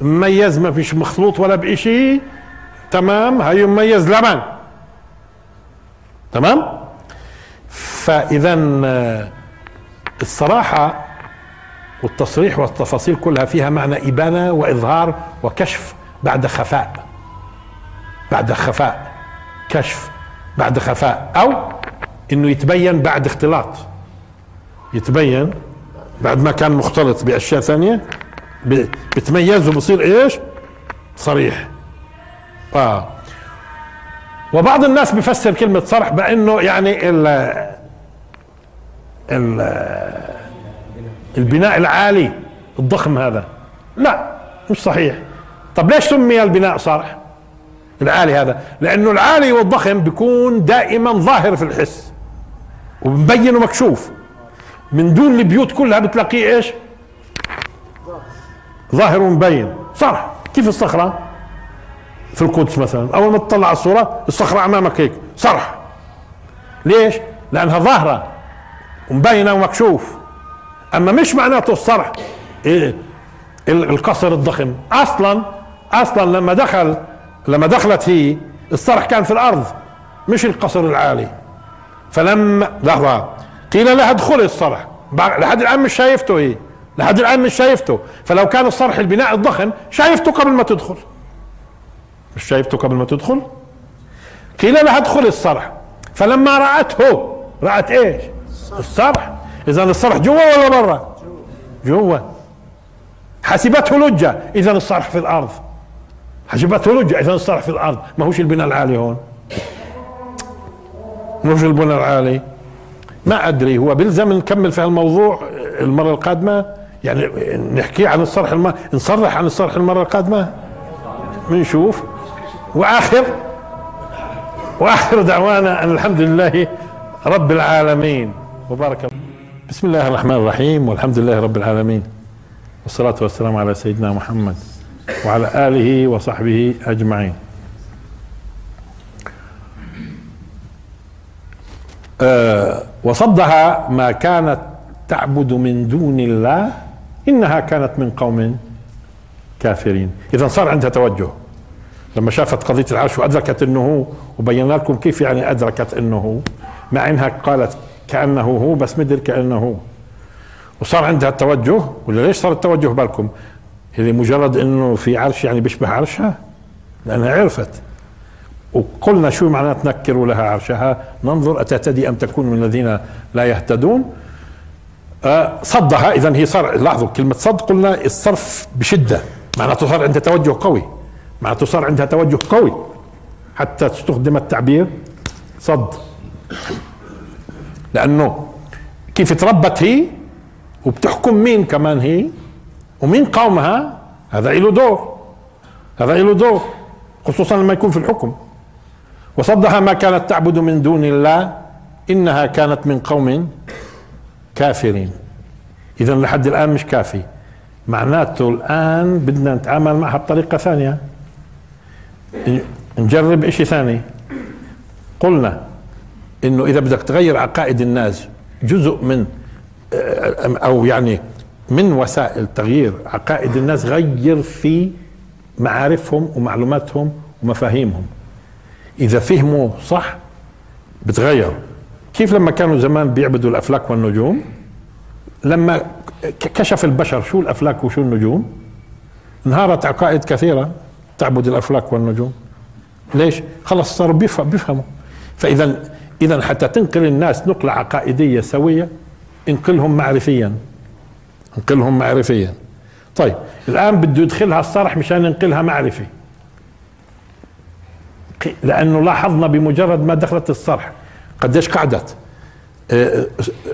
S1: مميز ما فيش مخلوط ولا بإشي تمام؟ هاي مميز لبن. تمام؟ فاذا آه، الصراحة والتصريح والتفاصيل كلها فيها معنى إبانة وإظهار وكشف بعد خفاء. بعد خفاء. كشف بعد خفاء. أو إنه يتبين بعد اختلاط. يتبين بعد ما كان مختلط بأشياء ثانية بتميز وبصير إيش؟ صريح. آه. وبعض الناس بيفسر كلمة صرح بأنه يعني ال ال البناء العالي الضخم هذا. لا مش صحيح. طب ليش سمي البناء صرح؟ العالي هذا. لأنه العالي والضخم بيكون دائما ظاهر في الحس ومبين ومكشوف. من دون البيوت كلها بتلاقيه إيش؟ ظاهر ومبين صرح. كيف الصخرة؟ في القدس مثلا. أول ما تطلع على الصورة الصخرة أمامك هيك. صرح. ليش؟ لأنها ظاهرة ومبينه ومكشوف. أما مش معناته الصرح. إيه؟ القصر الضخم. أصلا أصلا لما دخل لما دخلت هي الصرح كان في الأرض مش القصر العالي. فلما لحظة. قيل لها ادخلي الصرح لحد الآن مش شايفته هي لحد الآن مش شايفته. فلو كان الصرح البناء الضخم شايفته قبل ما تدخل. مش شايفته قبل ما تدخل؟ قيل لها ادخل الصرح فلما رأته رأت إيش؟ الصرح. إذا الصرح جوا ولا برا؟ جوا. حسبته لجة. إذا الصرح في الأرض. حسبته لجة. إذا الصرح في الأرض. ما هوش البناء العالي هون. مش البناء العالي. ما أدري هو بيلزم نكمل في الموضوع المرة القادمة؟ يعني نحكي عن الصرح الم... نصرح عن الصرح المرة القادمة؟ بنشوف وآخر؟ وآخر دعوانا أن الحمد لله رب العالمين. وبارك الله. بسم الله الرحمن الرحيم والحمد لله رب العالمين. والصلاة والسلام على سيدنا محمد وعلى آله وصحبه أجمعين. وصدها ما كانت تعبد من دون الله إنها كانت من قوم كافرين. إذا صار عندها توجه. لما شافت قضية العرش وأدركت أنه هو وبينا لكم كيف يعني أدركت أنه هو مع أنها قالت كأنه هو بس مدر كأنه هو. وصار عندها التوجه. ولا ليش صار التوجه بالكم؟ هي مجرد أنه في عرش يعني بيشبه عرشها؟ لأنها عرفت. وقلنا شو معنى تنكر لها عرشها؟ ننظر أتهتدي أم تكون من الذين لا يهتدون؟ أه صدها. إذا هي صار لاحظوا كلمة صد قلنا الصرف بشدة. معناته صار عندها توجه قوي. معناته صار عندها توجه قوي. حتى تستخدم التعبير صد. لأنه كيف تربت هي؟ وبتحكم مين كمان هي؟ ومين قومها؟ هذا له دور. هذا له دور. خصوصا لما يكون في الحكم. وصدها ما كانت تعبد من دون الله إنها كانت من قوم كافرين. اذا لحد الآن مش كافي. معناته الآن بدنا نتعامل معها بطريقة ثانية. نجرب إشي ثاني. قلنا إنه إذا بدك تغير عقائد الناس جزء من أو يعني من وسائل تغيير عقائد الناس غير في معارفهم ومعلوماتهم ومفاهيمهم. إذا فهموا صح بتغير كيف لما كانوا زمان بيعبدوا الأفلاك والنجوم؟ لما كشف البشر شو الأفلاك وشو النجوم؟ انهارت عقائد كثيرة تعبد الأفلاك والنجوم. ليش؟ خلص صاروا بيفهم بيفهموا. فإذا إذا حتى تنقل الناس نقلة عقائدية سوية انقلهم معرفيا. انقلهم معرفيا. طيب الآن بده يدخلها الصرح مشان ينقلها معرفي. لأنه لاحظنا بمجرد ما دخلت الصرح قديش قعدت. آه،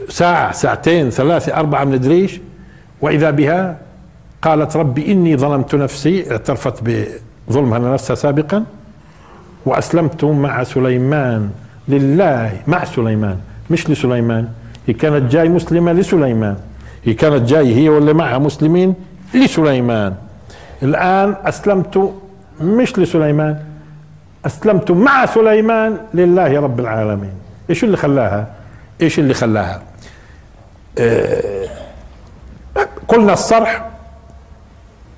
S1: ساعة ساعتين ثلاثة أربعة من ندريش وإذا بها قالت ربي إني ظلمت نفسي اعترفت ظلمها لنفسها سابقا. وأسلمت مع سليمان. لله مع سليمان. مش لسليمان. هي كانت جاي مسلمة لسليمان. هي كانت جاي هي واللي معها مسلمين لسليمان. الآن أسلمت مش لسليمان. أسلمت مع سليمان لله رب العالمين. إيش اللي خلاها؟ إيش اللي خلاها؟ آه قلنا الصرح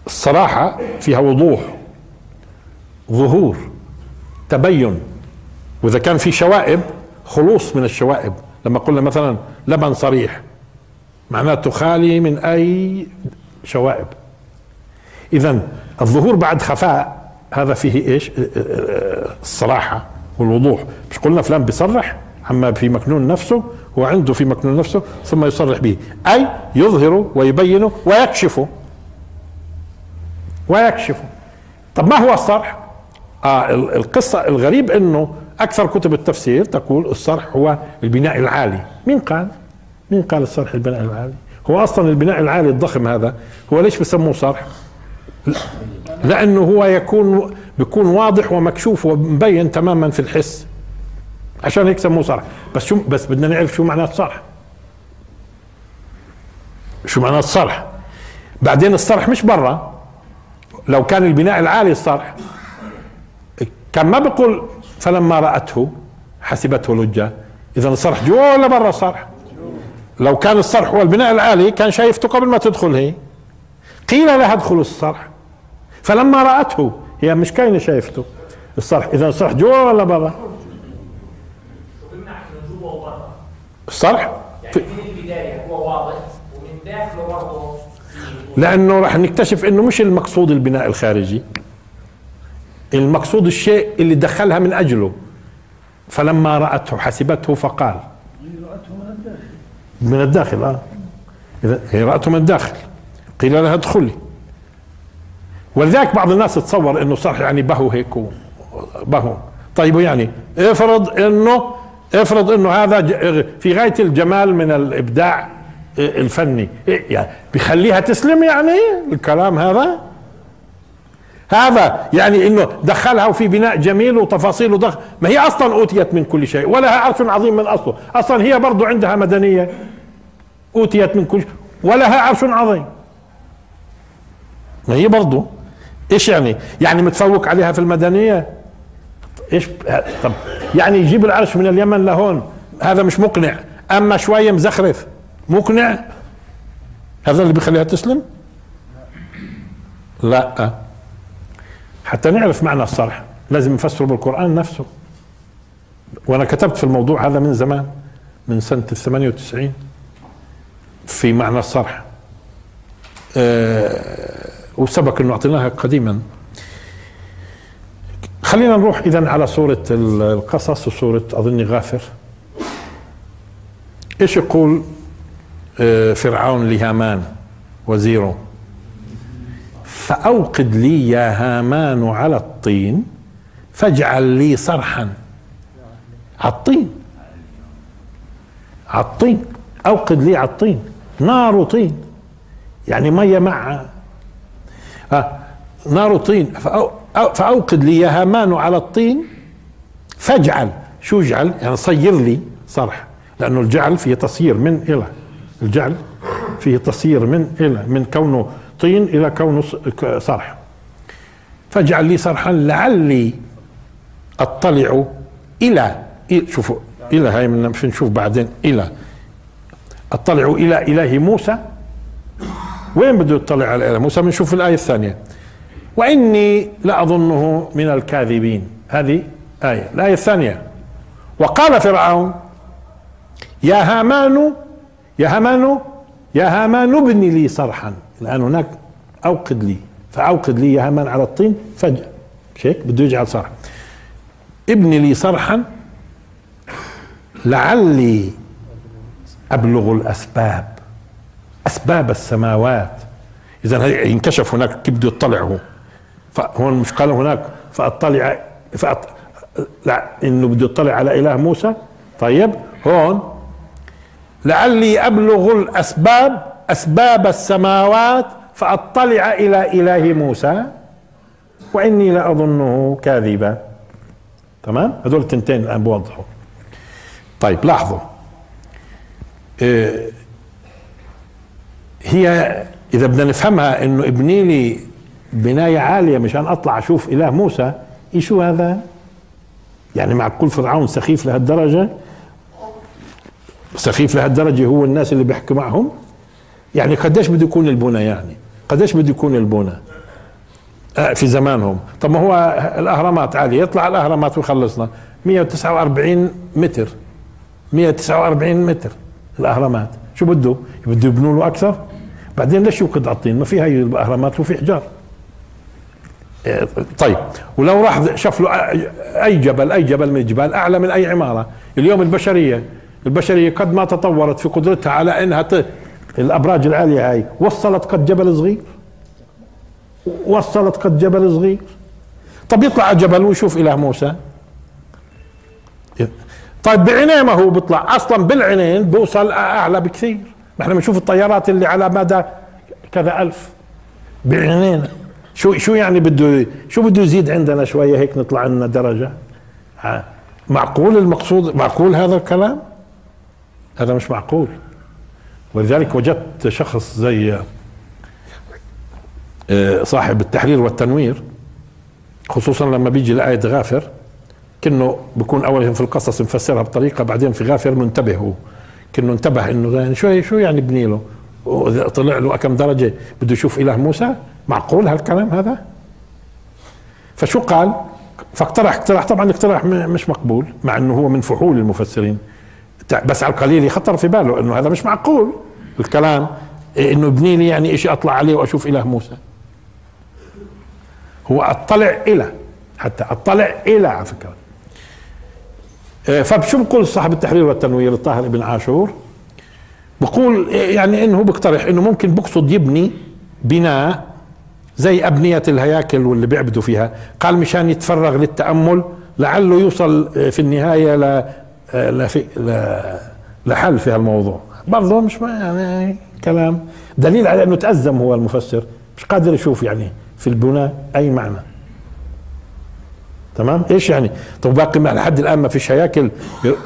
S1: الصراحة فيها وضوح ظهور تبين. وإذا كان في شوائب خلوص من الشوائب. لما قلنا مثلا لبن صريح معناته خالي من أي شوائب. إذا الظهور بعد خفاء هذا فيه إيش؟ الصراحة والوضوح. مش قلنا فلان بيصرح عما في مكنون نفسه هو عنده في مكنون نفسه ثم يصرح به. أي يظهر ويبين ويكشف. ويكشف. طب ما هو الصرح؟ آه القصة الغريب إنه أكثر كتب التفسير تقول الصرح هو البناء العالي. مين قال؟ مين قال الصرح البناء العالي؟ هو أصلا البناء العالي الضخم هذا. هو ليش بسموه صرح؟ لأنه هو يكون بيكون واضح ومكشوف ومبين تماما في الحس. عشان هيك سموه صرح. بس شو بس بدنا نعرف شو معناه الصرح. شو معناه الصرح؟ بعدين الصرح مش برا. لو كان البناء العالي الصرح. كان ما بقول فلما رأته حسبته لجة. إذا الصرح جوا ولا برا الصرح لو كان الصرح هو البناء العالي كان شايفته قبل ما تدخل هي. قيل لها ادخلوا الصرح. فلما رأته هي مش كاينة شايفته. الصرح إذا الصرح جوا ولا برا؟ الصرح؟
S2: يعني من البداية هو واضح ومن داخله برضه
S1: لأنه راح نكتشف إنه مش المقصود البناء الخارجي. المقصود الشيء اللي دخلها من أجله. فلما رأته حسبته فقال. من الداخل آه. إذا هي رأته من الداخل. قيل لها ادخلي. ولذلك بعض الناس تصور إنه صح يعني بهو هيك بهو. طيب يعني افرض انه افرض إنه هذا في غاية الجمال من الإبداع الفني. يعني بيخليها تسلم يعني الكلام هذا؟ هذا يعني إنه دخلها وفي بناء جميل وتفاصيله ضخ ما هي أصلا أوتيت من كل شيء ولها عرش عظيم من أصله. أصلا هي برضو عندها مدنية أوتيت من كل شيء ولها عرش عظيم. ما هي برضو. إيش يعني؟ يعني متفوق عليها في المدنية؟ إيش؟ طب يعني يجيب العرش من اليمن لهون. هذا مش مقنع. أما شوية مزخرف. مقنع؟ هذا اللي بيخليها تسلم؟ لا. حتى نعرف معنى الصرح. لازم نفسره بالقرآن نفسه. وأنا كتبت في الموضوع هذا من زمان من سنة الثمانية وتسعين في معنى الصرح. أه وسبق أنه أعطيناها قديما. خلينا نروح إذا على سورة القصص وسورة أظني غافر. إيش يقول فرعون لهامان وزيره فأوقد لي يا هامان على الطين فاجعل لي صرحا. على الطين. على الطين. أوقد لي على الطين. نار طين. يعني مية مع آه نار طين. فأوقد لي يا هامان على الطين فاجعل. شو اجعل يعني صير لي صرح. لأنه الجعل فيه تصير من إلى الجعل فيه تصير من إلى من كونه طين إلى كونه صرح. فاجعل لي صرحا لعلي أطلع إلى شوفوا إلى هاي من نشوف بعدين إلى. أطلع إلى إله موسى وين بده يطلع على إله موسى بنشوف الآية الثانية. وإني لأظنه من الكاذبين. هذه آية. الآية الثانية. وقال فرعون يا هامان يا هامان يا هامان ابن لي صرحا. الآن هناك أوقد لي. فأوقد لي يا هامان على الطين فجأة. مش هيك بده يجعل صرح. ابن لي صرحا لعلي أبلغ الأسباب. أسباب السماوات. إذا ينكشف هناك كيف بده يطلع هو فهون مش قال هناك فأطلع فأط... لا إنه بده يطلع على إله موسى؟ طيب هون. لعلي أبلغ الأسباب أسباب السماوات فأطلع إلى إله موسى وإني لأظنه كاذبا. تمام؟ هذول التنتين الآن بوضحوا. طيب لاحظوا. إيه هي إذا بدنا نفهمها إنه ابني لي بناية عالية مشان أطلع أشوف إله موسى شو هذا؟ يعني معقول فرعون سخيف لهالدرجة؟ سخيف لهالدرجة هو الناس اللي بيحكي معهم؟ يعني قديش بده يكون البنى يعني؟ قديش بده يكون البنى؟ آه، في زمانهم. طب ما هو الأهرامات عالية. يطلع الأهرامات ويخلصنا. 149 متر. 149 متر الأهرامات. شو بده؟ بده يبنوا له أكثر؟ بعدين ليش يوقد على الطين ما في هاي الأهرامات وفي حجار. إيه، طيب ولو راح شاف له أي جبل أي جبل من الجبال أعلى من أي عمارة. اليوم البشرية البشرية قد ما تطورت في قدرتها على إنها ت... الأبراج العالية هاي وصلت قد جبل صغير؟ وصلت قد جبل صغير؟ طب يطلع على جبل ويشوف إله موسى. طيب بعينيه ما هو بيطلع. أصلا بالعينين بوصل أعلى بكثير. نحن بنشوف الطيارات اللي على مدى كذا ألف. بعينينا. شو شو يعني بده شو بده يزيد عندنا شوية هيك نطلع لنا درجة؟ معقول المقصود معقول هذا الكلام؟ هذا مش معقول. ولذلك وجدت شخص زي آه، صاحب التحرير والتنوير خصوصا لما بيجي لآية غافر كأنه بكون أولا في القصص مفسرها بطريقة بعدين في غافر منتبه. هو كأنه انتبه إنه يعني شو شو يعني بني له. طلع له كم درجة بده يشوف إله موسى معقول هالكلام هذا؟ فشو قال؟ فاقترح اقتراح طبعا اقتراح مش مقبول مع إنه هو من فحول المفسرين. بس على القليل خطر في باله إنه هذا مش معقول الكلام. إنه ابني لي يعني شيء أطلع عليه وأشوف إله موسى. هو أطلع إلى حتى أطلع إلى على فكرة. فبشو بقول صاحب التحرير والتنوير الطاهر بن عاشور؟ بقول إيه، يعني إنه بقترح إنه ممكن بقصد يبني بناء زي أبنية الهياكل واللي بيعبدوا فيها. قال مشان يتفرغ للتأمل لعله يوصل في النهاية ل لحل في هالموضوع. برضه مش يعني كلام. دليل على إنه تأزم هو المفسر. مش قادر يشوف يعني في البناء أي معنى. تمام؟ إيش يعني؟ طب باقي لحد الآن ما فيش هياكل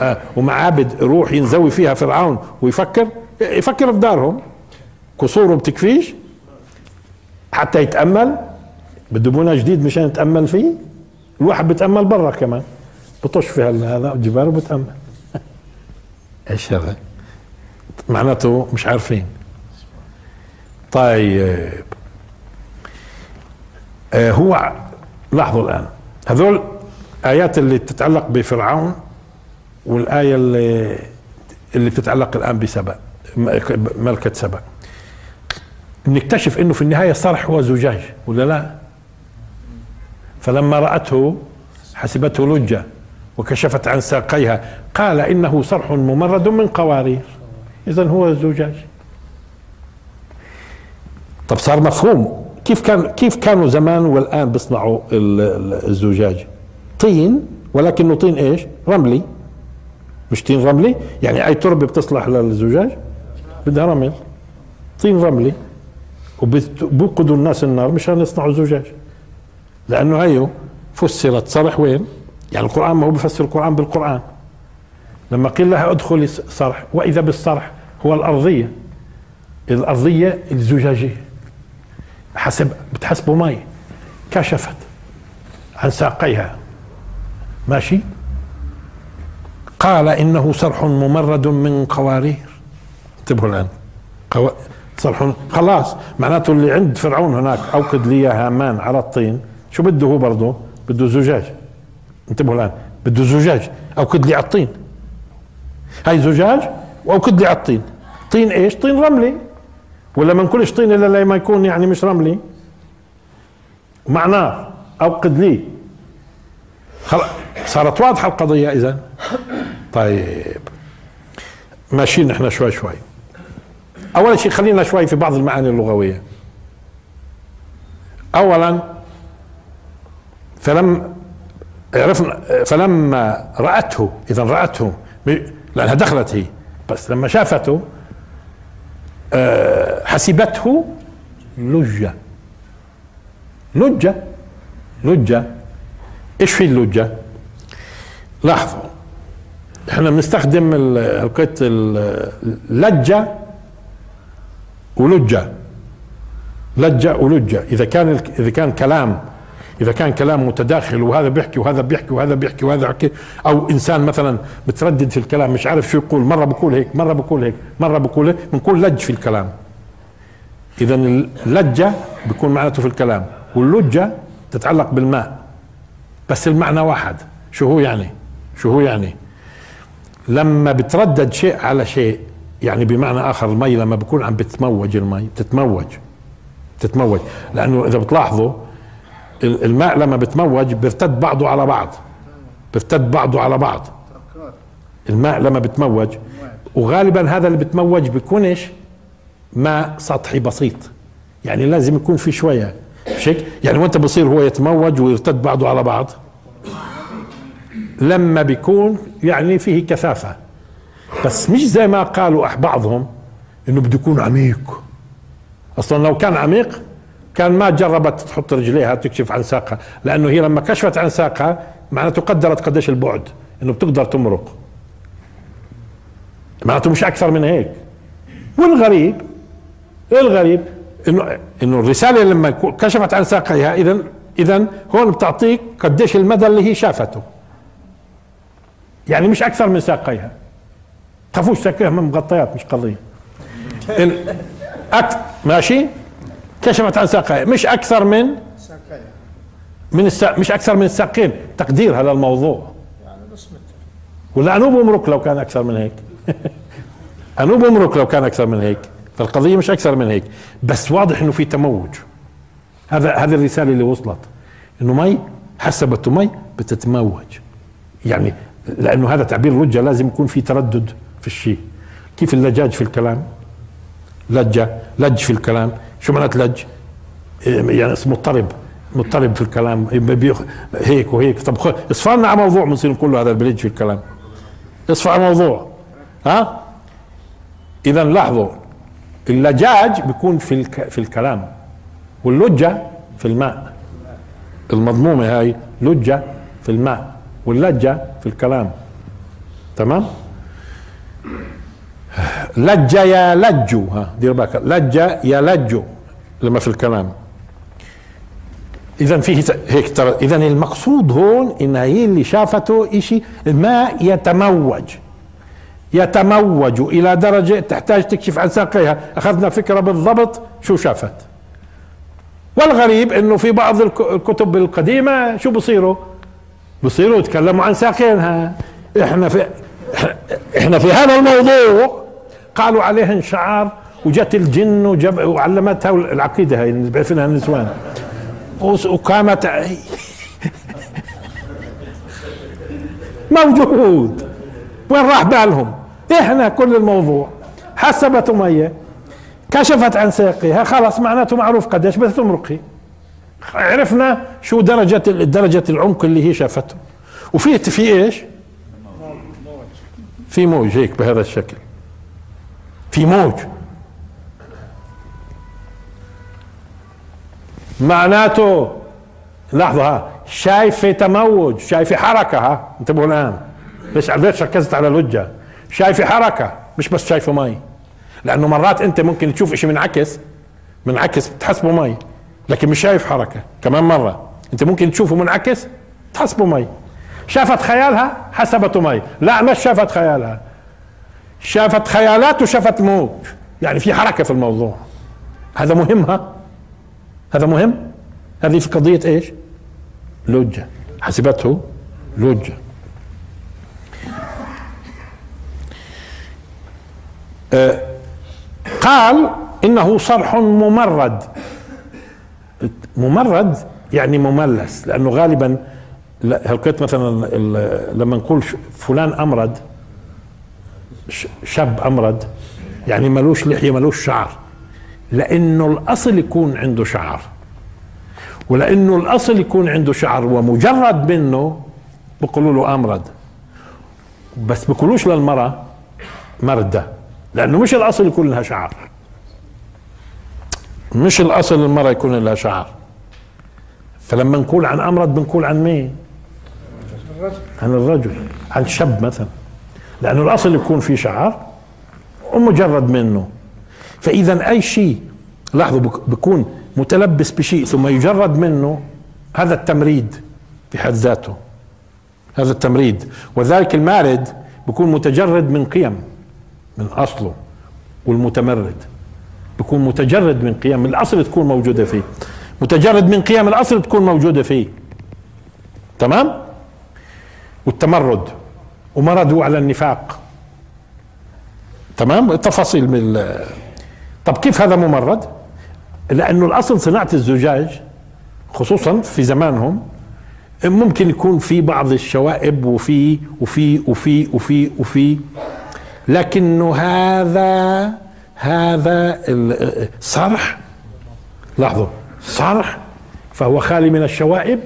S1: آه، ومعابد يروح ينزوي فيها فرعون ويفكر؟ يفكر في دارهم. قصوره بتكفيش حتى يتأمل. بده بناء جديد مشان يتأمل فيه. الواحد بيتأمل برا كمان. بطش في هذا الجبال وبتأمل. [LAUGHS] إيش هذا؟ معناته مش عارفين. طيب. آه هو لاحظوا الآن. هذول آيات اللي تتعلق بفرعون والآية اللي اللي بتتعلق الآن بسبأ ملكة سبأ. بنكتشف إنه في النهاية صرح هو زجاج ولا لا؟ فلما رأته حسبته لجة وكشفت عن ساقيها قال إنه صرح ممرد من قوارير. اذا هو زجاج. طب صار مفهوم. كيف كان كيف كانوا زمان والآن بيصنعوا الزجاج؟ طين ولكنه طين إيش؟ رملي. مش طين رملي؟ يعني أي تربة بتصلح للزجاج؟ بدها رمل. طين رملي. وبوقدوا الناس النار مشان يصنعوا زجاج لأنه هيو فسرت. صرح وين؟ يعني القرآن ما هو بفسر القرآن بالقرآن. لما قيل لها ادخلي صرح وإذا بالصرح هو الأرضية. الأرضية الزجاجية. حسب بتحسبه مي. كشفت. عن ساقيها ماشي؟ قال إنه صرح ممرد من قوارير. انتبهوا الآن. قو... صرح خلاص. معناته اللي عند فرعون هناك أوقد لي هامان على الطين. شو بده هو برضه؟ بده زجاج. انتبهوا الآن. بده زجاج. أو كدلي على الطين. هاي زجاج أو كدلي على الطين. طين إيش؟ طين رملي. ولا ما نقولش طين إلا لما يكون يعني مش رملي. مع نار أو قدلي صارت واضحة القضية إذا. طيب. ماشيين إحنا شوي شوي. أول شيء خلينا شوي في بعض المعاني اللغوية. اولا فلم عرفنا فلما رأته إذا رأته لأنها دخلت هي بس لما شافته آه، حسبته لجة. لجة؟ لجة. إيش في اللجة؟ لاحظوا إحنا بنستخدم القيت لجة ولجة. لجة ولجة. إذا كان إذا كان كلام إذا كان كلام متداخل وهذا بيحكي وهذا بيحكي وهذا بيحكي وهذا بيحكي أو إنسان مثلا بتردد في الكلام مش عارف شو يقول مرة بقول هيك مرة بقول هيك مرة بقول هيك بنقول لج في الكلام. اذا اللجة بيكون معناته في الكلام واللجة تتعلق بالماء بس المعنى واحد شو هو يعني؟ شو هو يعني؟ لما بتردد شيء على شيء يعني بمعنى آخر المي لما بكون عم بتموج المي بتتموج بتتموج لأنه إذا بتلاحظوا الماء لما بتموج بيرتد بعضه على بعض بيرتد بعضه على بعض. الماء لما بتموج وغالبا هذا اللي بتموج بيكونش ماء سطحي بسيط. يعني لازم يكون في شوية. هيك؟ يعني وانت بصير هو يتموج ويرتد بعضه على بعض. لما بيكون يعني فيه كثافة. بس مش زي ما قالوا بعضهم إنه بده يكون عميق. أصلا لو كان عميق كان ما جربت تحط رجليها تكشف عن ساقها. لأنه هي لما كشفت عن ساقها معناته قدرت قديش البعد. إنه بتقدر تمرق. معناته مش أكثر من هيك. والغريب الغريب انه إنه الرسالة لما كشفت عن ساقيها اذا اذا هون بتعطيك قديش المدى اللي هي شافته. يعني مش أكثر من ساقيها. تخافوش ساقيها من مغطيات مش قضية. أك... ماشي؟ كشفت عن ساقيها. مش أكثر من من الساق مش أكثر من الساقين. تقديرها للموضوع يعني متر ولا أنوب أمرك لو كان أكثر من هيك. [LAUGHS] أنوب أمرك لو كان أكثر من هيك. فالقضية مش أكثر من هيك. بس واضح إنه في تموج. هذا هذه الرسالة اللي وصلت. إنه مي حسبته مي بتتموج. يعني لأنه هذا تعبير لجة لازم يكون في تردد في الشيء. كيف اللجاج في الكلام؟ لجة لج في الكلام. شو معنات لج؟ يعني مضطرب مضطرب في الكلام. هيك وهيك. طب اصفى لنا على موضوع بنصير كله هذا بلج في الكلام. اصفى على موضوع. ها؟ اذا لاحظوا. اللجاج بيكون في الك... في الكلام واللجة في الماء. المضمومة هاي لجة في الماء واللجة في الكلام. تمام؟ لج يا لجوا ها دير بالك. لج يا لجوا لما في الكلام. اذا فيه هيك اذا المقصود هون إن هي اللي شافته شيء الماء يتموج. يتموج إلى درجة تحتاج تكشف عن ساقيها. أخذنا فكرة بالضبط شو شافت؟ والغريب إنه في بعض الكتب القديمة شو بصيروا؟ بصيروا يتكلموا عن ساقينها. إحنا في [COUGHS] إحنا في هذا الموضوع. قالوا عليهن شعار وجت الجن وجب وعلمتها العقيدة هاي اللي بيعرفنها النسوان وقامت [LAUGHS] موجود. وين راح بالهم؟ إحنا كل الموضوع. حسبت مية كشفت عن ساقها خلاص معناته معروف قديش بدها تمرقي عرفنا شو درجة درجة العمق اللي هي شافته. وفي في إيش؟ في موج هيك بهذا الشكل. في موج. معناته لحظة ها شايفة تموج شايفة حركة ها انتبهوا الآن. ليش ليش ركزت على الوجه شايفة حركة مش بس شايفة مي. لأنه مرات أنت ممكن تشوف إشي منعكس منعكس بتحسبه مي. لكن مش شايف حركة. كمان مرة أنت ممكن تشوفه منعكس تحسبه مي. شافت خيالها حسبته مي. لا مش شافت خيالها. شافت خيالات وشافت موج يعني في حركة في الموضوع. هذا مهم ها؟ هذا مهم؟ هذه في قضية إيش؟ لوجة حسبته لوجة قال إنه صرح ممرد. ممرد يعني مملس لأنه غالبا هلقيت مثلا لما نقول فلان أمرد شاب أمرد يعني ملوش لحية ملوش شعر. لأنه الأصل يكون عنده شعر. ولأنه الأصل يكون عنده شعر ومجرد منه بقولوا له أمرد. بس بقولوش للمرأة مرده. لأنه مش الأصل يكون لها شعر. مش الأصل المرأة يكون لها شعر. فلما نقول عن امرد بنقول عن مين؟ عن الرجل. عن شاب مثلا. لأنه الأصل يكون في شعر ومجرد منه. فاذا أي شيء لاحظوا بكون متلبس بشيء ثم يجرد منه هذا التمريد في حد ذاته. هذا التمريد. وذلك المارد بكون متجرد من قيم. من أصله والمتمرد. يكون متجرد من قيم الأصل تكون موجودة فيه. متجرد من قيم الأصل تكون موجودة فيه. تمام؟ والتمرد ومردوا على النفاق. تمام؟ التفاصيل من ال- طب كيف هذا ممرد؟ لأنه الأصل صناعة الزجاج خصوصا في زمانهم ممكن يكون في بعض الشوائب وفي وفي وفي وفي وفي لكنه هذا هذا ال- صرح. لاحظوا. صرح. فهو خالي من الشوائب.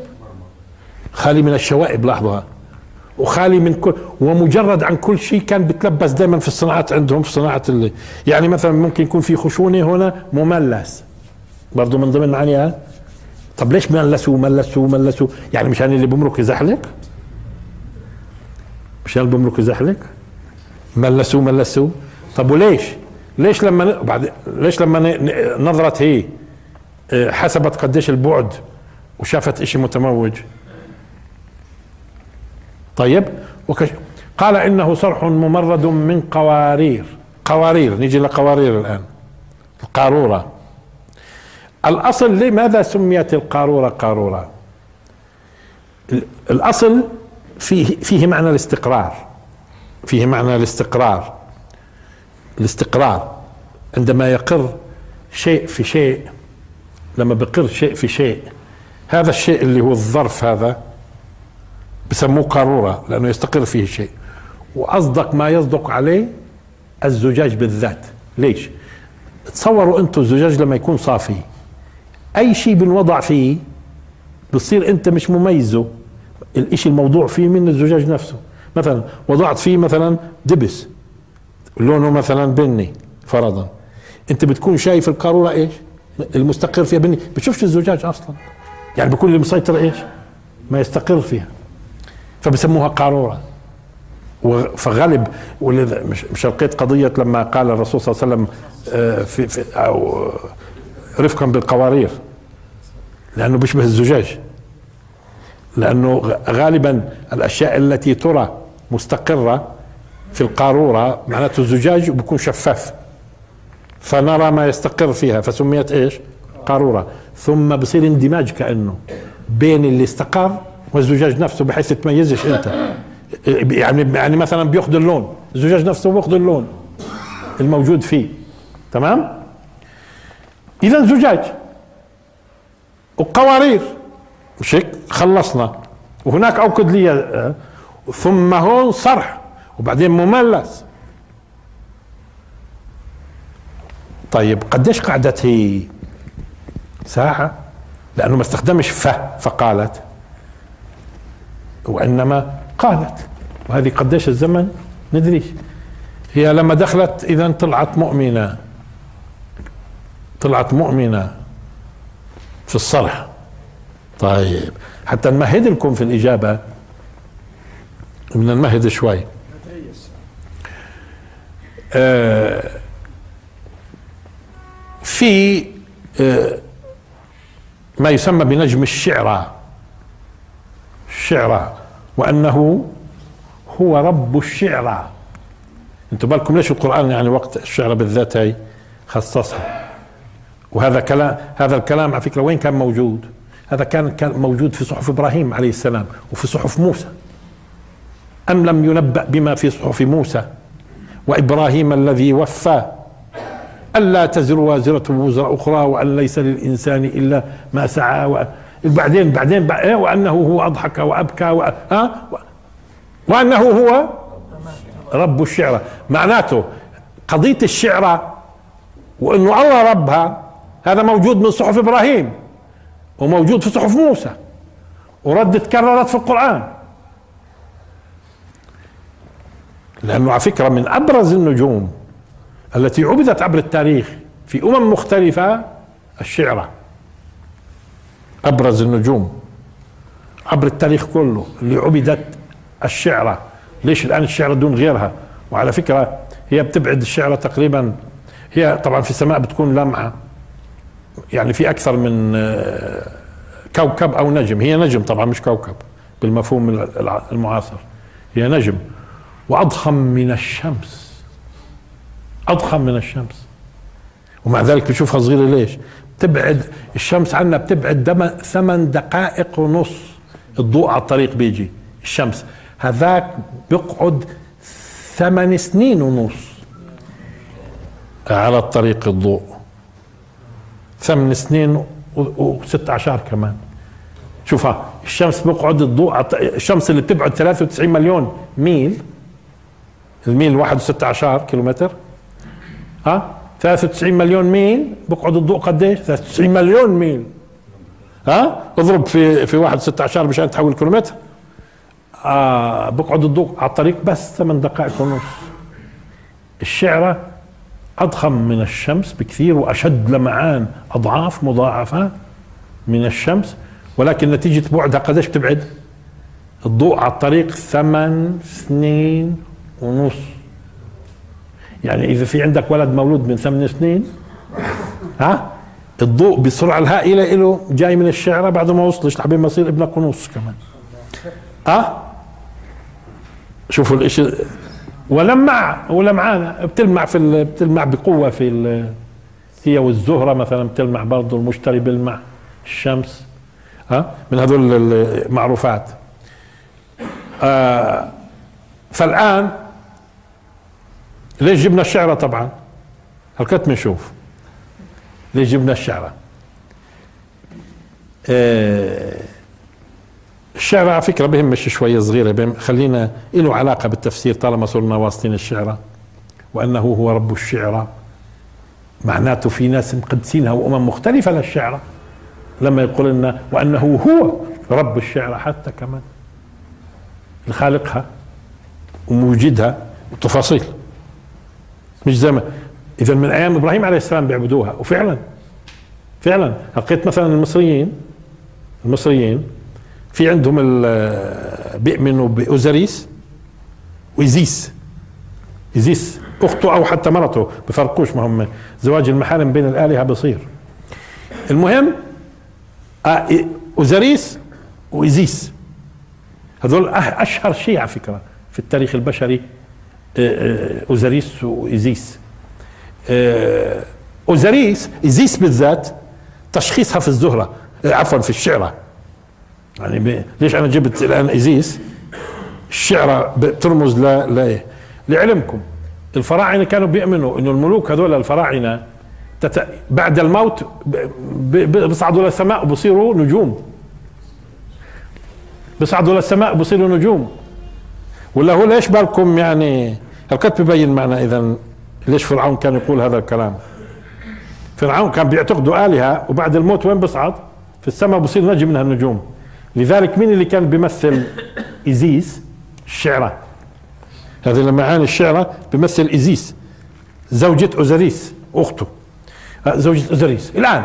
S1: خالي من الشوائب لاحظوا. وخالي من كل ومجرد عن كل شيء كان بتلبس دائما في الصناعات عندهم في صناعة ال... يعني مثلا ممكن يكون في خشونة هنا مملس. برضه من ضمن معانيها. طب ليش ملسوا ملسوا ملسوا يعني مشان اللي بمرك يزحلق؟ مشان اللي بمرك يزحلق؟ ملسوا ملسوا طب وليش؟ ليش لما. بعد ليش لما نظرت هي آه، حسبت قديش البعد وشافت إشي متموج؟ طيب وكش... قال إنه صرح ممرد من قوارير. قوارير نيجي لقوارير الآن. القارورة. الأصل لماذا سميت القارورة قارورة؟ ال- الأصل فيه فيه معنى الاستقرار. فيه معنى الاستقرار. الاستقرار عندما يقر شيء في شيء لما بقر شيء في شيء هذا الشيء اللي هو الظرف هذا بسموه قارورة لأنه يستقر فيه شيء. وأصدق ما يصدق عليه الزجاج بالذات. ليش؟ تصوروا أنتم الزجاج لما يكون صافي. أي شيء بنوضع فيه بتصير أنت مش مميزه. الإشي الموضوع فيه من الزجاج نفسه. مثلا وضعت فيه مثلا دبس. لونه مثلا بني فرضا. أنت بتكون شايف القارورة إيش؟ المستقر فيها بني. بتشوفش الزجاج أصلا. يعني بيكون اللي مسيطر إيش؟ ما يستقر فيها. فبسموها قارورة. و- فغالب ولذا مش لقيت قضية لما قال الرسول صلى الله عليه وسلم آه، في, في أو آه، رفقا بالقوارير. لأنه بيشبه الزجاج. لأنه غ- غالبا الأشياء التي ترى مستقرة في القارورة معناته الزجاج بيكون شفاف. فنرى ما يستقر فيها فسميت إيش؟ قارورة. ثم بصير اندماج كأنه بين اللي استقر والزجاج نفسه بحيث تميزش أنت. يعني يعني مثلا بيأخذ اللون. الزجاج نفسه بيأخذ اللون الموجود فيه. تمام؟ اذا زجاج. وقوارير. مش هيك خلصنا. وهناك اوقد لي آه، ثم هون صرح وبعدين مملس. طيب قديش قعدت هي؟ ساعة؟ لأنه ما استخدمش ف فقالت. وإنما قالت. وهذه قديش الزمن؟ ندريش. هي لما دخلت إذا طلعت مؤمنة. طلعت مؤمنة في الصرح. طيب حتى نمهد لكم في الإجابة. بدنا نمهد شوي. آه في آه، ما يسمى بنجم الشعرى. الشعرى وأنه هو رب الشعرى. أنتم بالكم ليش القرآن يعني وقت الشعرى بالذات هي خصصها؟ وهذا كلام هذا الكلام على فكرة وين كان موجود؟ هذا كان كان موجود في صحف إبراهيم عليه السلام وفي صحف موسى. أم لم ينبأ بما في صحف موسى وإبراهيم الذي وفى ألا تزر وازرة وزر أخرى وأن ليس للإنسان إلا ما سعى و... بعدين بعدين بع- إيه؟ وأنه هو أضحك وأبكى و... ها؟ وأنه هو رب الشعرى معناته قضية الشعرى وأنه الله ربها هذا موجود من صحف إبراهيم وموجود في صحف موسى ورد تكررت في القرآن لأنه على فكرة من أبرز النجوم التي عبدت عبر التاريخ في أمم مختلفة الشعره أبرز النجوم عبر التاريخ كله اللي عبدت الشعره ليش الآن الشعره دون غيرها؟ وعلى فكرة هي بتبعد الشعره تقريبا هي طبعا في السماء بتكون لمعة. يعني في أكثر من آه، كوكب أو نجم. هي نجم طبعا مش كوكب بالمفهوم المعاصر. هي نجم. وأضخم من الشمس. أضخم من الشمس. ومع ذلك بشوفها صغيرة ليش؟ بتبعد الشمس عنا بتبعد دم ثمان دقائق ونص. الضوء على الطريق بيجي الشمس. هذاك بيقعد ثمان سنين ونص على الطريق الضوء. ثمان سنين وست عشر كمان. شوفها الشمس بيقعد الضوء الشمس اللي بتبعد 93 مليون ميل الميل واحد وستة عشر كيلومتر. ها؟ 93 مليون ميل. بقعد الضوء قديش؟ 93 مليون ميل. ها؟ اضرب في في واحد 16 مشان تحول كيلومتر. آه بقعد الضوء على الطريق بس ثمان دقائق ونص. الشعرة أضخم من الشمس بكثير وأشد لمعان أضعاف مضاعفة من الشمس ولكن نتيجة بعدها قديش بتبعد؟ الضوء على الطريق ثمان سنين ونص. يعني إذا في عندك ولد مولود من ثمان سنين ها؟ الضوء بالسرعه الهائلة له جاي من الشعره بعد ما وصلش لحبين ما يصير ابنك ونص كمان. ها؟ شوفوا الإشي. ولمع ولمعانة بتلمع في بتلمع بقوة في هي والزهرة مثلا بتلمع برضه المشتري بيلمع الشمس. ها؟ من هذول المعروفات. آه فالآن ليش جبنا الشعرة طبعا؟ هلكت بنشوف ليش جبنا الشعرة؟ آه الشعر على فكرة بهمش شوية صغيرة خلينا له علاقة بالتفسير طالما صرنا واصلين الشعرة وأنه هو رب الشعرى معناته في ناس مقدسينها وأمم مختلفة للشعرى لما يقول لنا وأنه هو رب الشعرى حتى كمان. خالقها وموجدها وتفاصيل. مش زي ما إذا من أيام إبراهيم عليه السلام بيعبدوها. وفعلا فعلا. لقيت مثلا المصريين المصريين في عندهم بيؤمنوا بأوزاريس وايزيس ايزيس أخته أو حتى مرته بفرقش ما هم زواج المحارم بين الآلهة بصير. المهم آه، أوزاريس وايزيس هذول أشهر شيء على فكرة في التاريخ البشري. أوزاريس وإيزيس. آه، أوزاريس إيزيس بالذات تشخيصها في الزهرة عفوا في الشعرة. يعني ليش أنا جبت الآن إيزيس؟ الشعرة بترمز ل ل لعلمكم. الفراعنة كانوا بيؤمنوا إنه الملوك هذول الفراعنة تت... بعد الموت بيصعدوا للسماء وبصيروا نجوم. بيصعدوا للسماء وبصيروا نجوم. ولا هو ليش بالكم يعني الكتب ببين معنا اذا ليش فرعون كان يقول هذا الكلام. فرعون كان بيعتقدوا آلهة وبعد الموت وين بصعد في السماء بصير نجم من النجوم. لذلك مين اللي كان بيمثل إيزيس الشعرى. هذه المعاني الشعرى بيمثل إيزيس زوجة أوزاريس أخته. آه، زوجة أوزاريس الآن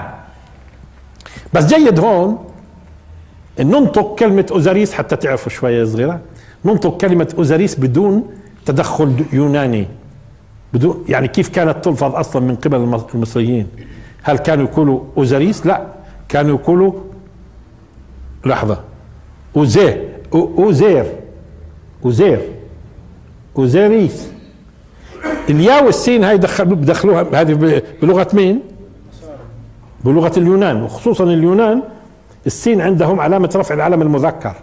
S1: بس جيد هون ننطق كلمة أوزاريس حتى تعرفوا شوية صغيرة. ننطق كلمة أوزاريس بدون تدخل يوناني. بدون يعني كيف كانت تلفظ أصلا من قبل المصريين؟ هل كانوا يقولوا أوزاريس؟ لا. كانوا يقولوا لحظة. اوزير أوزير. أوزير. أوزيريس. الياء والسين هاي دخل بدخلوها هذه بلغة مين؟ بلغة اليونان. وخصوصا اليونان السين عندهم علامة رفع العلم المذكر.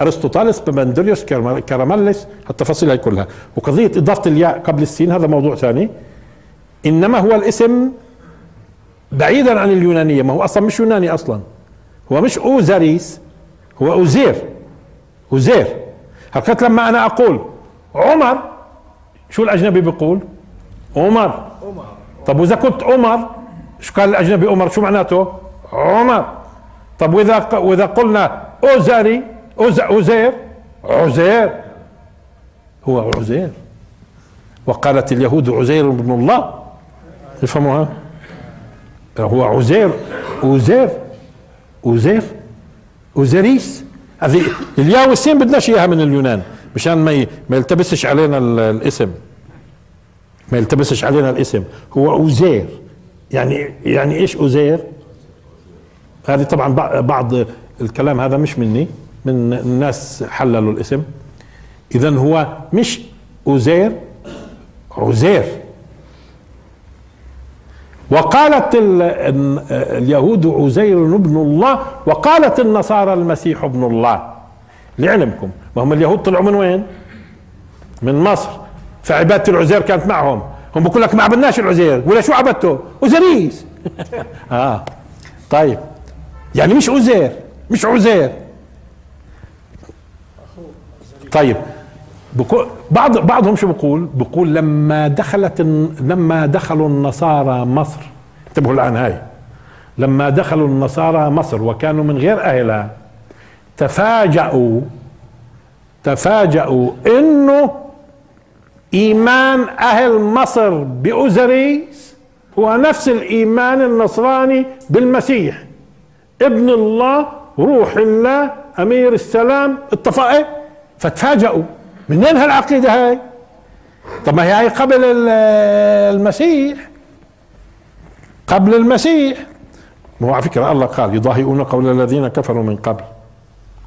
S1: ارسطوطالس بمندريوس كراماليس التفاصيل هاي كلها. وقضية إضافة الياء قبل السين هذا موضوع ثاني. إنما هو الاسم بعيدا عن اليونانية ما هو أصلا مش يوناني أصلا. هو مش أوزاريس هو أوزير. أوزير. هكذا لما أنا أقول عمر شو الأجنبي بيقول؟ عمر. طب وإذا كنت عمر شو قال الأجنبي عمر؟ شو معناته؟ عمر. طب وإذا وإذا قلنا أوزاري عزير عزير. هو عزير. وقالت اليهود عزير بن الله. يفهموها؟ هو عزير عزير عزير عزيريس. هذه الياء والسين بدناش اياها من اليونان مشان ما ما يلتبسش علينا الاسم. ما يلتبسش علينا الاسم. هو عزير. يعني يعني إيش عزير؟ هذه طبعا بعض الكلام هذا مش مني. من الناس حللوا الاسم. اذا هو مش عزير عزير. وقالت ال- ال- اليهود عزير ابن الله وقالت النصارى المسيح ابن الله. لعلمكم ما هم اليهود طلعوا من وين؟ من مصر. فعبادة العزير كانت معهم. هم بقول لك ما عبدناش العزير. ولا شو عبدته؟ أوزريس [LAUGHS] آه. طيب. يعني مش عزير مش عزير. طيب بعض بعضهم شو بقول؟ بقول لما دخلت لما دخلوا النصارى مصر انتبهوا الآن هاي. لما دخلوا النصارى مصر وكانوا من غير أهلها تفاجأوا تفاجأوا إنه إيمان أهل مصر بأوزريس هو نفس الإيمان النصراني بالمسيح. ابن الله روح الله أمير السلام اتفق فتفاجئوا منين هالعقيدة هاي؟ طب ما هي هاي قبل ال- المسيح. قبل المسيح. ما هو على فكرة الله قال يضاهئون قول الذين كفروا من قبل.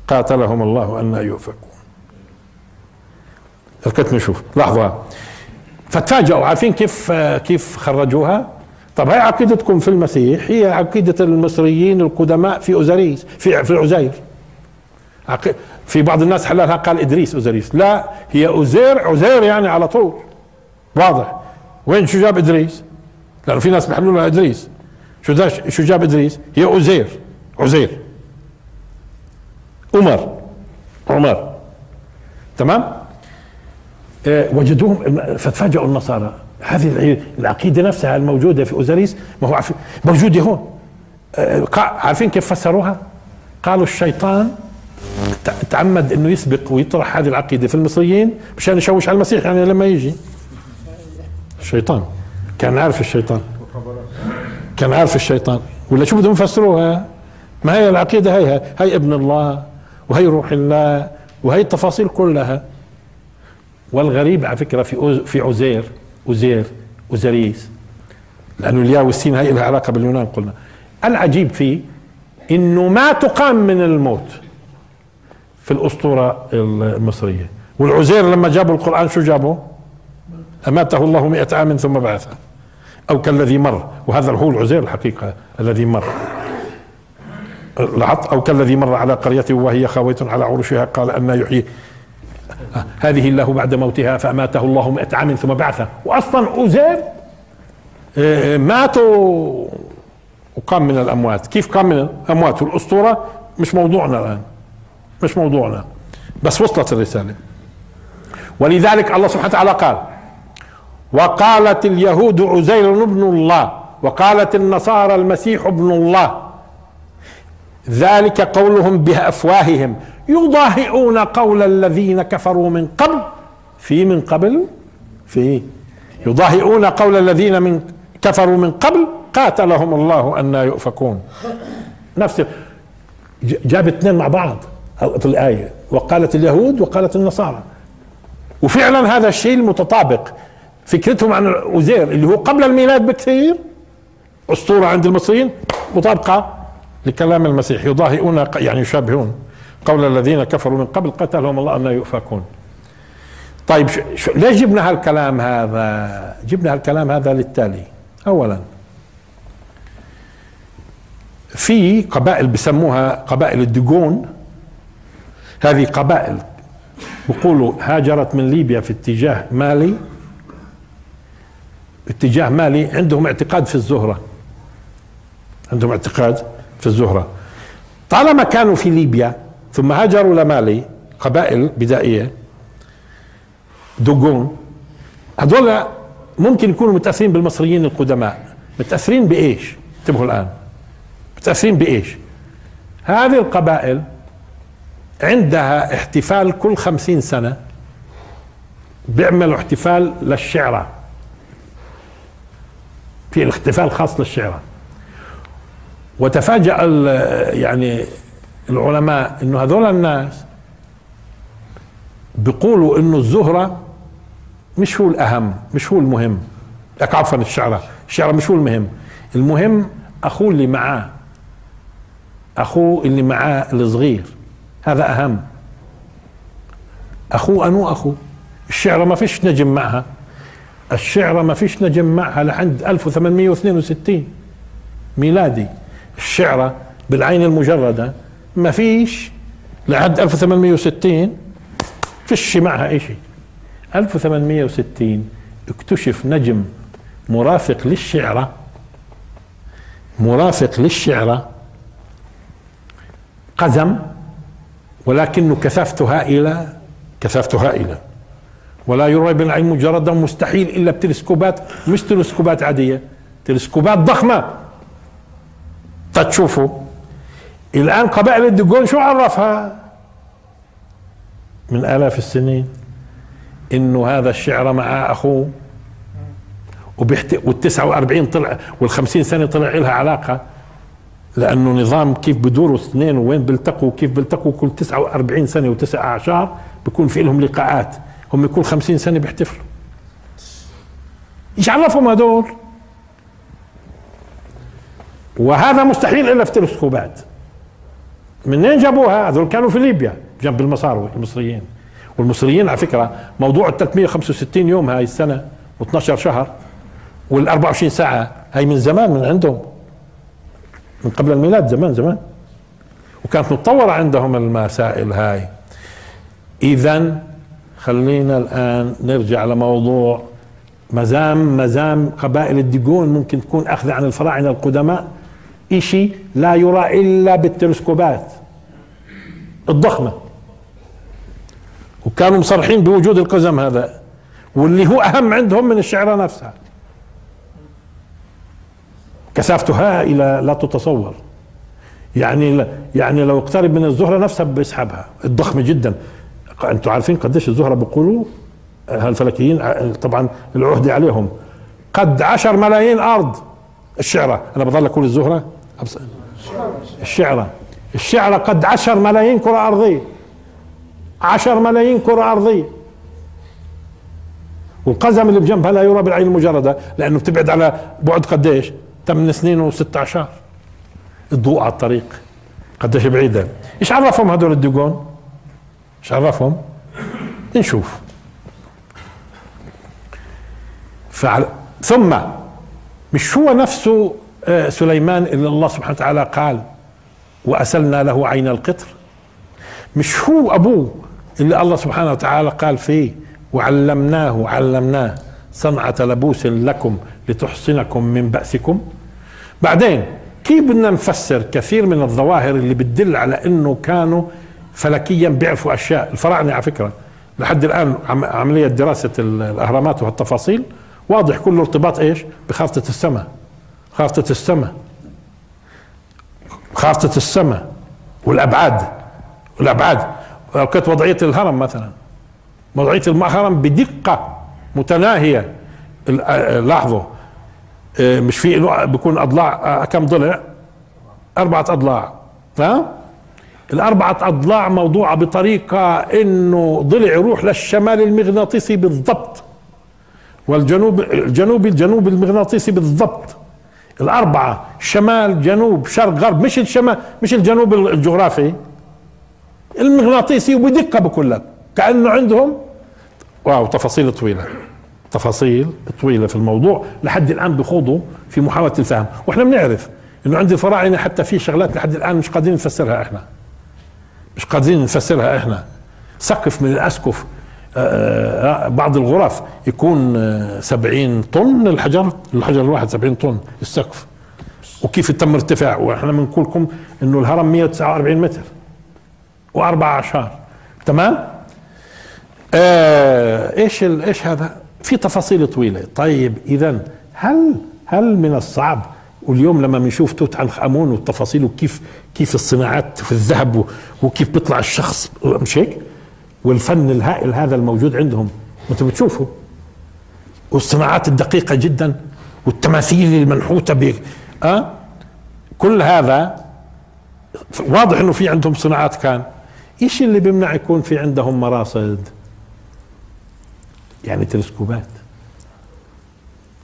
S1: قاتلهم الله أن يؤفكون. ركت نشوف. لحظة. فتفاجئوا عارفين كيف كيف خرجوها؟ طب هاي عقيدتكم في المسيح. هي عقيدة المصريين القدماء في أوزريس في في عزير. في بعض الناس حللها قال إدريس أوزريس لا هي أوزير عزير يعني على طول. واضح. وين شو جاب إدريس؟ لأنه في ناس بيحلوا لها إدريس. شو شو جاب إدريس؟ هي أوزير عزير عمر. عمر. تمام؟ آه، وجدوهم فتفاجئوا النصارى. هذه الع- العقيدة نفسها الموجودة في اوزاريس ما هو موجودة هون. قا- عارفين كيف فسروها؟ قالوا الشيطان تعمد إنه يسبق ويطرح هذه العقيدة في المصريين مشان يشوش على المسيح يعني لما يجي. الشيطان. كان عارف الشيطان. كان عارف الشيطان. ولا شو بدهم يفسروها؟ ما هي العقيدة هي؟ هي ابن الله وهي روح الله وهي التفاصيل كلها. والغريب على فكرة في في عزير أزير أزريس لأنه الياء والسين هي لها علاقة باليونان قلنا. العجيب فيه إنه ما تقام من الموت. في الأسطورة المصرية. والعزير لما جابوا القرآن شو جابوا؟ أماته الله مئة عام ثم بعثه أو كالذي مر. وهذا هو العزير الحقيقة الذي مر. لاحظت أو كالذي مر على قرية وهي خاوية على عروشها قال أن يحيي. هذه الله بعد موتها فأماته الله مئة عام ثم بعثه وأصلا أزير آه، ماتوا. وقام من الأموات. كيف قام من الأموات؟ والأسطورة مش موضوعنا الآن. مش موضوعنا. بس وصلت الرسالة. ولذلك الله سبحانه وتعالى قال وقالت اليهود عزير ابن الله وقالت النصارى المسيح ابن الله. ذلك قولهم بأفواههم. يضاهئون قول الذين كفروا من قبل. في من قبل؟ في. يضاهئون قول الذين من كفروا من قبل. قاتلهم الله أن يؤفكون. نفس جاب اثنين مع بعض. في الآية وقالت اليهود وقالت النصارى. وفعلا هذا الشيء المتطابق. فكرتهم عن عزير اللي هو قبل الميلاد بكثير أسطورة عند المصريين مطابقة لكلام المسيح. يضاهئون يعني يشابهون قول الذين كفروا من قبل قتلهم الله أن يؤفكون. طيب شو ليش جبنا هالكلام هذا؟ جبنا هالكلام هذا للتالي. أولا في قبائل بسموها قبائل الدجون هذه قبائل. بيقولوا هاجرت من ليبيا في اتجاه مالي. اتجاه مالي عندهم اعتقاد في الزهرة. عندهم اعتقاد في الزهرة. طالما كانوا في ليبيا ثم هاجروا لمالي قبائل بدائية دوغون هذول ممكن يكونوا متأثرين بالمصريين القدماء. متأثرين بإيش؟ انتبهوا الآن. متأثرين بإيش؟ هذه القبائل عندها احتفال كل خمسين سنة بيعملوا احتفال للشعرة في الاحتفال خاص للشعرة وتفاجأ يعني العلماء إنه هذول الناس بيقولوا إنه الزهرة مش هو الأهم مش هو المهم. لك عفوا الشعرة الشعرة مش هو المهم. المهم أخوه اللي معاه أخوه اللي معاه الصغير. هذا أهم. اخوه أنو اخوه الشعرة ما فيش نجم معها. الشعرة ما فيش نجم معها لحد 1862 ميلادي. الشعرة بالعين المجردة ما فيش لحد 1860 فيش معها شيء. 1860 اكتشف نجم مرافق للشعرة مرافق للشعرة قزم. ولكنه كثافته هائلة كثافته هائلة ولا يرى بالعين مجردا مستحيل إلا بتلسكوبات مش تلسكوبات عادية تلسكوبات ضخمة. تشوفوا. الآن قبائل الدجون شو عرفها؟ من آلاف السنين. إنه هذا الشعر مع أخوه. وبيحت... وال 49 طلع وال 50 سنة طلع لها علاقة. لأنه نظام كيف بدوروا اثنين وين بيلتقوا كيف بيلتقوا كل 49 سنة وتسع أعشار بكون في لهم لقاءات. هم كل 50 سنة بيحتفلوا. إيش عرفهم هذول وهذا مستحيل إلا في تلسكوبات. منين جابوها؟ هذول كانوا في ليبيا جنب المصاروي المصريين. والمصريين على فكرة موضوع ال 365 يوم هاي السنة و12 شهر وال 24 ساعة هاي من زمان من عندهم. من قبل الميلاد زمان زمان. وكانت متطورة عندهم المسائل هاي. اذا خلينا الآن نرجع لموضوع مزام مزام قبائل الديجون ممكن تكون اخذ عن الفراعنة القدماء. إشي لا يرى إلا بالتلسكوبات الضخمة. وكانوا مصرحين بوجود القزم هذا واللي هو أهم عندهم من الشعره نفسها. كثافته هائله لا تتصور. يعني يعني لو اقترب من الزهرة نفسها بيسحبها. الضخمه جدا. أنتم عارفين قديش الزهرة بيقولوا؟ هالفلكيين طبعا العهدة عليهم. قد عشر ملايين أرض. الشعرة. أنا بضل أقول الزهرة. الشعرة. الشعرة قد عشر ملايين كرة أرضية. عشر ملايين كرة أرضية. والقزم اللي بجنبها لا يرى بالعين المجردة لأنه بتبعد على بعد قديش؟ 8 سنين و16 الضوء على الطريق. قديش بعيدة. إيش عرفهم هدول الدقون إيش عرفهم؟ نشوف. فعل ثم مش هو نفسه آه، سليمان اللي الله سبحانه وتعالى قال وأسلنا له عين القطر مش هو أبوه اللي الله سبحانه وتعالى قال فيه وعلمناه علمناه صنعة لبوس لكم لتحصنكم من بأسكم. بعدين كيف بدنا نفسر كثير من الظواهر اللي بتدل على إنه كانوا فلكيا بيعرفوا أشياء؟ الفراعنة على فكرة لحد الآن عملية دراسة الأهرامات وهالتفاصيل واضح كله ارتباط إيش؟ بخارطة السماء. خارطة السماء. خارطة السماء والأبعاد. والأبعاد. وضعية الهرم مثلا. وضعية الهرم بدقة. متناهية. لاحظوا آه، مش في له بيكون أضلاع آه، كم ضلع؟ أربعة أضلاع ها الأربعة أضلاع موضوعة بطريقة إنه ضلع يروح للشمال المغناطيسي بالضبط. والجنوب الجنوب الجنوب المغناطيسي بالضبط. الأربعة شمال جنوب شرق غرب مش الشمال مش الجنوب الجغرافي. المغناطيسي وبدقة بقول لك. كأنه عندهم واو تفاصيل طويلة. تفاصيل طويلة في الموضوع لحد الآن بخوضوا في محاولة الفهم. وإحنا بنعرف إنه عند الفراعنه حتى في شغلات لحد الآن مش قادرين نفسرها إحنا. مش قادرين نفسرها إحنا. سقف من الأسقف آه، آه، بعض الغرف يكون آه، سبعين طن الحجر الحجر الواحد سبعين طن السقف. وكيف تم ارتفاع وإحنا بنقول لكم إنه الهرم 149 متر. وأربع اعشار تمام؟ آه إيش إيش هذا؟ في تفاصيل طويلة. طيب اذا هل هل من الصعب؟ واليوم لما بنشوف توت عنخ آمون والتفاصيل وكيف كيف الصناعات في الذهب وكيف بيطلع الشخص مش هيك؟ والفن الهائل هذا الموجود عندهم أنتم بتشوفوا؟ والصناعات الدقيقة جدا والتماثيل المنحوتة ب أه؟ كل هذا واضح إنه في عندهم صناعات كان. إيش اللي بيمنع يكون في عندهم مراصد؟ يعني تلسكوبات.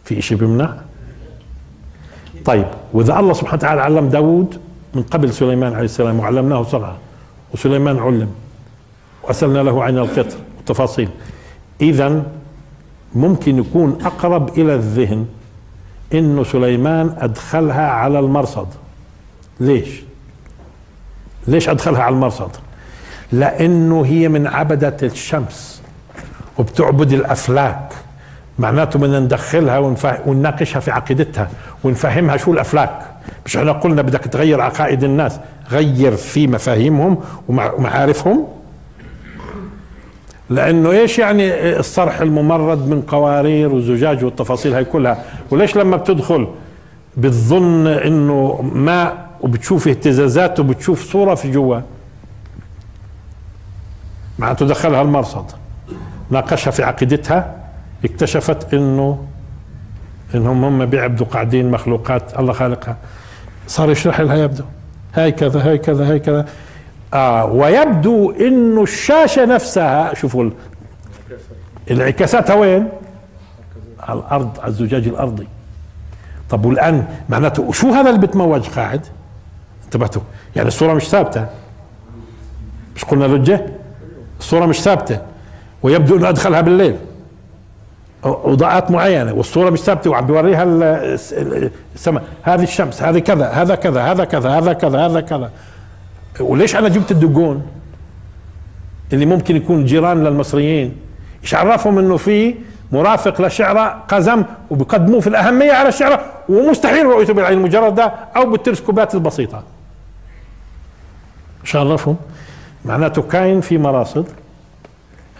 S1: في شيء بيمنع؟ طيب وإذا الله سبحانه وتعالى علم داود من قبل سليمان عليه السلام وعلمناه صنعه وسليمان علم وأسلنا له عين القطر والتفاصيل. إذا ممكن يكون أقرب إلى الذهن انه سليمان أدخلها على المرصد. ليش؟ ليش أدخلها على المرصد؟ لأنه هي من عبدة الشمس. وبتعبد الأفلاك. معناته بدنا ندخلها ونفه... ونناقشها في عقيدتها ونفهمها شو الأفلاك. مش إحنا قلنا بدك تغير عقائد الناس. غير في مفاهيمهم ومعارفهم. لأنه إيش يعني الصرح الممرد من قوارير وزجاج والتفاصيل هاي كلها؟ وليش لما بتدخل بتظن إنه ماء وبتشوف اهتزازات وبتشوف صورة في جوا؟ معناته دخلها المرصد. ناقشها في عقيدتها اكتشفت إنه إنهم هم بيعبدوا قاعدين مخلوقات الله خالقها. صار يشرح لها يبدو. هاي كذا هاي كذا هاي كذا. آه ويبدو إنه الشاشة نفسها شوفوا انعكاساتها وين؟ على الأرض على الزجاج الأرضي. طب والآن معناته شو هذا اللي بتموج قاعد؟ انتبهتوا. يعني الصورة مش ثابتة. مش قلنا لجة؟ الصورة مش ثابتة. ويبدو أنه أدخلها بالليل. اوضاعات معينة والصورة مش ثابتة وعم بيوريها السماء. هذه الشمس هذه كذا هذا كذا هذا كذا هذا كذا هذا كذا. وليش أنا جبت الدقون؟ اللي ممكن يكون جيران للمصريين. إيش عرفهم إنه في مرافق لشعره قزم وبقدموه في الأهمية على الشعره ومستحيل رؤيته بالعين المجرده أو بالتلسكوبات البسيطة. إيش عرفهم؟ معناته كاين في مراصد.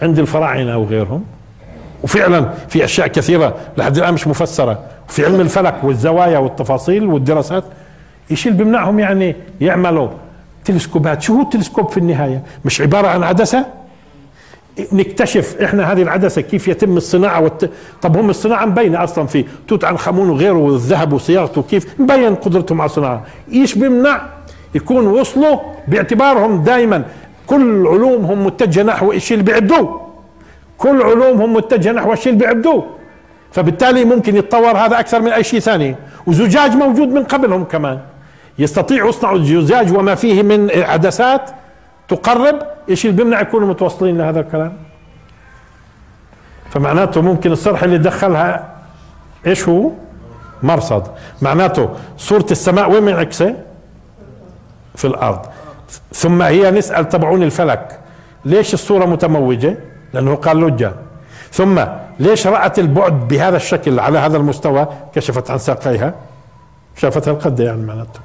S1: عند الفراعنة أو غيرهم. وفعلا في أشياء كثيرة لحد الآن مش مفسرة. في علم الفلك والزوايا والتفاصيل والدراسات إيش اللي بيمنعهم يعني يعملوا تلسكوبات. شو هو التلسكوب في النهاية؟ مش عبارة عن عدسة؟ نكتشف إحنا هذه العدسة كيف يتم الصناعة والت... طب هم الصناعة مبينة أصلا في توت عنخ امون وغيره والذهب وصياغته كيف مبين قدرتهم على الصناعة. إيش بيمنع؟ يكون وصلوا باعتبارهم دائما كل علومهم متجهة نحو الشيء اللي بيعدوه كل علومهم متجهة نحو الشيء اللي بيعبدوه فبالتالي ممكن يتطور هذا أكثر من أي شيء ثاني. وزجاج موجود من قبلهم كمان. يستطيعوا يصنعوا الزجاج وما فيه من عدسات تقرب. إيش اللي بيمنع يكونوا متوصلين لهذا الكلام؟ فمعناته ممكن الصرح اللي دخلها إيش هو؟ مرصد. معناته صورة السماء وين منعكسة في الأرض. ثم هي نسأل تبعون الفلك. ليش الصورة متموجة؟ لأنه قال لجة. ثم ليش رأت البعد بهذا الشكل على هذا المستوى؟ كشفت عن ساقيها. شافتها القد يعني معناته.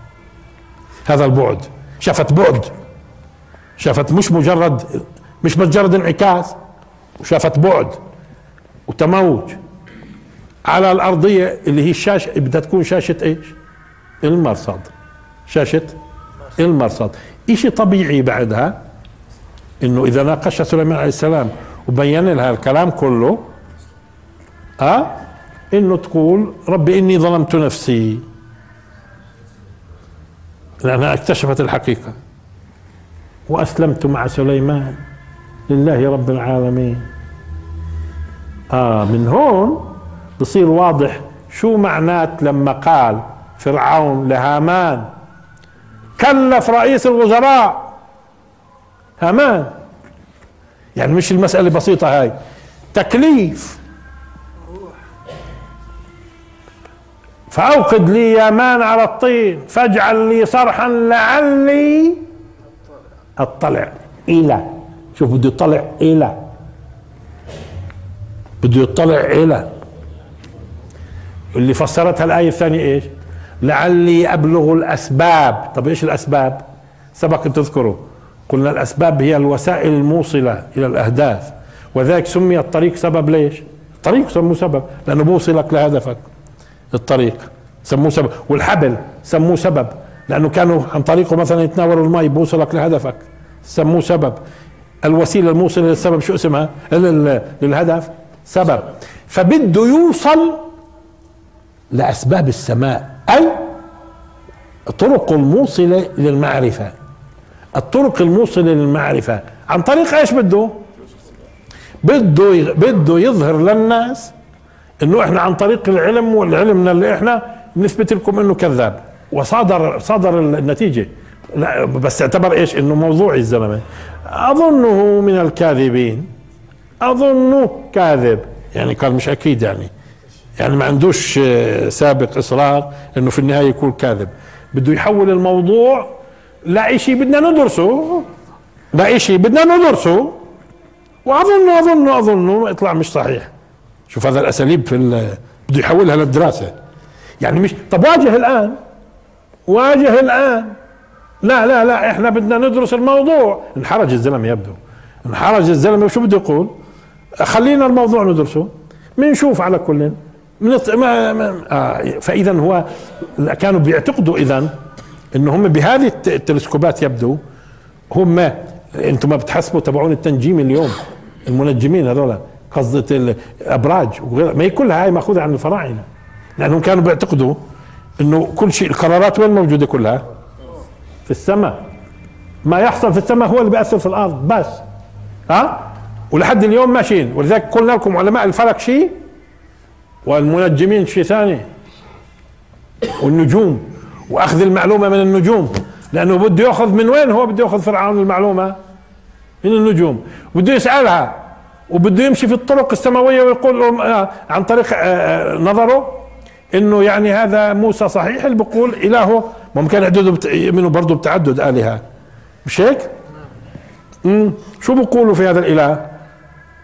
S1: هذا البعد. شافت بعد. شافت مش مجرد مش مجرد انعكاس. وشافت بعد. وتموج. على الأرضية اللي هي الشاشة بدها تكون شاشة إيش؟ المرصد شاشة المرصد اشي طبيعي بعدها؟ إنه إذا ناقش سليمان عليه السلام وبين لها الكلام كله آه؟ إنه تقول ربي إني ظلمت نفسي. لأنها اكتشفت الحقيقة. وأسلمت مع سليمان. لله رب العالمين. آه من هون بصير واضح شو معنات لما قال فرعون لهامان. كلف رئيس الوزراء. هامان يعني مش المسألة بسيطة هاي. تكليف. فأوقد لي يا مان على الطين. فاجعل لي صرحا لعلي أطلع. إلى. شوف بده يطلع إلى. بده يطلع إلى. اللي فسرتها الآية الثانية إيش؟ لعلي أبلغ الأسباب. طب إيش الأسباب؟ سبق أن تذكروا. قلنا الأسباب هي الوسائل الموصلة إلى الأهداف وذلك سمي الطريق سبب ليش؟ الطريق سموه سبب لأنه بوصلك لهدفك. الطريق سموه سبب والحبل سموه سبب لأنه كانوا عن طريقه مثلا يتناولوا الماء بوصلك لهدفك. سموه سبب. الوسيلة الموصلة للسبب شو اسمها؟ للهدف؟ سبب. فبده يوصل لأسباب السماء. أي طرق الموصلة للمعرفة الطرق الموصلة للمعرفة عن طريق إيش بده؟ بده بده يظهر للناس إنه إحنا عن طريق العلم والعلمنا اللي إحنا نثبت لكم إنه كذاب. وصادر صادر النتيجة. لا بس اعتبر إيش؟ إنه موضوعي الزلمة. أظنه من الكاذبين. أظنه كاذب. يعني قال مش أكيد يعني. يعني ما عندوش آه، سابق إصرار إنه في النهاية يكون كاذب. بده يحول الموضوع لا شيء بدنا ندرسه. لا شيء بدنا ندرسه. وأظن أظن أظن يطلع مش صحيح. شوف هذا الأساليب في بده يحولها للدراسة. يعني مش طب واجه الآن. واجه الآن. لا لا لا إحنا بدنا ندرس الموضوع. انحرج الزلمة يبدو. انحرج الزلمة. شو بده يقول؟ خلينا الموضوع ندرسه. بنشوف على كل. منط... ما... ما... آه فاذا هو كانوا بيعتقدوا اذا انه هم بهذه الت- التلسكوبات يبدو هم أنتم ما بتحسبوا تبعون التنجيم اليوم المنجمين هذول قصدة الابراج وغيرها ما هي كلها هاي مأخوذة عن الفراعنة لأنهم كانوا بيعتقدوا إنه كل شيء القرارات وين موجودة كلها؟ في السماء. ما يحصل في السماء هو اللي بيأثر في الأرض بس. ها؟ ولحد اليوم ماشيين. ولذلك قلنا لكم علماء الفلك شيء؟ والمنجمين شيء ثاني. والنجوم. وأخذ المعلومة من النجوم. لأنه بده يأخذ من وين؟ هو بده يأخذ فرعون المعلومة من النجوم. بده يسألها. وبده يمشي في الطرق السماوية ويقول آه، عن طريق آه، آه، نظره. إنه يعني هذا موسى صحيح اللي بيقول إلهه. ممكن بت- يؤمنوا برضه بتعدد آلهة. مش هيك؟ شو بيقولوا في هذا الإله؟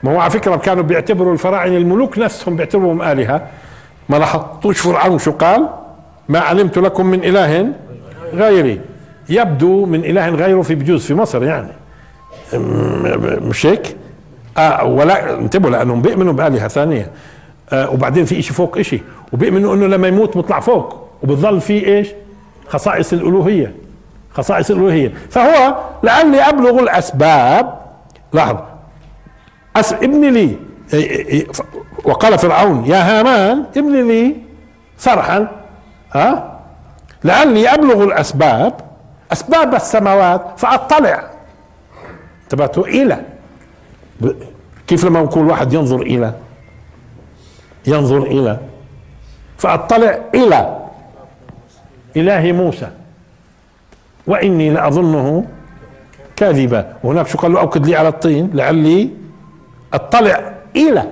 S1: ما هو على فكرة كانوا بيعتبروا الفراعنة الملوك نفسهم بيعتبروهم آلهة. ما لاحظتوش فرعون شو قال؟ ما علمت لكم من إله غيري. يبدو من إله غيره في بجوز في مصر يعني. مش هيك؟ آه ولا انتبهوا لأنهم بيؤمنوا بآلهة ثانية. آه وبعدين في شيء فوق شيء وبيؤمنوا إنه لما يموت بيطلع فوق. وبتظل في إيش؟ خصائص الألوهية. خصائص الألوهية. فهو لعلي أبلغ الأسباب لاحظ ابن لي. وقال فرعون يا هامان ابن لي صرحا ها؟ لعلي أبلغ الأسباب أسباب السماوات فأطلع. انتبهتوا؟ إلى. كيف لما نقول واحد ينظر إلى؟ ينظر إلى. فأطلع إلى. اله موسى. وإني لأظنه كاذبا. وهناك شو قال له؟ اوكد لي على الطين. لعلي اطلع إلى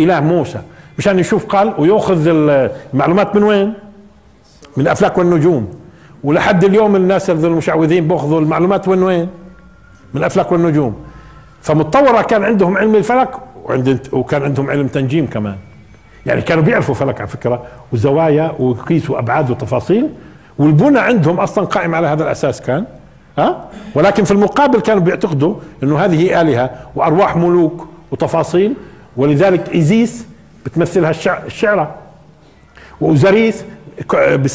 S1: إله موسى. مشان يشوف قال ويأخذ المعلومات من وين؟ من الأفلاك والنجوم. ولحد اليوم الناس المشعوذين بأخذوا المعلومات من وين؟ من الأفلاك والنجوم. فمتطورة كان عندهم علم الفلك وعند وكان عندهم علم تنجيم كمان. يعني كانوا بيعرفوا فلك على فكرة وزوايا وقيس وأبعاد وتفاصيل. والبنى عندهم أصلا قائم على هذا الأساس كان. ها؟ ولكن في المقابل كانوا بيعتقدوا إنه هذه آلهة وأرواح ملوك. وتفاصيل ولذلك إيزيس بتمثلها الشع- الشعرة وأوزاريس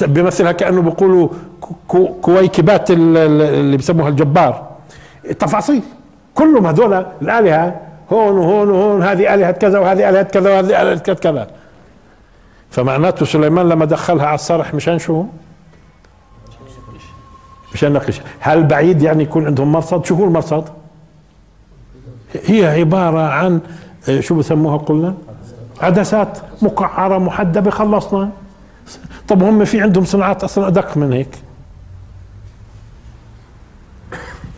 S1: بيمثلها كأنه بيقولوا كو- كويكبات ال- ال- اللي بسموها الجبار التفاصيل كلهم هذول الآلهة هون وهون وهون هذه آلهة كذا وهذه آلهة كذا وهذه آلهة كذا كذا فمعناته سليمان لما دخلها على الصرح مشان شو؟ مشان نقش هل بعيد يعني يكون عندهم مرصد؟ شو هو المرصد؟ هي عبارة عن آه، شو بسموها قلنا؟ عدسات مقعرة محدبة خلصنا. طب هم في عندهم صناعات أصلا أدق من هيك؟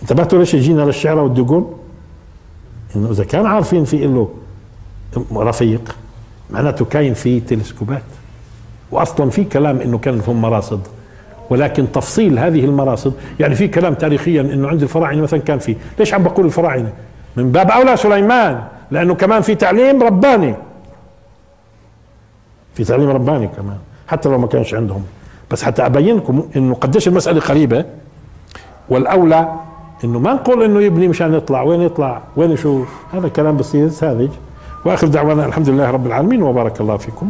S1: انتبهتوا ليش جينا ودي أقول إنه إذا كان عارفين في له رفيق معناته كاين في تلسكوبات. واصلا في كلام إنه كان لهم مراصد. ولكن تفصيل هذه المراصد يعني في كلام تاريخيا إنه عند الفراعنة مثلا كان في. ليش عم بقول الفراعنة؟ من باب أولى سليمان لأنه كمان في تعليم رباني. في تعليم رباني كمان حتى لو ما كانش عندهم. بس حتى ابين لكم إنه قديش المسألة قريبة. والأولى إنه ما نقول إنه يبني مشان يطلع وين يطلع وين يشوف. هذا كلام بسيط ساذج. وآخر دعوانا الحمد لله رب العالمين وبارك الله فيكم.